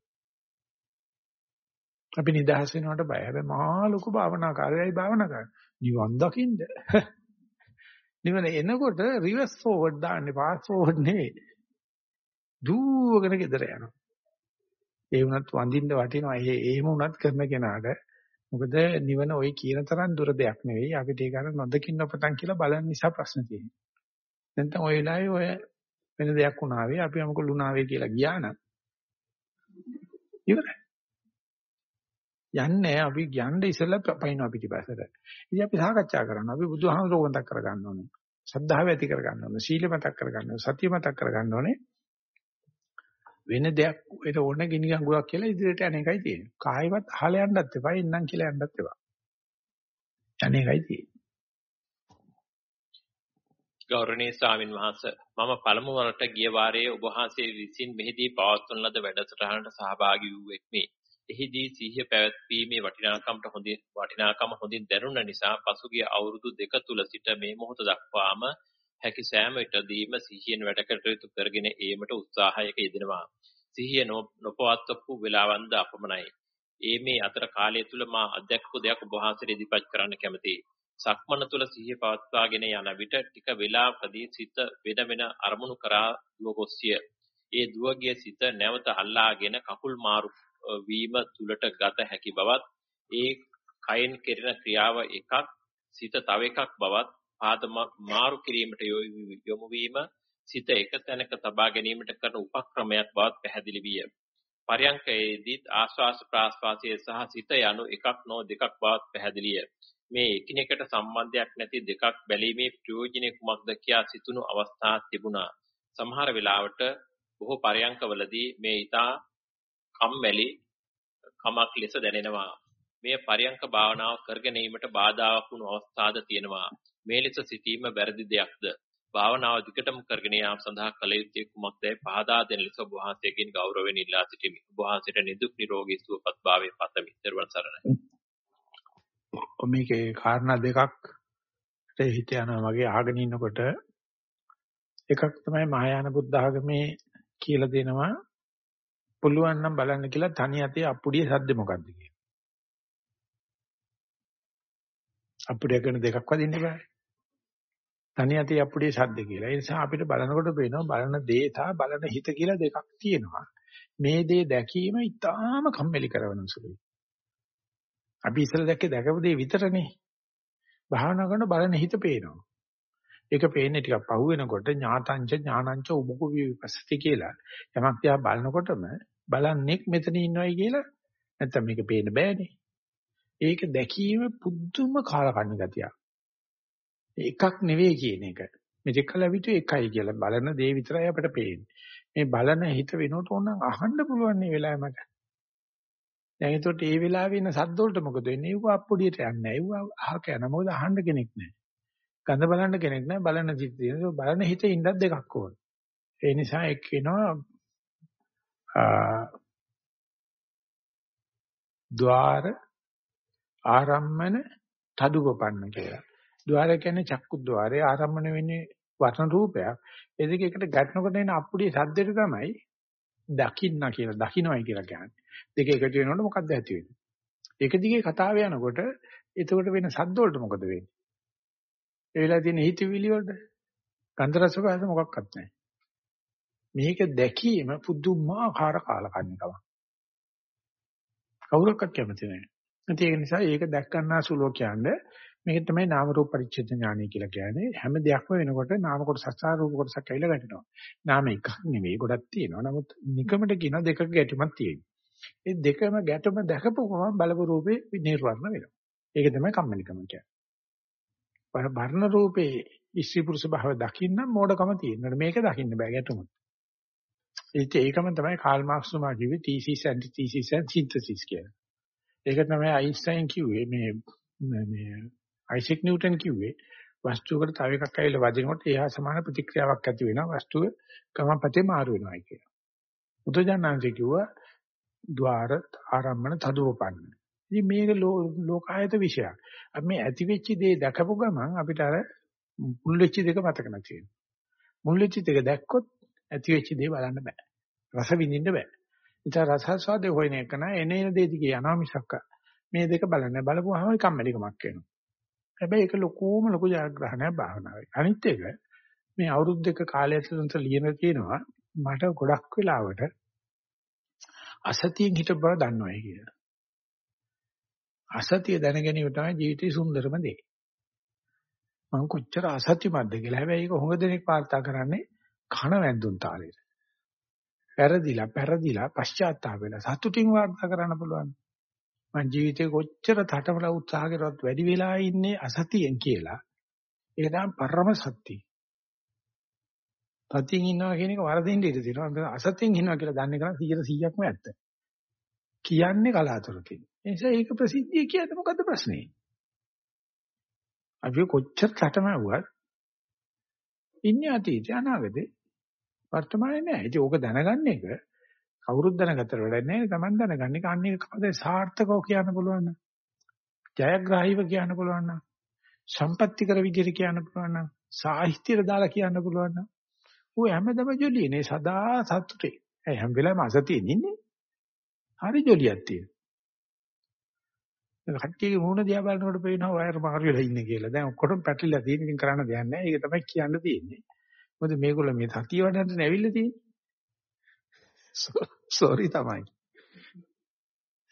Speaker 1: අපි නිදහස් වෙනවට බය. හැබැයි මහා ලොකු භාවනාකාරයයි භාවනා කරන්නේ. නිවන් දකින්ද? නිවන එනකොට රිවර්ස් ෆෝවර්ඩ් දාන්නේ පාස් ෆෝවර්ඩ් නෙවෙයි. දුවගෙන ගෙදර යනවා. ඒ වුණත් වඳින්න වටිනවා. ඒ එහෙම වුණත් කරන කෙනාට මොකද නිවන ওই කියන තරම් දුර දෙයක් නෙවෙයි. අපිට ඒක අර නොදකින්න පටන් කියලා බලන නිසා ප්‍රශ්න තියෙනවා. නැත්නම් ওই වෙලාවේ ඔය වෙන දෙයක් වුණාවේ අපි අමුක ලුණාවේ කියලා ගියා නම් ඉවරයි. යන්නේ අපි යන්නේ ඉස්සෙල්ලා පයින්නවා පිටිපස්සට. ඉතින් අපි සාකච්ඡා කරනවා. අපි බුදුහාමුදුරුවෝ මතක් කරගන්න ඕනේ. සද්ධාව ඇති කරගන්න ඕනේ. සීල මතක් කරගන්න ඕනේ. සතිය මතක් කරගන්න ඕනේ. වෙන දෙයක් ඒට ඕන ගිනි ගඟුවක් කියලා ඉදිරියට යන එකයි තියෙන්නේ. කායිවත් අහල යන්නත් එපා, ඉන්නම් කියලා යන්නත් එපා. යන එකයි තියෙන්නේ.
Speaker 2: ගෞරවනීය ස්වාමින් වහන්සේ මම පළමු වරට ගිය වාරයේ ඔබ වහන්සේ විසින් මෙහිදී පවත්වන ලද වැඩසටහනට සහභාගී වූ එක්මි. එහිදී සිහිය පැවැත්වීමේ වටිනාකමට හොඳින් වටිනාකම හොඳින් දැනුණ නිසා පසුගිය අවුරුදු දෙක තුල සිට මේ මොහොත දක්වාම හැකි සෑම විටදීම සිහියෙන් වැඩ කටයුතු කරගෙන ඒමට උත්සාහයක යෙදෙනවා. සිහිය නොපවත්වපු වෙලාවන්ද අපමණයි. ඒ මේ අතර කාලය තුල මා අධ්‍යක්ෂක දෙයක් ඔබ වහන්සේට ඉදිරිපත් කරන්න කැමතියි. සක්මන තුල සිහිය පවත්වාගෙන යන විට ටික වේලාවකදී සිත වෙන වෙන අරමුණු කරා දුව ගොස්සිය. ඒ දුවගිය සිත නැවත අල්ලාගෙන කකුල් මාරු වීම තුලට ගත හැකි බවත් ඒ කයෙන් කෙරෙන ක්‍රියාව එකක් සිත තව එකක් බවත් පාද මාරු කිරීමට යොමු වීම සිත එක තැනක තබා ගැනීමට කරන උපක්‍රමයක් බවත් පැහැදිලි විය. පරයන්කයේදී ආස්වාස ප්‍රාස්වාසයේ සහ සිත යනු එකක් නො දෙකක් බවත් පැහැදිලිය. මේ එකිනෙකට සම්බන්ධයක් නැති දෙකක් බැලීමේ ප්‍රයෝජනෙ කුමක්ද කියා සිතුණු අවස්ථා තිබුණා. සමහර වෙලාවට බොහෝ පරයන්කවලදී මේ ඊතා කම්මැලි කමක් ලෙස දැනෙනවා. මේ පරයන්ක භාවනාව කරගෙනීමට බාධාවක් වුණු අවස්ථාද තියෙනවා. මේ ලෙස සිටීම වැරදි දෙයක්ද? භාවනාව දිගටම කරගෙන යාම සඳහා කල යුත්තේ කුමක්දයි පහදා දෙන ලෙස ඔබ වහන්සේගෙන් ගෞරවයෙන් ඉල්ලා සිටිමි. ඔබ වහන්සේට නිදුක් නිරෝගී සුවපත් භාවයේ පතමි. ත්වන් සරණයි.
Speaker 1: මේකේ කාරණා දෙකක් හිත යනවා වගේ අහගෙන ඉන්නකොට එකක් තමයි මහායාන බුද්ධ ආගමේ කියලා දෙනවා පුළුවන් නම් බලන්න කියලා තනි අතේ අප්පුඩිය සද්ද මොකද්ද කියලා. අප්පුඩිය කරන දෙකක් වදින්න බෑ. තනි අතේ අප්පුඩිය සද්ද කියලා. ඒ නිසා අපිට බලනකොට පේනවා බලන දේ සහ බලන හිත කියලා දෙකක් තියෙනවා. මේ දේ දැකීම ඉතාම කම්මැලි කරන සුළුයි. අපි ඉස්සර දැක්කේ දැකපු දේ විතරනේ. භාවනා කරන බලන හිත පේනවා. ඒක පේන්නේ ටිකක් පහු වෙනකොට ඥාතංච ඥානංච උබකු විපස්සති කියලා. යමක් දිහා බලනකොටම බලන්නේ මෙතන ඉන්නවයි කියලා නැත්තම් මේක පේන්න බෑනේ. ඒක දැකීම පුදුම කාලකන්ණි ගතියක්. එකක් නෙවෙයි කියන එක. මෙතෙක් කල විතු එකයි කියලා බලන දේ විතරයි අපිට පේන්නේ. මේ බලන හිත වෙනකොට ඕනනම් අහන්න පුළුවන් මේ වෙලාවේ මට. දැන් ඒතකොට ඒ වෙලාවේ ඉන්න සද්ද වලට මොකද වෙන්නේ? ඒව අප්පුඩියට යන්නේ නැහැ. ඒව අහක යන මොකද අහන්න කෙනෙක් නැහැ. ගඳ බලන්න කෙනෙක් නැහැ බලන සිත් තියෙනවා. බලන හිතේ ඉන්නත් දෙකක් ඕන. ඒ නිසා එක් වෙනවා ద్వාර ආරම්මන තදුපපන්න කියලා. ద్వාර කියන්නේ චක්කු ద్వාරේ ආරම්මන වෙන්නේ වර්ණ රූපයක්. ඒ දෙක එකට ගැටෙනකොට එන අප්පුඩිය සද්දෙට තමයි දකින්න කියලා දකින්නයි කියලා කියන්නේ. දෙක එකට වෙනකොට මොකද්ද ඇති වෙන්නේ? ඒක දිගේ කතාව යනකොට එතකොට වෙන සද්ද වලට මොකද වෙන්නේ? ඒ වෙලාවේ තියෙන හිතවිලි වලට ගන්ධ රස පහස මොකක්වත් නැහැ. මේක දැකීම පුදුමාකාර කාලකන්නිකමක්. කවුරක්වත් කැමති නැහැ. ඒක නිසා ඒක දැක් ගන්නා සුලෝ කියන්නේ මේක තමයි නාම රූප පරිච්ඡේද ඥානය කියලා කියන්නේ හැම දෙයක්ම වෙනකොට නාම කොටසක් සහ රූප කොටසක් ඇවිල්ලා ගැටෙනවා. නාම එකක් නෙවෙයි ගොඩක් තියෙනවා. නමුත් නිකමට කියන දෙකක ගැටුමක් තියෙනවා. ඒ දෙකම ගැටුම දැකපු ගමන් බලපු රූපේ නිර්වර්ණ වෙනවා. ඒක තමයි කම්මැලිකම කියන්නේ. වර්ණ රූපේ ඉස්ත්‍රි පුරුෂ භාව දකින්න මෝඩකම තියෙනවා. මේක දකින්න බෑ ගැටුම. ඒත් ඒකම තමයි කාල් මාක්ස් තුමා කිව්වේ thesis antithesis and synthesis කියලා. ඒක තමයි අයින්ස්ටයින් කිව්වේ මේ මේ අයිසෙක් නිව්ටන් කිව්වේ වස්තුවකට තව එකක් ඇවිල්ලා වදිනකොට එහා සමාන ප්‍රතික්‍රියාවක් ඇති වෙනවා වස්තුව ක්‍රමපතේ මාරු වෙනවා කියලා. බුදුජානනාංශ කිව්වා ద్వාර ආරම්මන තදෝපන්න. ඉතින් මේක ලෝකායත විෂයක්. අපි මේ ඇති වෙච්ච දේ දැකපු ගමන් අපිට අර මුල් වෙච්ච දෙක මතක නැති වෙනවා. මුල් වෙච්ච දෙක දැක්කොත් ඇති වෙච්ච දේ බලන්න බෑ. රස විඳින්න බෑ. ඉතින් රසස්වාදේ හොයන එක නෑ එනේන දේ දිගේ යනවා මිසක් මේ දෙක බලන්න බලපුවාම කම්මැලිකමක් වෙනවා. හැබැයි ඒක ලොකුම ලොකු ජයග්‍රහණයක් භාවනාවේ. අනිත් එක මේ අවුරුදු දෙක කාලය ඇතුළත ලියන තියෙනවා මට ගොඩක් වෙලාවට අසතියෙන් හිට බව දන්නවයි කියලා. අසතිය දැන ගැනීම තමයි ජීවිතේ සුන්දරම දේ. මම කොච්චර අසත්‍යමත්ද කියලා. හැබැයි ඒක හොඟ දෙනෙක් වාර්තා කරන්නේ කන වැන්දුන් තාලෙට. පෙරදිලා පෙරදිලා පශ්චාත්තාප වෙලා සතුටින් වාර්තා කරන්න පුළුවන්. මං ජීවිතේ කොච්චර තටමල උත්සාහ කරවත් වැඩි වෙලා ඉන්නේ අසතියෙන් කියලා. ඒක තමයි පරම සත්‍ය. සතියෙන් ඉන්නවා කියන එක වරදින්න ඉඩ තියෙනවා. අසතියෙන් ඉන්නවා කියලා දන්නේ කරා 100%ක්ම ඇත්ත. කියන්නේ කලාතුරකින්. ඒ නිසා ඒක ප්‍රසිද්ධිය කියන්නේ මොකද්ද ප්‍රශ්නේ? අපි කොච්චර තටමැව්වත් ඉන්නේ අතීතේ අනාගතේ වර්තමානයේ නෑ. ඉතින් ඕක දැනගන්න එක කවුරුත් දැනගත්තට වැඩක් නැහැ. Taman දැනගන්නේ කන්නේ කවදා සාර්ථකව කියන්න පුළුවන් නම්. ජයග්‍රාහීව කියන්න පුළුවන් නම්. සම්පත්‍ති කර විදිහට කියන්න පුළුවන් නම්. සාහිත්‍යයට දාලා කියන්න පුළුවන් නම්. ඌ හැමදම ජොලියනේ සදා සතුටේ. ඒ හැම වෙලාවෙම අසතියෙන් ඉන්නේ. හරි ජොලියක් තියෙනවා. කට්ටියගේ මූණ දිහා බලනකොට පේනවා වයර් මාරු වෙලා ඉන්නේ කියලා. දැන් ඔක්කොටම පැටලිලා තියෙන ඉතින් කරන්න දෙයක් නැහැ. ඒක තමයි කියන්න තියෙන්නේ. මොකද මේගොල්ලෝ මේ සතිය වඩන්න ඇවිල්ලා තියෙන්නේ. සෝරි තමයි.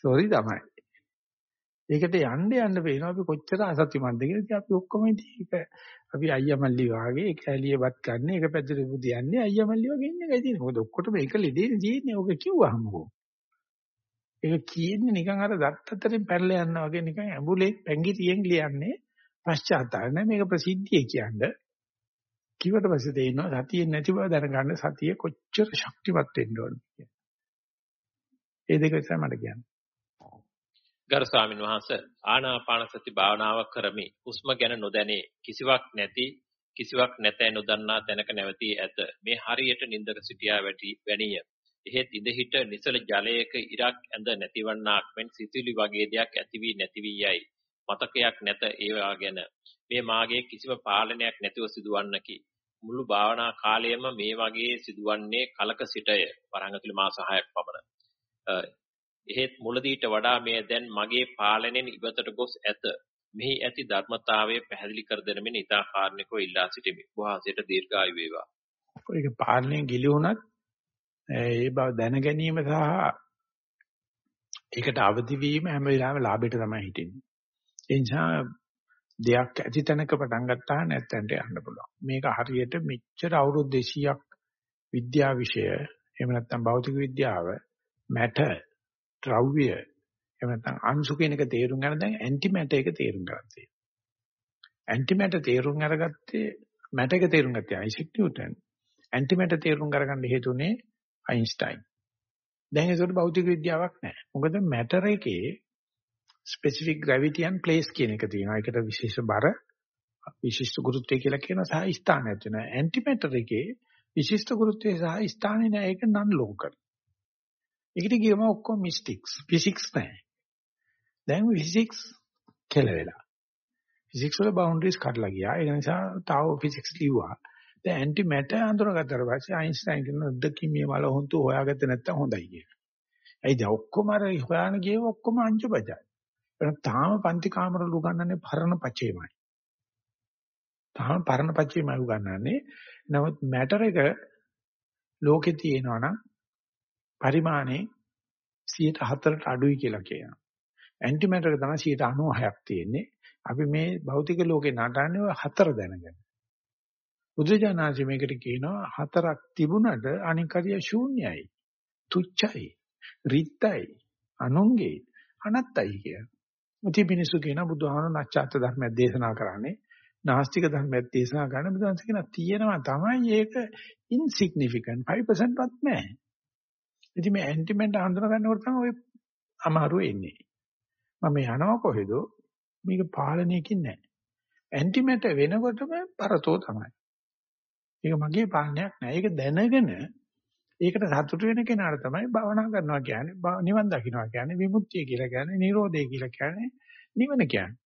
Speaker 1: සෝරි තමයි. ඒකට යන්න යන්න පේනවා අපි කොච්චර අසත්‍යමත්ද කියලා. ඉතින් අපි ඔක්කොම ඒක අපි අයියා මල්ලි වාගේ එක ඇලියවත් ගන්න එක පැත්තට බුදියන්නේ අයියා මල්ලි වගේ ඉන්න එකයි තියෙන්නේ. මොකද ඔක්කොටම එක ලෙඩේ තියෙන්නේ. ඔක කිව්වහම මොකෝ. ඒක කියන්නේ නිකන් අර දත් අතරින් පැරලා යනවා වගේ නිකන් ඇඹුලේ පැංගිරියෙන් ලියන්නේ පශ්චාත්තාප නෑ මේක ප්‍රසිද්ධිය කියන්නේ. කිව්වට පස්සේ තේිනවා සතියේ නැති බව දැනගන්න සතිය කොච්චර ශක්තිවත් වෙන්න ඕනද කියලා. ඒ දෙක විතර මට කියන්න.
Speaker 2: ගරු ස්වාමීන් වහන්සේ ආනාපාන සති භාවනාව කරමි. හුස්ම ගැන නොදැනේ කිසිවක් නැති කිසිවක් නැතයි නොදන්නා තැනක නැවතී ඇත. මේ හරියට නින්දක සිටියා වැටි වැනිය. එහෙත් ඉඳ හිට නිසල ජලයක ඉරක් ඇඳ නැතිවන්නාක් මෙන් සිතුවිලි වගේ දෙයක් ඇති වී නැති වී යයි. මතකයක් නැත ඒවා ගැන. මේ මාගේ කිසිම පාලනයක් නැතිව සිදුවන්නකි. මුළු භාවනා කාලයම මේ වගේ සිදුවන්නේ කලක සිටය. වරහන් ඇතුළේ මාස 6ක් පමණ. එහෙත් මුලදීට වඩා මේ දැන් මගේ පාලනයෙන් ඉවතට ගොස් ඇත. මෙහි ඇති ධර්මතාවය පැහැදිලි කර දෙන මෙන්න ඉතා කාරණිකව ඉල්ලා සිටිමි. වහන්සේට දීර්ඝායු වේවා.
Speaker 1: ඒක පාලනයෙන් ගිලිහුණත් ඒ බව දැන ගැනීම සහ ඒකට අවදි වීම හැම වෙලාවෙම ලාභයට තමයි හිටින්නේ. ඒ නිසා දෙයක් ඇති තැනක පටන් ගත්තා නැත්නම් යන්න පුළුවන්. මේක හරියට මෙච්චර අවුරුදු 200ක් විද්‍යා විෂය එහෙම නැත්නම් භෞතික විද්‍යාව මැටර් ද්‍රව්‍ය එහෙම නැත්නම් අංශු කියන එක තේරුම් ගන්න දැන් ඇන්ටි මැටර් එක තේරුම් ගන්න තියෙනවා. ඇන්ටි මැටර් තේරුම් අරගත්තේ මැටර් එක තේරුම් ගත්තේ අයිසෙක් නිව්ටන්. ඇන්ටි මැටර් තේරුම් ගන්න හේතුනේ අයින්ස්ටයින්. දැන් ඒකට භෞතික විද්‍යාවක් නැහැ. මොකද මැටර් එකේ ස්පෙસિෆික් ග්‍රැවිටි and ප්ලේස් කියන එක තියෙනවා. ඒකට විශේෂ බර විශිෂ්ට ගුරුත්වය කියලා කියන සහ ස්ථානයක් තියෙනවා. ඇන්ටි මැටර් එකේ විශිෂ්ට ගුරුත්වය සහ ස්ථානේ නැහැ. ඒක නන් ලෝකල්. ඒකට කියම ඔක්කොම මිස්ටික්ස්. ෆිසික්ස් නැහැ. දැන් ෆිසික්ස් කෙලවෙලා. ෆිසික්ස් වල බවුන්ඩරිස් කඩලා ගියා. ඒ නිසා තාව ෆිසික්ස් ලිව්වා. දැන් ඇන්ටි මැටර් අඳුරගත්තට පස්සේ අයින්ස්ටයින් කියන දෙකකින් මේ වල හොන්තු හොයාගත්තේ නැත්තම් හොඳයි කියලා. ඇයි දැන් ඔක්කොම අර හොයාන ගියේ ඔක්කොම අංජබජයි. එහෙනම් තාම පන්ති කාමරවල උගන්වන්නේ පරණ පචේමයි. තාම පරණ පචේමයි උගන්වන්නේ. නමුත් මැටර් එක ලෝකේ තියෙනවා නම් පරිමාණේ 104ට අඩුයි කියලා කියනවා. ඇන්ටි මැටර් එක තමයි 96ක් තියෙන්නේ. අපි මේ භෞතික ලෝකේ නටන්නේ ඔය හතර දැනගෙන. බුදුජානනාංශ මේකට කියනවා හතරක් තිබුණට අනික හරිය ශූන්‍යයි. තුච්චයි. රිත්යි. අනුංගේ අනත්තයි කිය. මුති මිනිසු කියන බුදුහාමර නැච්ඡාත් ධර්මයක් දේශනා කරන්නේ. නාස්තික ධර්මයක් දේශනා කරන බුදුන්ස කියන තියෙනවා තමයි ඒක insignificant 5% වත් නැහැ. ඉතින් මේ ඇන්ටිමෙන්ට් හඳුනා ගන්නකොට තමයි ඔය අමාරුව එන්නේ. මම යනවා කොහෙද මේක පාලනයකින් නැහැ. ඇන්ටිමැටර් වෙනකොටම පරතෝ තමයි. ඒක මගේ පාලනයක් නෑ. ඒක දැනගෙන ඒකට සතුටු වෙන කෙනාට තමයි භවනා කරනවා කියන්නේ නිවන් දකින්නවා කියන්නේ විමුක්තිය කියලා කියන්නේ නිරෝධය කියලා කියන්නේ නිවන කියන්නේ.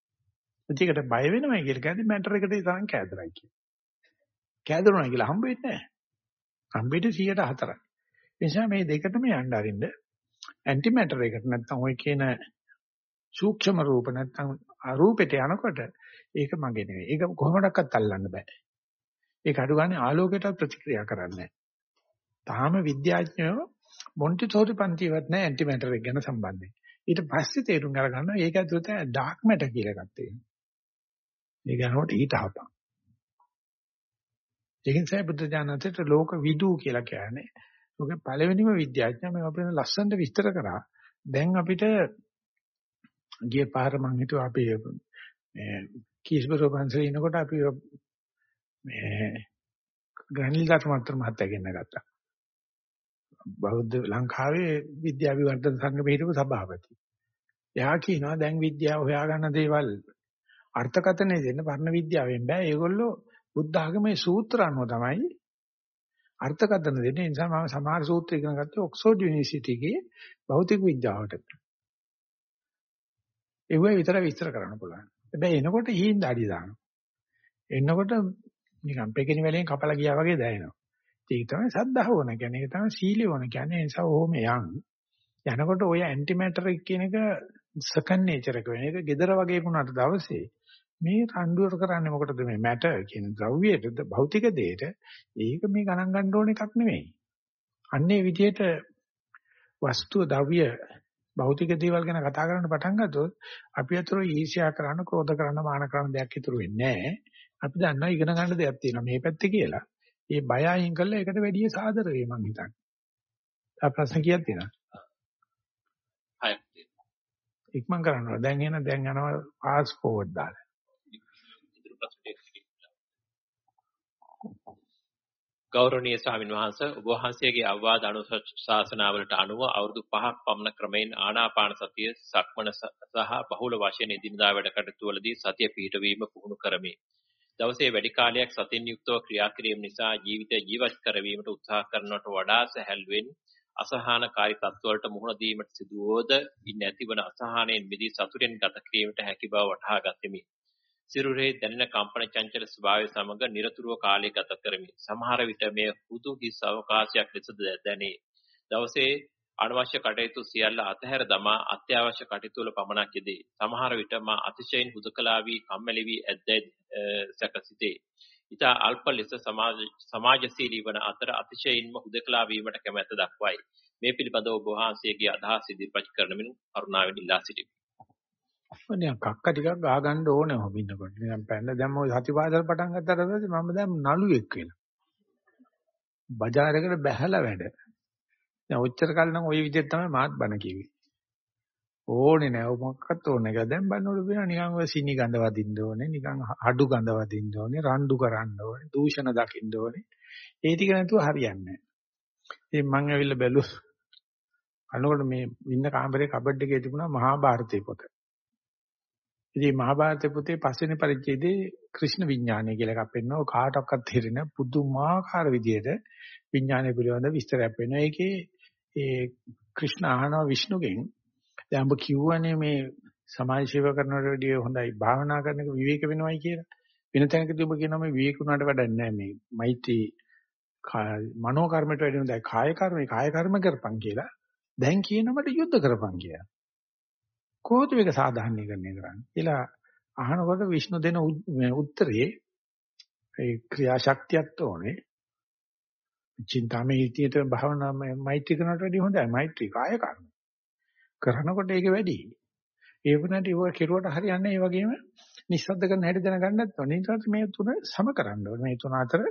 Speaker 1: ඒකට බය වෙනවයි කියලා කියන්නේ මැටර් එකට තරම් කෑදරයි කියන්නේ. කෑදරුණා කියලා හම්බ වෙන්නේ නැහැ. හම්බෙන්නේ 104යි. ඒ නිසා මේ දෙකටම යන්න අරින්න ඇන්ටි මැටර් එකට නැත්නම් ඔය කියන සූක්ෂම රූප නැත්නම් අරූපෙට යනකොට ඒක මගේ නෙවෙයි. ඒක කොහොමඩක්වත් අල්ලන්න බෑ. ඒක අඩු ගන්න ආලෝකයට ප්‍රතික්‍රියා කරන්නේ තාම විද්‍යාඥයෝ මොන්ටිසෝරි පන්තිවත් නැහැ ඇන්ටි මැටර් එක ගැන සම්බන්ධයෙන්. ඊට පස්සේ තේරුම් අරගන්නවා ඒක ඇතුළත ඩාර්ක් මැටර් කියලා එකක් තියෙනවා. ඒක යනකොට ඊට හපක්. ඒකෙන් තමයි බුද්ධ ඥානතේට ලෝක විදූ කියලා කියන්නේ. ලෝකේ පළවෙනිම විද්‍යාඥයා මේ අපිට ලස්සනට විස්තර කරා. දැන් අපිට ගිය පාර මං හිතුවා අපි මේ කීස්බරෝ පන්සලේ ඉනකොට අපි මේ ග්‍රැනිල් දර්ශමන්ත්‍ර මහත්තයා ගෙන්න ගත්තා. බෞද්ධ ලංකාවේ විද්‍යා විවර්ධන සංගමේ හිටපු සභාපති. එයා කියනවා දැන් විද්‍යාව හොයාගන්න දේවල් අර්ථකථනය දෙන්න පරණ විද්‍යාවෙන් බෑ. ඒගොල්ලෝ බුද්ධ ආගමේ සූත්‍ර අනුව තමයි අර්ථකථන දෙන්නේ. ඒ නිසා මම සමහර සූත්‍ර ඉගෙන ගත්තේ ඔක්ස්ෆෝඩ් යුනිවර්සිටි එකේ භෞතික විද්‍යාවට. ඒව විතර විස්තර කරන්න පුළුවන්. හැබැයි එනකොට හීන් දාඩි දානවා. එනකොට නිකන් පෙකිනි වලින් කපලා ගියා වගේ දැනෙනවා. ඒක තමයි සද්ධාව ඕන කියන්නේ. ඒක තමයි සීලිය ඕන කියන්නේ. ඒ නිසා ඕම යන්. යනකොට ඔය ඇන්ටි මැටර් කියන එක සෙකන්ඩ් නේචර් එක වෙන එක gedara වගේ වුණාට දවසේ මේ රණ්ඩුවර කරන්නේ මොකටද මේ මැටර් කියන ද්‍රව්‍යයට භෞතික දෙයට ඒක මේ ගණන් ගන්න ඕන එකක් නෙමෙයි. අන්නේ විදිහට වස්තුව ද්‍රව්‍ය භෞතික දේවල් ගැන කතා කරන්න පටන් ගත්තොත් අපි අතර ඊර්ෂ්‍යා කරන්න, ක්‍රෝධ කරන්න, මාන කරන්න දෙයක් ඉතුරු වෙන්නේ නැහැ. අපි දන්නවා ඉගෙන ගන්න දෙයක් තියෙනවා මේ පැත්තේ කියලා. ඒ බය අයින් කළා ඒකට වැඩිය සාදර වේ මං හිතන්නේ. ආ ප්‍රශ්න කීයක් තියෙනවද?
Speaker 2: හයක් තියෙනවා.
Speaker 1: ඉක්මන් කරනවා. දැන් එන දැන් යනවා පාස් ෆෝවර්ඩ් දාලා.
Speaker 2: ගෞරවනීය ස්වාමින් වහන්සේ ඔබ වහන්සේගේ අවවාද අනුශාසනාවලට අනුව අවුරුදු 5ක් පමණ ක්‍රමයෙන් ආනාපාන සතිය සක්මන සහ බහුල වශයෙන් එදිනදා වැඩ කටයුතු වලදී සතිය පිහිටවීම පුහුණු කරමි. දවසේ වැඩි කාලයක් සතින් යුක්තව ක්‍රියා කිරීම නිසා ජීවිතය ජීවත් කරවීමට උත්සාහ කරනවට වඩා සැහැල්ලුවෙන් අසහනකාරී තත්ත්වවලට මුහුණ දීමට සිදුවෝද ඉන් ඇතිවන අසහනයෙන් මිදී සතුටෙන් ගත කිරීමට හැකි බව වටහා ගතිමි. සිරුරේ දැනෙන කම්පන චංචල ස්වභාවය සමග নিরතුරුව කාලය ගත කරමි. සමහර විට මේ හුදු හිස් අවකාශයක් ලෙසද දැනේ. දවසේ අනවශ්‍ය කටයුතු සියල්ල අතහැර දමා අත්‍යවශ්‍ය කටයුතු වල පමණක් යෙදේ. සමහර විට මා අතිශයින් හුදකලා වී කම්මැලි වී ඇද්දැයි සැකසිතේ. ඊට අල්ප ලෙස සමාජ සමාජශීලී වන අතර අතිශයින්ම හුදකලා වීමට කැමැත්ත දක්වයි. මේ පිළිබඳව ඔබ වහන්සේගේ අදහස් ඉදිරිපත් කරනමින් කරුණාවෙන් ඉල්ලා සිටිමි.
Speaker 1: ඔන්නේ කක්ක ටිකක් ගහ ගන්න ඕනේ හොබින්නකොට. නිකන් පැන්න දැන් මොකද සතිපාසල් පටන් ගත්තාට පස්සේ මම දැන් නළුවෙක් වෙලා. බજાર එකට බැහැලා වැඩ. දැන් ඔච්චර කල් නම් ওই විදිහට තමයි මාත් බණ කිව්වේ. ඕනේ නෑ මොකක්වත් ඕනේ නෑ. දැන් බලනකොට වෙන නිකන් ඔය සිනි ගඳ වදින්න ඕනේ, නිකන් අඩු ගඳ වදින්න ඕනේ, රණ්ඩු කරන්න ඕනේ, දූෂණ දකින්න ඕනේ. ඒ ටික නැතුව හරියන්නේ නෑ. ඉතින් මං ඇවිල්ලා බැලුවා. අනකොට මේ ඉන්න කාමරේ කබඩ් එකේ තිබුණා මහා භාරතේ පොත. ඉතින් මහා භාරතේ පොතේ පස්වෙනි පරිච්ඡේදයේ ක්‍රිෂ්ණ විඥානය කියලා එකක් පෙන්නනවා. කාටවත් තේරෙන පුදුමාකාර විදියට විඥානය පිළිබඳ විස්තරයක් වෙනවා. ඒකේ ඒ ක්‍රිෂ්ණ අහනවා විෂ්ණුගෙන් දැන් ඔබ කිව්වනේ මේ සමාජ සේව කරනවට වැඩිය හොඳයි භාවනා කරන එක විවේක වෙනවයි කියලා. වෙන තැනකදී ඔබ කියනවා මේ විවේක උනාට වැඩක් නැහැ මේ මෛත්‍රී මනෝ කර්මයට වැඩිය හොඳයි කාය කර්මයි කාය කර්ම කරපන් කියලා. දැන් කියනකොට යුද්ධ කරපන් කියලා. කොහොමද මේක සාධාරණීකරණය කරන්නේ කියලා අහනකොට විෂ්ණු දෙන උත්තරේ ඒ ක්‍රියාශක්තියත් ඕනේ චින්තාමය හිතියට භාවනා මෛත්‍රී කරනට වැඩිය හොඳයි. මෛත්‍රී කාය කර්ම. කරනකොට ඒක වැඩි. ඒ වුණාට ඒක කෙරුවට හරියන්නේ ඒ වගේම නිස්සද්ද කරන හැටි දැනගන්නත් ඕනේ. ඊට මේ තුන සම කරන්න ඕනේ. මේ තුන අතර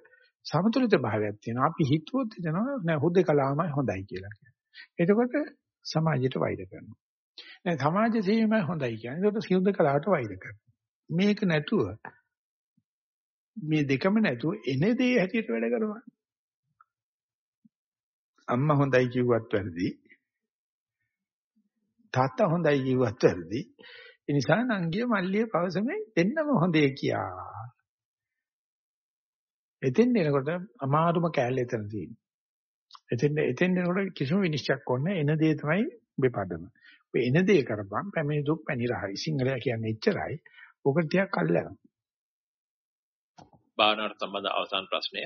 Speaker 1: සමතුලිත භාවයක් තියෙනවා. අපි හිතුවොත් හිතනවා නෑ හුදේකලාමයි හොඳයි කියලා කියනවා එතකොට සමාජයට වෛර කරනවා. නෑ සමාජ සේවයමයි හොඳයි කියන්නේ. ඒකට හුදේකලාවට වෛර කරනවා. මේක නැතුව මේ දෙකම නැතුව එන දේ හැටියට වැඩ කරනවා. අම්මා හොඳයි කිව්වත් වැරදි. තාත්තා හොඳයි කිව්වත් වැරදි. ඒ නිසා නංගිය මල්ලිය පවසමේ දෙන්නම හොඳේ කියා. එතෙන් එනකොට අමාරුම කෑල්ල එතන තියෙනවා. එතෙන් එතෙන් එනකොට කිසිම විනිශ්චයක් ඕනේ එන දේ තමයි බෙපදම. ඔය එන දේ කරපන් පැමිණි දුක් පැනිරහයි. සිංහලයා කියන්නේ එච්චරයි. ඔක ටිකක් අල්ලනවා.
Speaker 2: භාවනාවට සම්බන්ධ අවසාන ප්‍රශ්නය.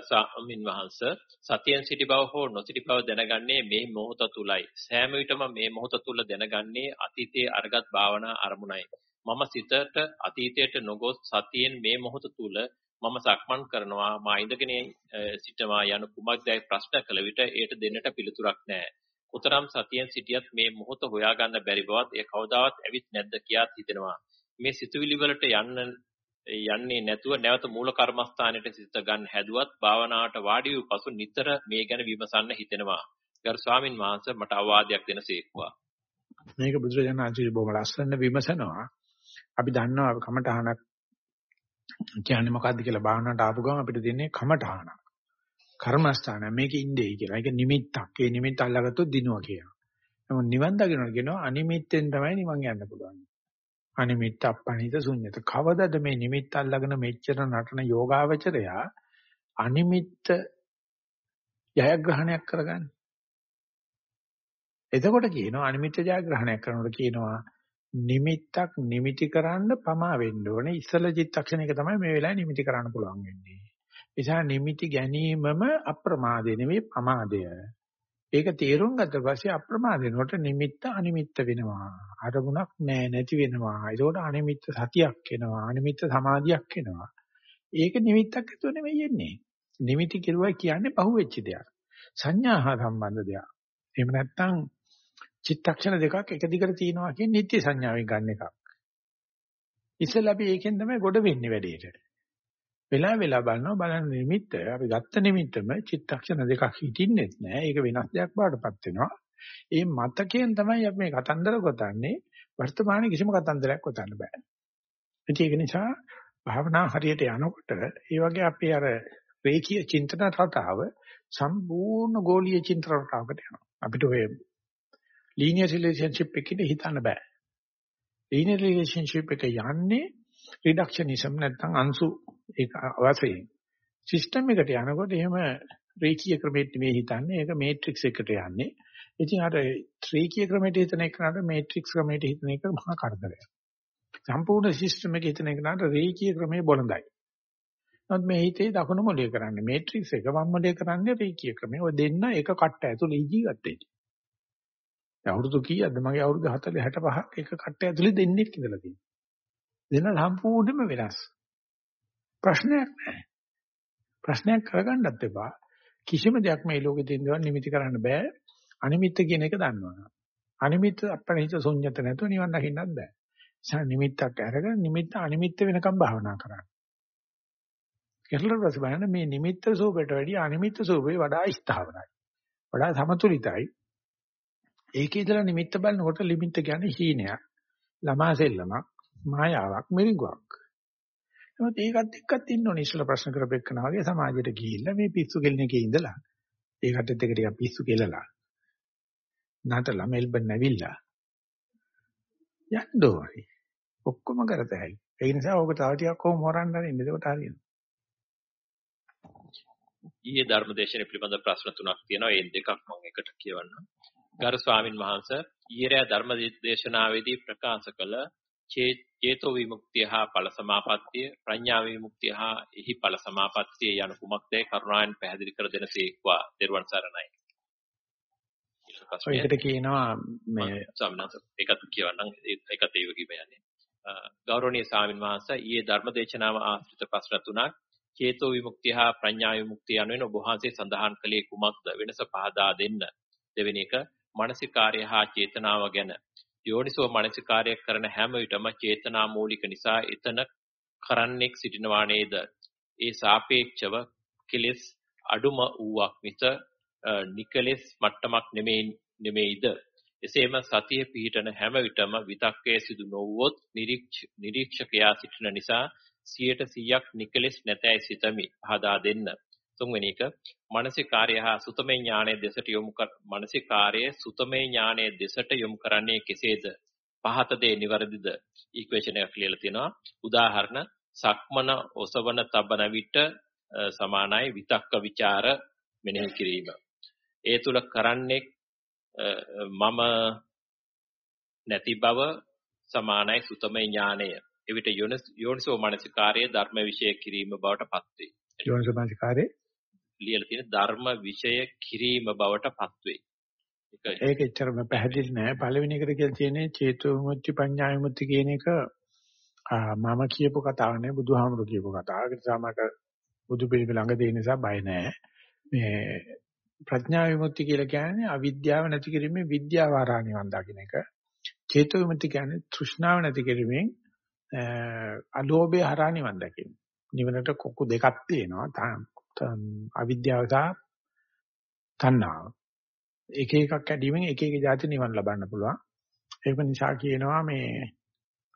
Speaker 2: ස්වාමින් වහන්සේ සතියෙන් සිටි බව හෝ නොසිටි බව දැනගන්නේ මේ මොහොත තුලයි. සෑම විටම මේ මොහොත තුල දැනගන්නේ අතීතයේ අරගත් භාවනා අරමුණයි. මම සිතට අතීතයට නොගොස් සතියෙන් මේ මොහොත තුල මම සක්මන් කරනවා මා ඉඳගෙන සිටවා යන කුමක්දයි ප්‍රශ්න කළ විට ඒට දෙන්නට පිළිතුරක් නැහැ. කොතරම් සතියෙන් සිටියත් මේ මොහොත හොයාගන්න බැරි බවත් ඒ කවදාවත් ඇවිත් නැද්ද කියාත් හිතෙනවා. මේ සිතුවිලි වලට යන්න යන්නේ නැතුව නැවත මූල කර්මස්ථානයට සිත ගන්න හැදුවත් භාවනාවට වාඩි වූ පසු නිතර මේ ගැන විමසන්න හිතෙනවා. ගරු ස්වාමින් වහන්සේ මට අවවාදයක් දෙනසේක්වා.
Speaker 1: මේක බුදුරජාණන් වහන්සේ බොහොම ලස්සන විමසනවා. අපි දන්නවා කමඨහනක් කියන්නේ මොකද්ද කියලා භාවනාවට ආපු ගමන් අපිට දෙන්නේ කමඨහනක්. කර්මස්ථාන මේක ඉන්නේ කියලා. ඒක නිමිත්තක්. ඒ නිමිත්ත අල්ලගත්තොත් දිනුවා කියනවා. නමුත් නිවන් දකින්න කියනවා අනිමිත්තෙන් තමයි නිවන් යන්න පුළුවන්. අනිමිත්ත අපනිත ශුන්්‍යත. කවදද මේ නිමිත්ත අල්ලගෙන මෙච්චර නටන යෝගාවචරයා අනිමිත්ත ජයග්‍රහණයක් කරගන්නේ? එතකොට කියනවා අනිමිත්ත ජයග්‍රහණයක් කරනකොට කියනවා නිමිත්තක් නිමිටි කරන්න පමා වෙන්න ඕනේ. ඉස්සල චිත්තක්ෂණයක තමයි මේ වෙලාවේ නිමිටි කරන්න පුළුවන් වෙන්නේ. නිසා නිමිටි ගැනීමම අප්‍රමාදේ නෙවෙයි පමාදය. ඒක තේරුම් ගත්ත පස්සේ අප්‍රමාද වෙනකොට නිමිත්ත අනිමිත්ත වෙනවා. අරමුණක් නෑ නැති වෙනවා. ඒකෝට අනිමිත්ත සතියක් එනවා. අනිමිත්ත සමාධියක් එනවා. ඒක නිමිත්තක් ඇතුව නෙමෙයි එන්නේ. නිමිති කිරුවා කියන්නේ පහුවෙච්ච දෙයක්. සංඥා හා සම්බන්ධ දෙයක්. එහෙම නැත්නම් චිත්තක්ෂණ දෙකක් එක දිගට තියෙනවා කියන්නේ නිත්‍ය සංඥාවෙන් ගන්න එකක්. ඉස්සෙල්ලා අපි ඒකෙන් තමයි ගොඩ වෙන්නේ වැඩේට. වෙලා වෙලා බලනවා. බලන නිමිත්ත අපි ගත්ත නිමිත්තම චිත්තක්ෂණ දෙකක් හිටින්නෙත් නෑ. ඒක වෙනස් දෙයක් බාටපත් වෙනවා. ඒ මතකයෙන් තමයි අපි මේ කතන්දර ගොතන්නේ. වර්තමානයේ කිසිම කතන්දරයක් ගොතන්න බෑ. ඒක නිසා භාවනා හරියට යනකොට ඒ වගේ අපි අර රේඛීය චින්තන රටාව සම්පූර්ණ ගෝලීය චින්තන රටාවකට යනවා. අපිට ඔය ලීනියර් රිලේෂන්ෂිප් එකකින් හිතන්න බෑ. ලීනියර් රිලේෂන්ෂිප් එක යන්නේ රිඩක්ෂනිසම් නැත්නම් අංශු ඒක අවශ්‍යයි. සිස්ටම් එකට යනකොට එහෙම රේඛීය ක්‍රමෙත් මේ හිතන්නේ ඒක මේට්‍රික්ස් එකට යන්නේ. ඉතින් අර රේඛීය ක්‍රමයට හිතන එකනට මේට්‍රික්ස් ක්‍රමයට හිතන එක මහා කරදරයක්. සම්පූර්ණ සිස්ටම් එකේ හිතන එකනට රේඛීය ක්‍රමයේ බොළඳයි. නමුත් මේ හිතේ දකුණු මොලේ කරන්නේ මේට්‍රික්ස් එක වම් මොලේ කරන්නේ රේඛීය ක්‍රමය. ඔය දෙන්න එක කට්ට ඇතුළේ ජීවත් වෙන්නේ. දැන් අවුරුදු කීයක්ද මගේ අවුරුදු 40 65ක් එක කට්ට ඇතුළේ දෙන්නේ ඉඳලා තියෙනවා. දෙන්න සම්පූර්ණයෙන්ම වෙනස්. ප්‍රශ්නයක් නැහැ. ප්‍රශ්නයක් කරගන්නත් එපා. කිසිම දෙයක් මේ ලෝකේ තියෙන දේවල් නිමිති කරන්න බෑ. අනිමිත්ත කියන එක දන්නවනේ. අනිමිත්ත අපණිත ශුන්්‍යත නැතුව නිවන් දකින්නත් බෑ. ඒ නිමිත්තක් අරගෙන නිමිත්ත අනිමිත්ත වෙනකම් භාවනා කරන්න. කෙරළට බලන්න මේ නිමිත්ත සෝපයට වැඩිය අනිමිත්ත සෝපේ වඩා ස්ථාවරයි. වඩා සමතුලිතයි. ඒකේ ඉඳලා නිමිත්ත බලනකොට ලිමිට් කියන්නේ හීනයක්. ළමා සෙල්ලමක්, මායාවක්, මිරිඟුවක්. නමුත් ඒකත් එක්කත් ඉන්න ඕනේ ඉස්සලා ප්‍රශ්න කරපෙන්නා වගේ සමාජයට ගිහිල්ලා මේ පිස්සු කෙලින එකේ ඉඳලා ඒකට එක ටිකක් පිස්සු කෙලලා නටලා මෙල්බන් නැවිලා යන්න ඕනේ. ඔක්කොම කරත හැකි. ඒ නිසා ඕක තව ටිකක් කොහොම හොරන්න හරින්න. එතකොට හරියනවා.
Speaker 2: ඊයේ ධර්මදේශන පිළිබඳ ප්‍රශ්න තුනක් තියෙනවා. ඒ දෙකක් මම එකට කියවන්නම්. ගරු ස්වාමින් වහන්සේ ඊයේ ධර්මදේශනාවේදී ප්‍රකාශ කළ චේතෝ විමුක්තිය හා ඵල සමාපත්තිය ප්‍රඥා විමුක්තිය හා එහි ඵල සමාපත්තිය යන කුමක්දයි කරුණාවෙන් පැහැදිලි කර දෙන සීක්වා දේරුවන් සරණයි.
Speaker 1: ඒකට කියනවා මේ
Speaker 2: ස්වාමීන් වහන්සේ ඒකත් කියවන්නම් ඒකත් ඒ වගේම යන්නේ. ගෞරවනීය ස්වාමින් වහන්සේ ඊයේ ධර්මදේශනාව ආශ්‍රිත ප්‍රශ්න තුනක් චේතෝ විමුක්තිය හා ප්‍රඥා විමුක්තිය යනුවෙන් ඔබ වහන්සේ සඳහන් කළේ කුමක්ද වෙනස පහදා දෙන්න. දෙවෙනි එක මානසිකාර්ය හා චේතනාව ගැන යෝනිසෝ මානසිකාර්ය කරන හැම විටම චේතනා මූලික නිසා එතන කරන්නෙක් සිටිනවා නේද? ඒ සාපේක්ෂව කෙලෙස් අඩුම වූවක් මිස නිකලෙස් මට්ටමක් නෙමෙයි නෙමෙයිද? එසේම සතිය පිහිටන හැම විටම විතක්කයේ සිදු නොවුවොත් නිරීක්ෂකයා සිටින නිසා 100%ක් නිකලෙස් නැතයි සිතමි. පහදා දෙන්න. තුන්වෙනි එක මානසිකාර්ය හා සුතමේ ඥානයේ දෙසට යොමු කර මානසිකාර්යයේ සුතමේ ඥානයේ දෙසට යොමු කරන්නේ කෙසේද? පහත දේ නිවැරදිද? ඉක්වේෂන් එක ලියලා තියෙනවා. උදාහරණ සක්මන ඔසවන තබන විට සමානයි විතක්ක ਵਿਚාර මෙනෙහි කිරීම. ඒ තුල කරන්නේ මම නැති බව සමානයි සුතමේ ඥානය. එවිට යෝනිසෝ මනසිකාර්යය ධර්ම විෂය කිරීම බවට පත් වේ.
Speaker 1: යෝනිසෝ මනසිකාර්යය
Speaker 2: ලියලා තියෙන ධර්ම විෂය කිරීම බවට පත් වේ.
Speaker 1: ඒක එච්චරම පැහැදිලි නෑ. පළවෙනි එකට කියලා තියෙන්නේ චේතෝ විමුක්ති පඤ්ඤා විමුක්ති කියන එක මම කියපු කතාව නේ බුදුහාමුදුරු කියපු කතාව. ඒක නිසා මට බුදු පිළිම ළඟ දෙන නිසා බය නෑ. මේ ප්‍රඥා විමුක්ති කියලා කියන්නේ අවිද්‍යාව නැති කිරීමේ විද්‍යාව ආරා නිවන් දකින්න එක. චේතෝ විමුක්ති කියන්නේ තෘෂ්ණාව නැති කිරීමෙන් අලෝභය හරහා නිවන් දකින්න. නිවනට කොකු දෙකක් තියෙනවා. අවිද්‍යාව සහ තණ්හාව. එක එකක් කැඩීමෙන් එක එක જાති නිවන් ලබන්න පුළුවන්. ඒක නිසා කියනවා මේ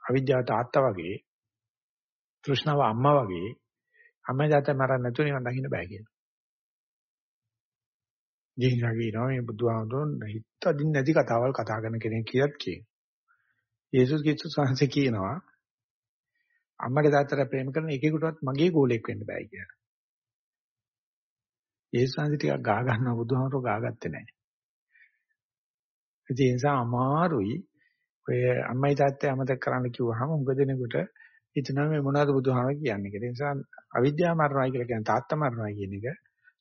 Speaker 1: අවිද්‍යාව තාත්තා වගේ තෘෂ්ණාව අම්මා වගේ අම්මා જાත මරන්න නැතුව නිවන් දකින්න බෑ කියලා. ජීවිතය කියනවා මේ බුදුහාමුදුරන් හිත අදින් නැති කතාවල් කතා කරන කෙනෙක් කියලාත් කියනවා. යේසුස් ක්‍රිස්තුස් වහන්සේ කියනවා අම්මට තාත්තට ප්‍රේම කරන එකෙකුටවත් මගේ ගෝලයක් වෙන්න බෑ කියලා. යේසුස් වහන්සේ ටිකක් ගා ගන්නවා බුදුහාමුදුරෝ ගාගත්තේ නැහැ. ඒ නිසා අමාරුයි ඔය අම්මයි තාත්තයි අමතක කරන්න කිව්වහම උඟ දෙනෙකුට හිතනවා මේ මොනවද බුදුහාම කියන්නේ කියලා. ඒ නිසා අවිද්‍යාව මරණයි කියලා කියන්නේ තාත්තා මරණයි කියන එක.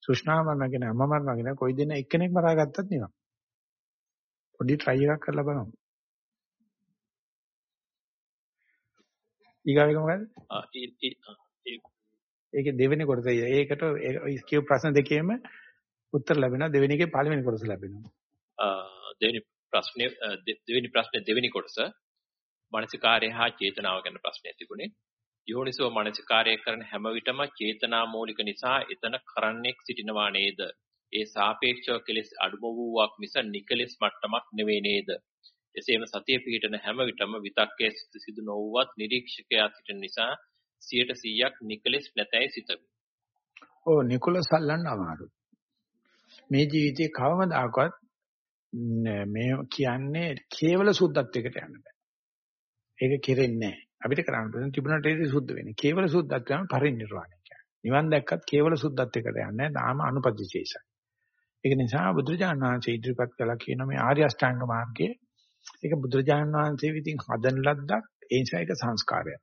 Speaker 1: සුෂ්ණා මරණයි කියන අම්මා මරණයි කියන කොයි දෙන එක්කෙනෙක් මරාගත්තත් නිකන්. පොඩි try එකක් කරලා බලමු. ඊගාවෙක මොකද? ඒකේ දෙවෙනි කොටස ඒකට කියු ප්‍රශ්න දෙකේම උත්තර ලැබෙනවා දෙවෙනි එකේ පළවෙනි කොටස ලැබෙනවා.
Speaker 2: දෙවෙනි ප්‍රශ්නේ දෙවෙනි ප්‍රශ්නේ දෙවෙනි කොටස මානසිකාර්ය හා චේතනාව ගැන ප්‍රශ්නයක් තිබුණේ. යෝනිසෝ මානසිකාර්ය කරන හැම විටම චේතනා මූලික නිසා එතන කරන්නෙක් සිටිනවා නේද? ඒ සාපේක්ෂව කෙලෙස් අඩුම වූවක් මිස නිකලෙස් මට්ටමක් නෙවෙයි නේද? එසේම සතිය පිහිටන හැම විටම විතක්කයේ සිදු නොවුවත් නිරීක්ෂකයා සිටින නිසා 100%ක් නිකලෙස් නැතයි සිතමි.
Speaker 1: ඔව් නිකලස් අල්ලන්න අමාරුයි. මේ ජීවිතේ කවමදාකවත් මේ කියන්නේ කේවල සුද්ධත්වයකට යන්න බෑ. ඒක කෙරෙන්නේ නැහැ. අපිට කරන්න පුළුවන් තිබුණට ඒක සුද්ධ වෙන්නේ. කේවල සුද්ධත්වයම පරිණිරවාණය කියන්නේ. නිවන් දැක්කත් කේවල සුද්ධත්වයකට යන්නේ නැහැ. නාම අනුපදිශේෂයි. ඒක නිසා බුදුරජාණන් වහන්සේ ඉදිරිපත් කළා කියන මේ ආර්ය අෂ්ටාංග මාර්ගයේ ඒක බුදුරජාණන් වහන්සේ විසින් හදන ලද්දක් ඒ නිසා ඒක සංස්කාරයක්.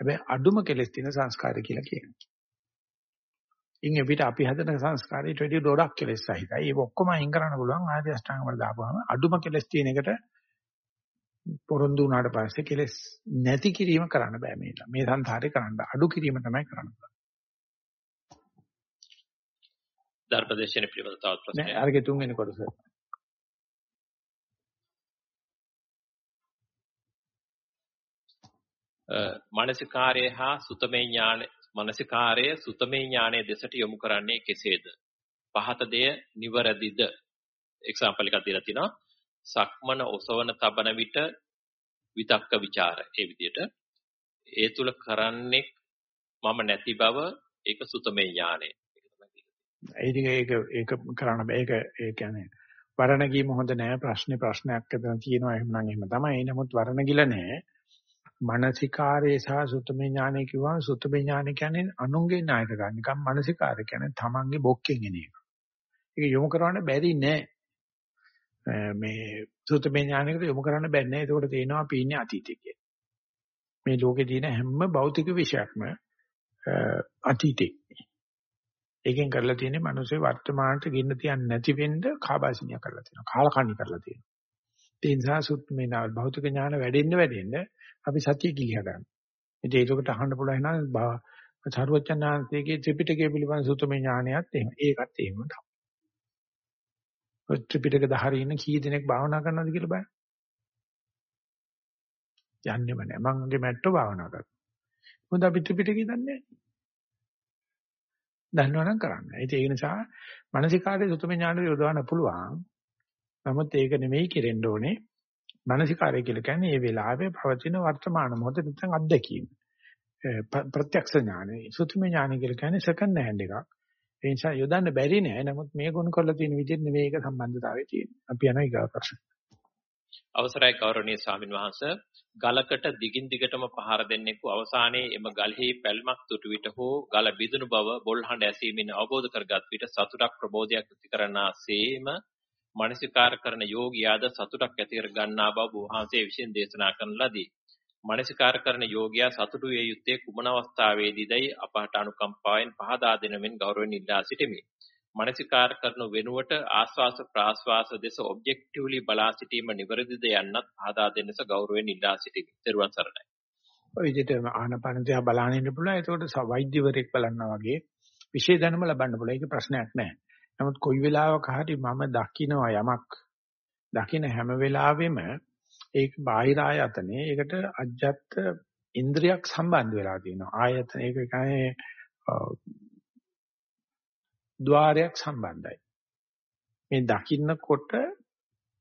Speaker 1: හැබැයි අඩුම කෙලස් තියෙන සංස්කාරය කියලා කියනවා. ඉන් එපිට අපි හදන සංස්කාරයට වැඩි ගොඩක් කෙලස් සහිතයි. ඒක ඔක්කොම අයින් කරන්න පුළුවන් ආර්ය අෂ්ටාංග වල දාපුවාම අඩුම කෙලස් තියෙන එකට පොරොන්දු වුණාට පස්සේ කෙලස් නැති කිරීම කරන්න බෑ මේ. මේ සංසාරේ කරන්න අඩු කිරීම තමයි කරන්න පුළුවන්.
Speaker 2: ධර්මදේශන පිළිබඳ තවත් ප්‍රශ්නයක්.
Speaker 1: නෑ අරගේ තුන්වෙනි කොටස.
Speaker 2: මානසිකාර්ය හා සුතමේ ඥාන මානසිකාර්ය සුතමේ ඥානයේ දෙසට යොමු කරන්නේ කෙසේද? පහත දෙය නිවරදිද? එක්සැම්පල් එකක් දීලා තිනවා. සක්මන ඔසවන තබන විට විතක්ක ਵਿਚාර ඒ විදිහට ඒ තුල කරන්නේ මම නැති බව ඒක සුතමේ ඥානය.
Speaker 1: ඒක ඒක ඒක කරන්න බෑ. ඒක ඒ කියන්නේ වරණ ගීම හොඳ නෑ ප්‍රශ්නේ ප්‍රශ්නයක් එතන තියෙනවා එහෙනම් එහෙම තමයි. නමුත් වරණ ගිල නෑ. මානසිකාරේ සහ සුතමේ ඥානය කිව්වම සුතමේ ඥානය කියන්නේ අනුන්ගේ ණයට ගන්න. නිකම් මානසිකාරය කියන්නේ තමන්ගේ බොක්කෙන් එන එක. ඒක යොමු කරවන්න බැරි නෑ. මේ සුතමේ ඥානයකට යොමු කරන්න බැන්නේ නෑ. ඒකෝට තේනවා අපි ඉන්නේ අතීතයේ මේ ලෝකේ තියෙන හැම භෞතික විෂයක්ම අතීතේ. ඒකෙන් කරලා තියෙන්නේ මිනිස්සේ වර්තමානට ගින්න තියන්නේ නැති වෙන්න කාබාසිනිය කරලා තියෙනවා. කාලකන්ණි කරලා තියෙනවා. ඒ නිසා සුත් මේ භෞතික ඥාන වැඩෙන්න වැඩෙන්න අපි සතිය කිලිහ ගන්න. ඉතින් ඒකට අහන්න පුළුවන් නම් සරුවචනාංශයේ ත්‍රිපිටකය පිළිබඳ සුතමේ ඥානයත් එහෙම. ඒකත් එහෙම තමයි. ත්‍රිපිටක දහරේ ඉන්න කී දෙනෙක් භාවනා කරනවද කියලා බලන්න. යන්නේම නැහැ. මම මගේ මැට්ටෝ භාවනා කරනවා. මොකද අපි ත්‍රිපිටකය දන්නේ නැහැ. දන්නවනම් කරන්න. ඒ නිසා මානසිකාරයේ සුතම ඥානෙ යොදවන්න පුළුවන්. නමුත් ඒක නෙමෙයි කෙරෙන්න ඕනේ. මානසිකාරය කියලා කියන්නේ මේ වෙලාවේ පවතින වර්තමාන මොහොත නැත්නම් අත්දැකීම. ප්‍රත්‍යක්ෂ ඥානෙ. සුතම ඥානෙ කියලා කියන්නේ සෙකන්ඩ් හෑන්ඩ් එකක්. ඒ නිසා යොදන්න බැරි නෑ. නමුත් මේ ගුණ කරලා තියෙන විදිහට නෙමෙයි ඒක සම්බන්ධතාවය තියෙන්නේ. අපි යනවා ඊගා ප්‍රශ්න.
Speaker 2: අවසරයි ගෞරවනීය ස්වාමින් වහන්සේ ගලකට දිගින් දිගටම පහර දෙන්නෙකු අවසානයේ එම ගලෙහි පැල්මක් තුටු විට හෝ ගල බිඳුණු බව බොල්හඬ ඇසීමෙන් අවබෝධ කරගත් විට සතුටක් ප්‍රබෝධයක් ඇති කරනාseම මනසිකාර කරන යෝගියාද සතුටක් ඇති කර ගන්නා බව වහන්සේ විසින් දේශනා කරන ලදී. මනසිකාර කරන යෝගියා සතුටු වේ යුත්තේ කුමන අවස්ථාවේදීදයි අපහට අනුකම්පාවෙන් පහදා දෙනමින් ගෞරවයෙන් ඉල්ලා සිටිමි. මනසිකාර කරන වෙනුවට ආස්වාස ප්‍රාස්වාස දෙස ඔබ්ජෙක්ටිව්ලි බලා සිටීම නිවැරදිද යන්නත් ආදා දෙන්නස ගෞරවයෙන් ඉල්ලා සිටිමි. ත්වන් සරණයි.
Speaker 1: ඔය විදිහට ආනපන දිහා බලාගෙන ඉන්න පුළුවන්. ඒකට වෛද්‍යවරයෙක් බලනවා වගේ විශේෂ දැනුම ලබන්න පුළුවන්. ඒක ප්‍රශ්නයක් නෑ. නමුත් කොයි වෙලාවක හරි මම දකිනවා යමක් දකින හැම වෙලාවෙම ඒක බාහිර ආයතනේ ඒකට අජ්ජත් ඉන්ද්‍රියක් සම්බන්ධ වෙලා තියෙනවා. ආයතන ඒක කියන්නේ ద్వාරයක් සම්බන්ධයි. මේ දකින්නකොට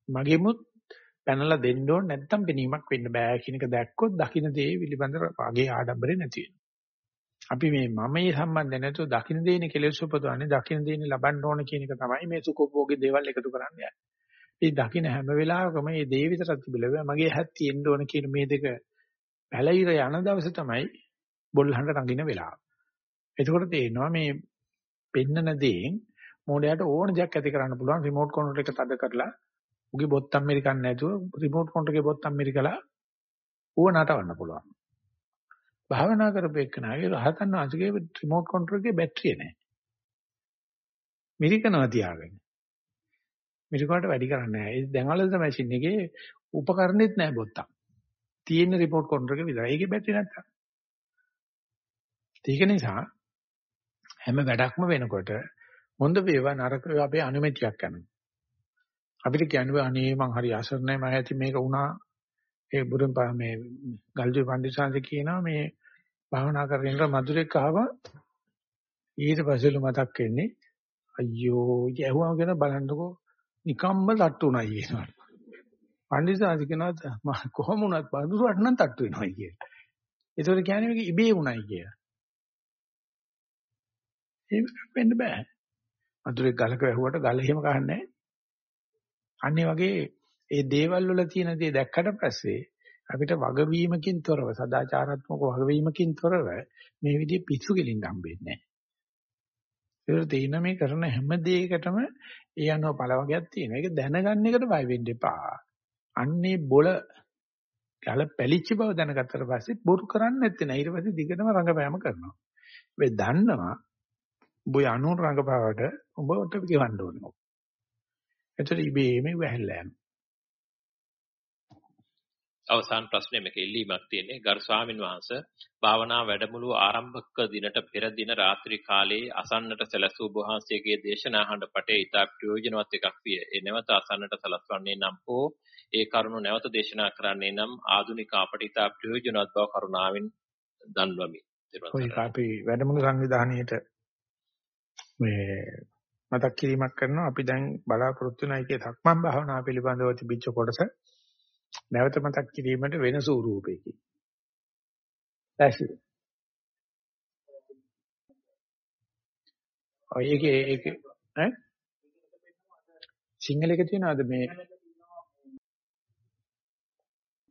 Speaker 1: මගෙමුත් පැනලා දෙන්න ඕන නැත්තම් පෙනීමක් වෙන්න බෑ කියන එක දැක්කොත් දකින්න දේ පිළිබඳව අගේ ආඩම්බරේ නැති වෙනවා. අපි මේ මමයේ සම්බන්ධ නැතුව දකින්න දේනේ කෙලෙස් උපදවන්නේ දකින්න දේනේ ලබන්න ඕන කියන එක තමයි මේ සුඛෝභෝගී දේවල් එකතු කරන්නේ. මේ දකින්න හැම වෙලාවකම මේ දේ විතරක් තිබිලා මගේ හැත් තියෙන්න ඕන කියන මේ දෙක පැලිර යන දවසේ තමයි බොල්හඬ රඟින වෙලාව. එතකොට තේරෙනවා මේ පෙන්නන දේෙන් මොඩයට ඕන දෙයක් ඇති කරන්න පුළුවන් රිමෝට් කන්ට්‍රෝල් එක තද කරලා උගේ බොත්තම් මෙරිකන් නැතුව රිමෝට් කන්ට්‍රෝල් එකේ බොත්තම් මෙරිකලා ඌව නටවන්න පුළුවන්. භාවනා කරපෙන්නාගේ රහතන් වහන්සේගේ රිමෝට් කන්ට්‍රෝල් එකේ බැටරිය නැහැ. මිරිකනවා තියාගෙන. මිරිකුවට වැඩි කරන්නේ නැහැ. ඒ දැන් වල තමයි මැෂින් එකේ උපකරණෙත් නැහැ බොත්තම්. තියෙන රිමෝට් කන්ට්‍රෝල් එක විතරයි. ඒකේ බැටරිය නැත්තම්. ඒක නිසා හැම වැඩක්ම වෙනකොට හොඳ වේවා නරක වේවා අපේ අනුමැතියක් යනවා. අපිට කියන්නේ අනේ මං හරි අසරණයි මම ඇති මේක වුණා ඒ බුදුන් මේ ගල්ජු පඬිසාංශ කියනවා මේ භාවනා කරගෙන ඉඳලා මధుරෙක් ආවා ඊට පස්සෙලු මතක් වෙන්නේ අයියෝ යහුවම කියන බලන්නකෝ නිකම්ම තට්ටු උනායි කියනවා. පඬිසාංශ කියනවා කොහොම වුණත් බඳුරට නම් තට්ටු වෙනවා කියලා. ඒතකොට කියන්නේ මේක ඉබේ වුණයි කියලා. ඒක වෙන්න බෑ. වතුරේ ගලක වැහුවට ගල එහෙම කහන්නේ අන්නේ වගේ ඒ දේවල් වල තියෙන දේ දැක්කට පස්සේ අපිට වගවීමකින් තොරව සදාචාරාත්මක වගවීමකින් තොරව මේ විදිහේ පිස්සු කෙලින්න හම්බෙන්නේ නැහැ. ඒක තේින මේ කරන හැම දෙයකටම ඒ අනුව පළ වර්ගයක් තියෙනවා. ඒක දැනගන්න එකට බය වෙන්න එපා. අන්නේ බොල ගල පැලිච්ච බව දැනගත්තට පස්සේ බොරු කරන්නේ නැත්තේ නෑ. ඊට පස්සේ දිගටම රංගපෑම කරනවා. මේ දන්නවා උඹ යනු රංගපාවට උඹට ගෙවන්න ඕනේ. එතකොට ඉබේම වැහැල්ලා යනවා.
Speaker 2: අවසාන ප්‍රශ්නේ මේක ඉල්ලීමක් තියෙන්නේ ගරු ස්වාමින් වහන්සේ භාවනා වැඩමුළු ආරම්භක දිනට පෙර දින රාත්‍රී කාලයේ අසන්නට සැලසූ වහන්සේගේ දේශනා අහඬ පටේ ඉතා ප්‍රයෝජනවත් එකක් විය. ඒ නැවත අසන්නට සලස්වන්නේ නම් හෝ ඒ කරුණ නැවත දේශනා කරන්නේ නම් ආධුනික අපට ඉතා ප්‍රයෝජනවත් බව කරුණාවෙන් දන්වමි.
Speaker 1: ඔය අපි වැඩමුළු සංවිධානයේට මේ මතක් කිරීමක් කරනවා අපි දැන් බලාපොරොත්තු වෙන එකේ සක්මන් භාවනාව පිළිබඳව තිබිච්ච කොටස නැවත මතක් කිරීමට වෙන ස්වරූපයකින්. ඇසි. ඔය ඒකේ ඒකේ ඈ සිංහලෙක තියනවාද මේ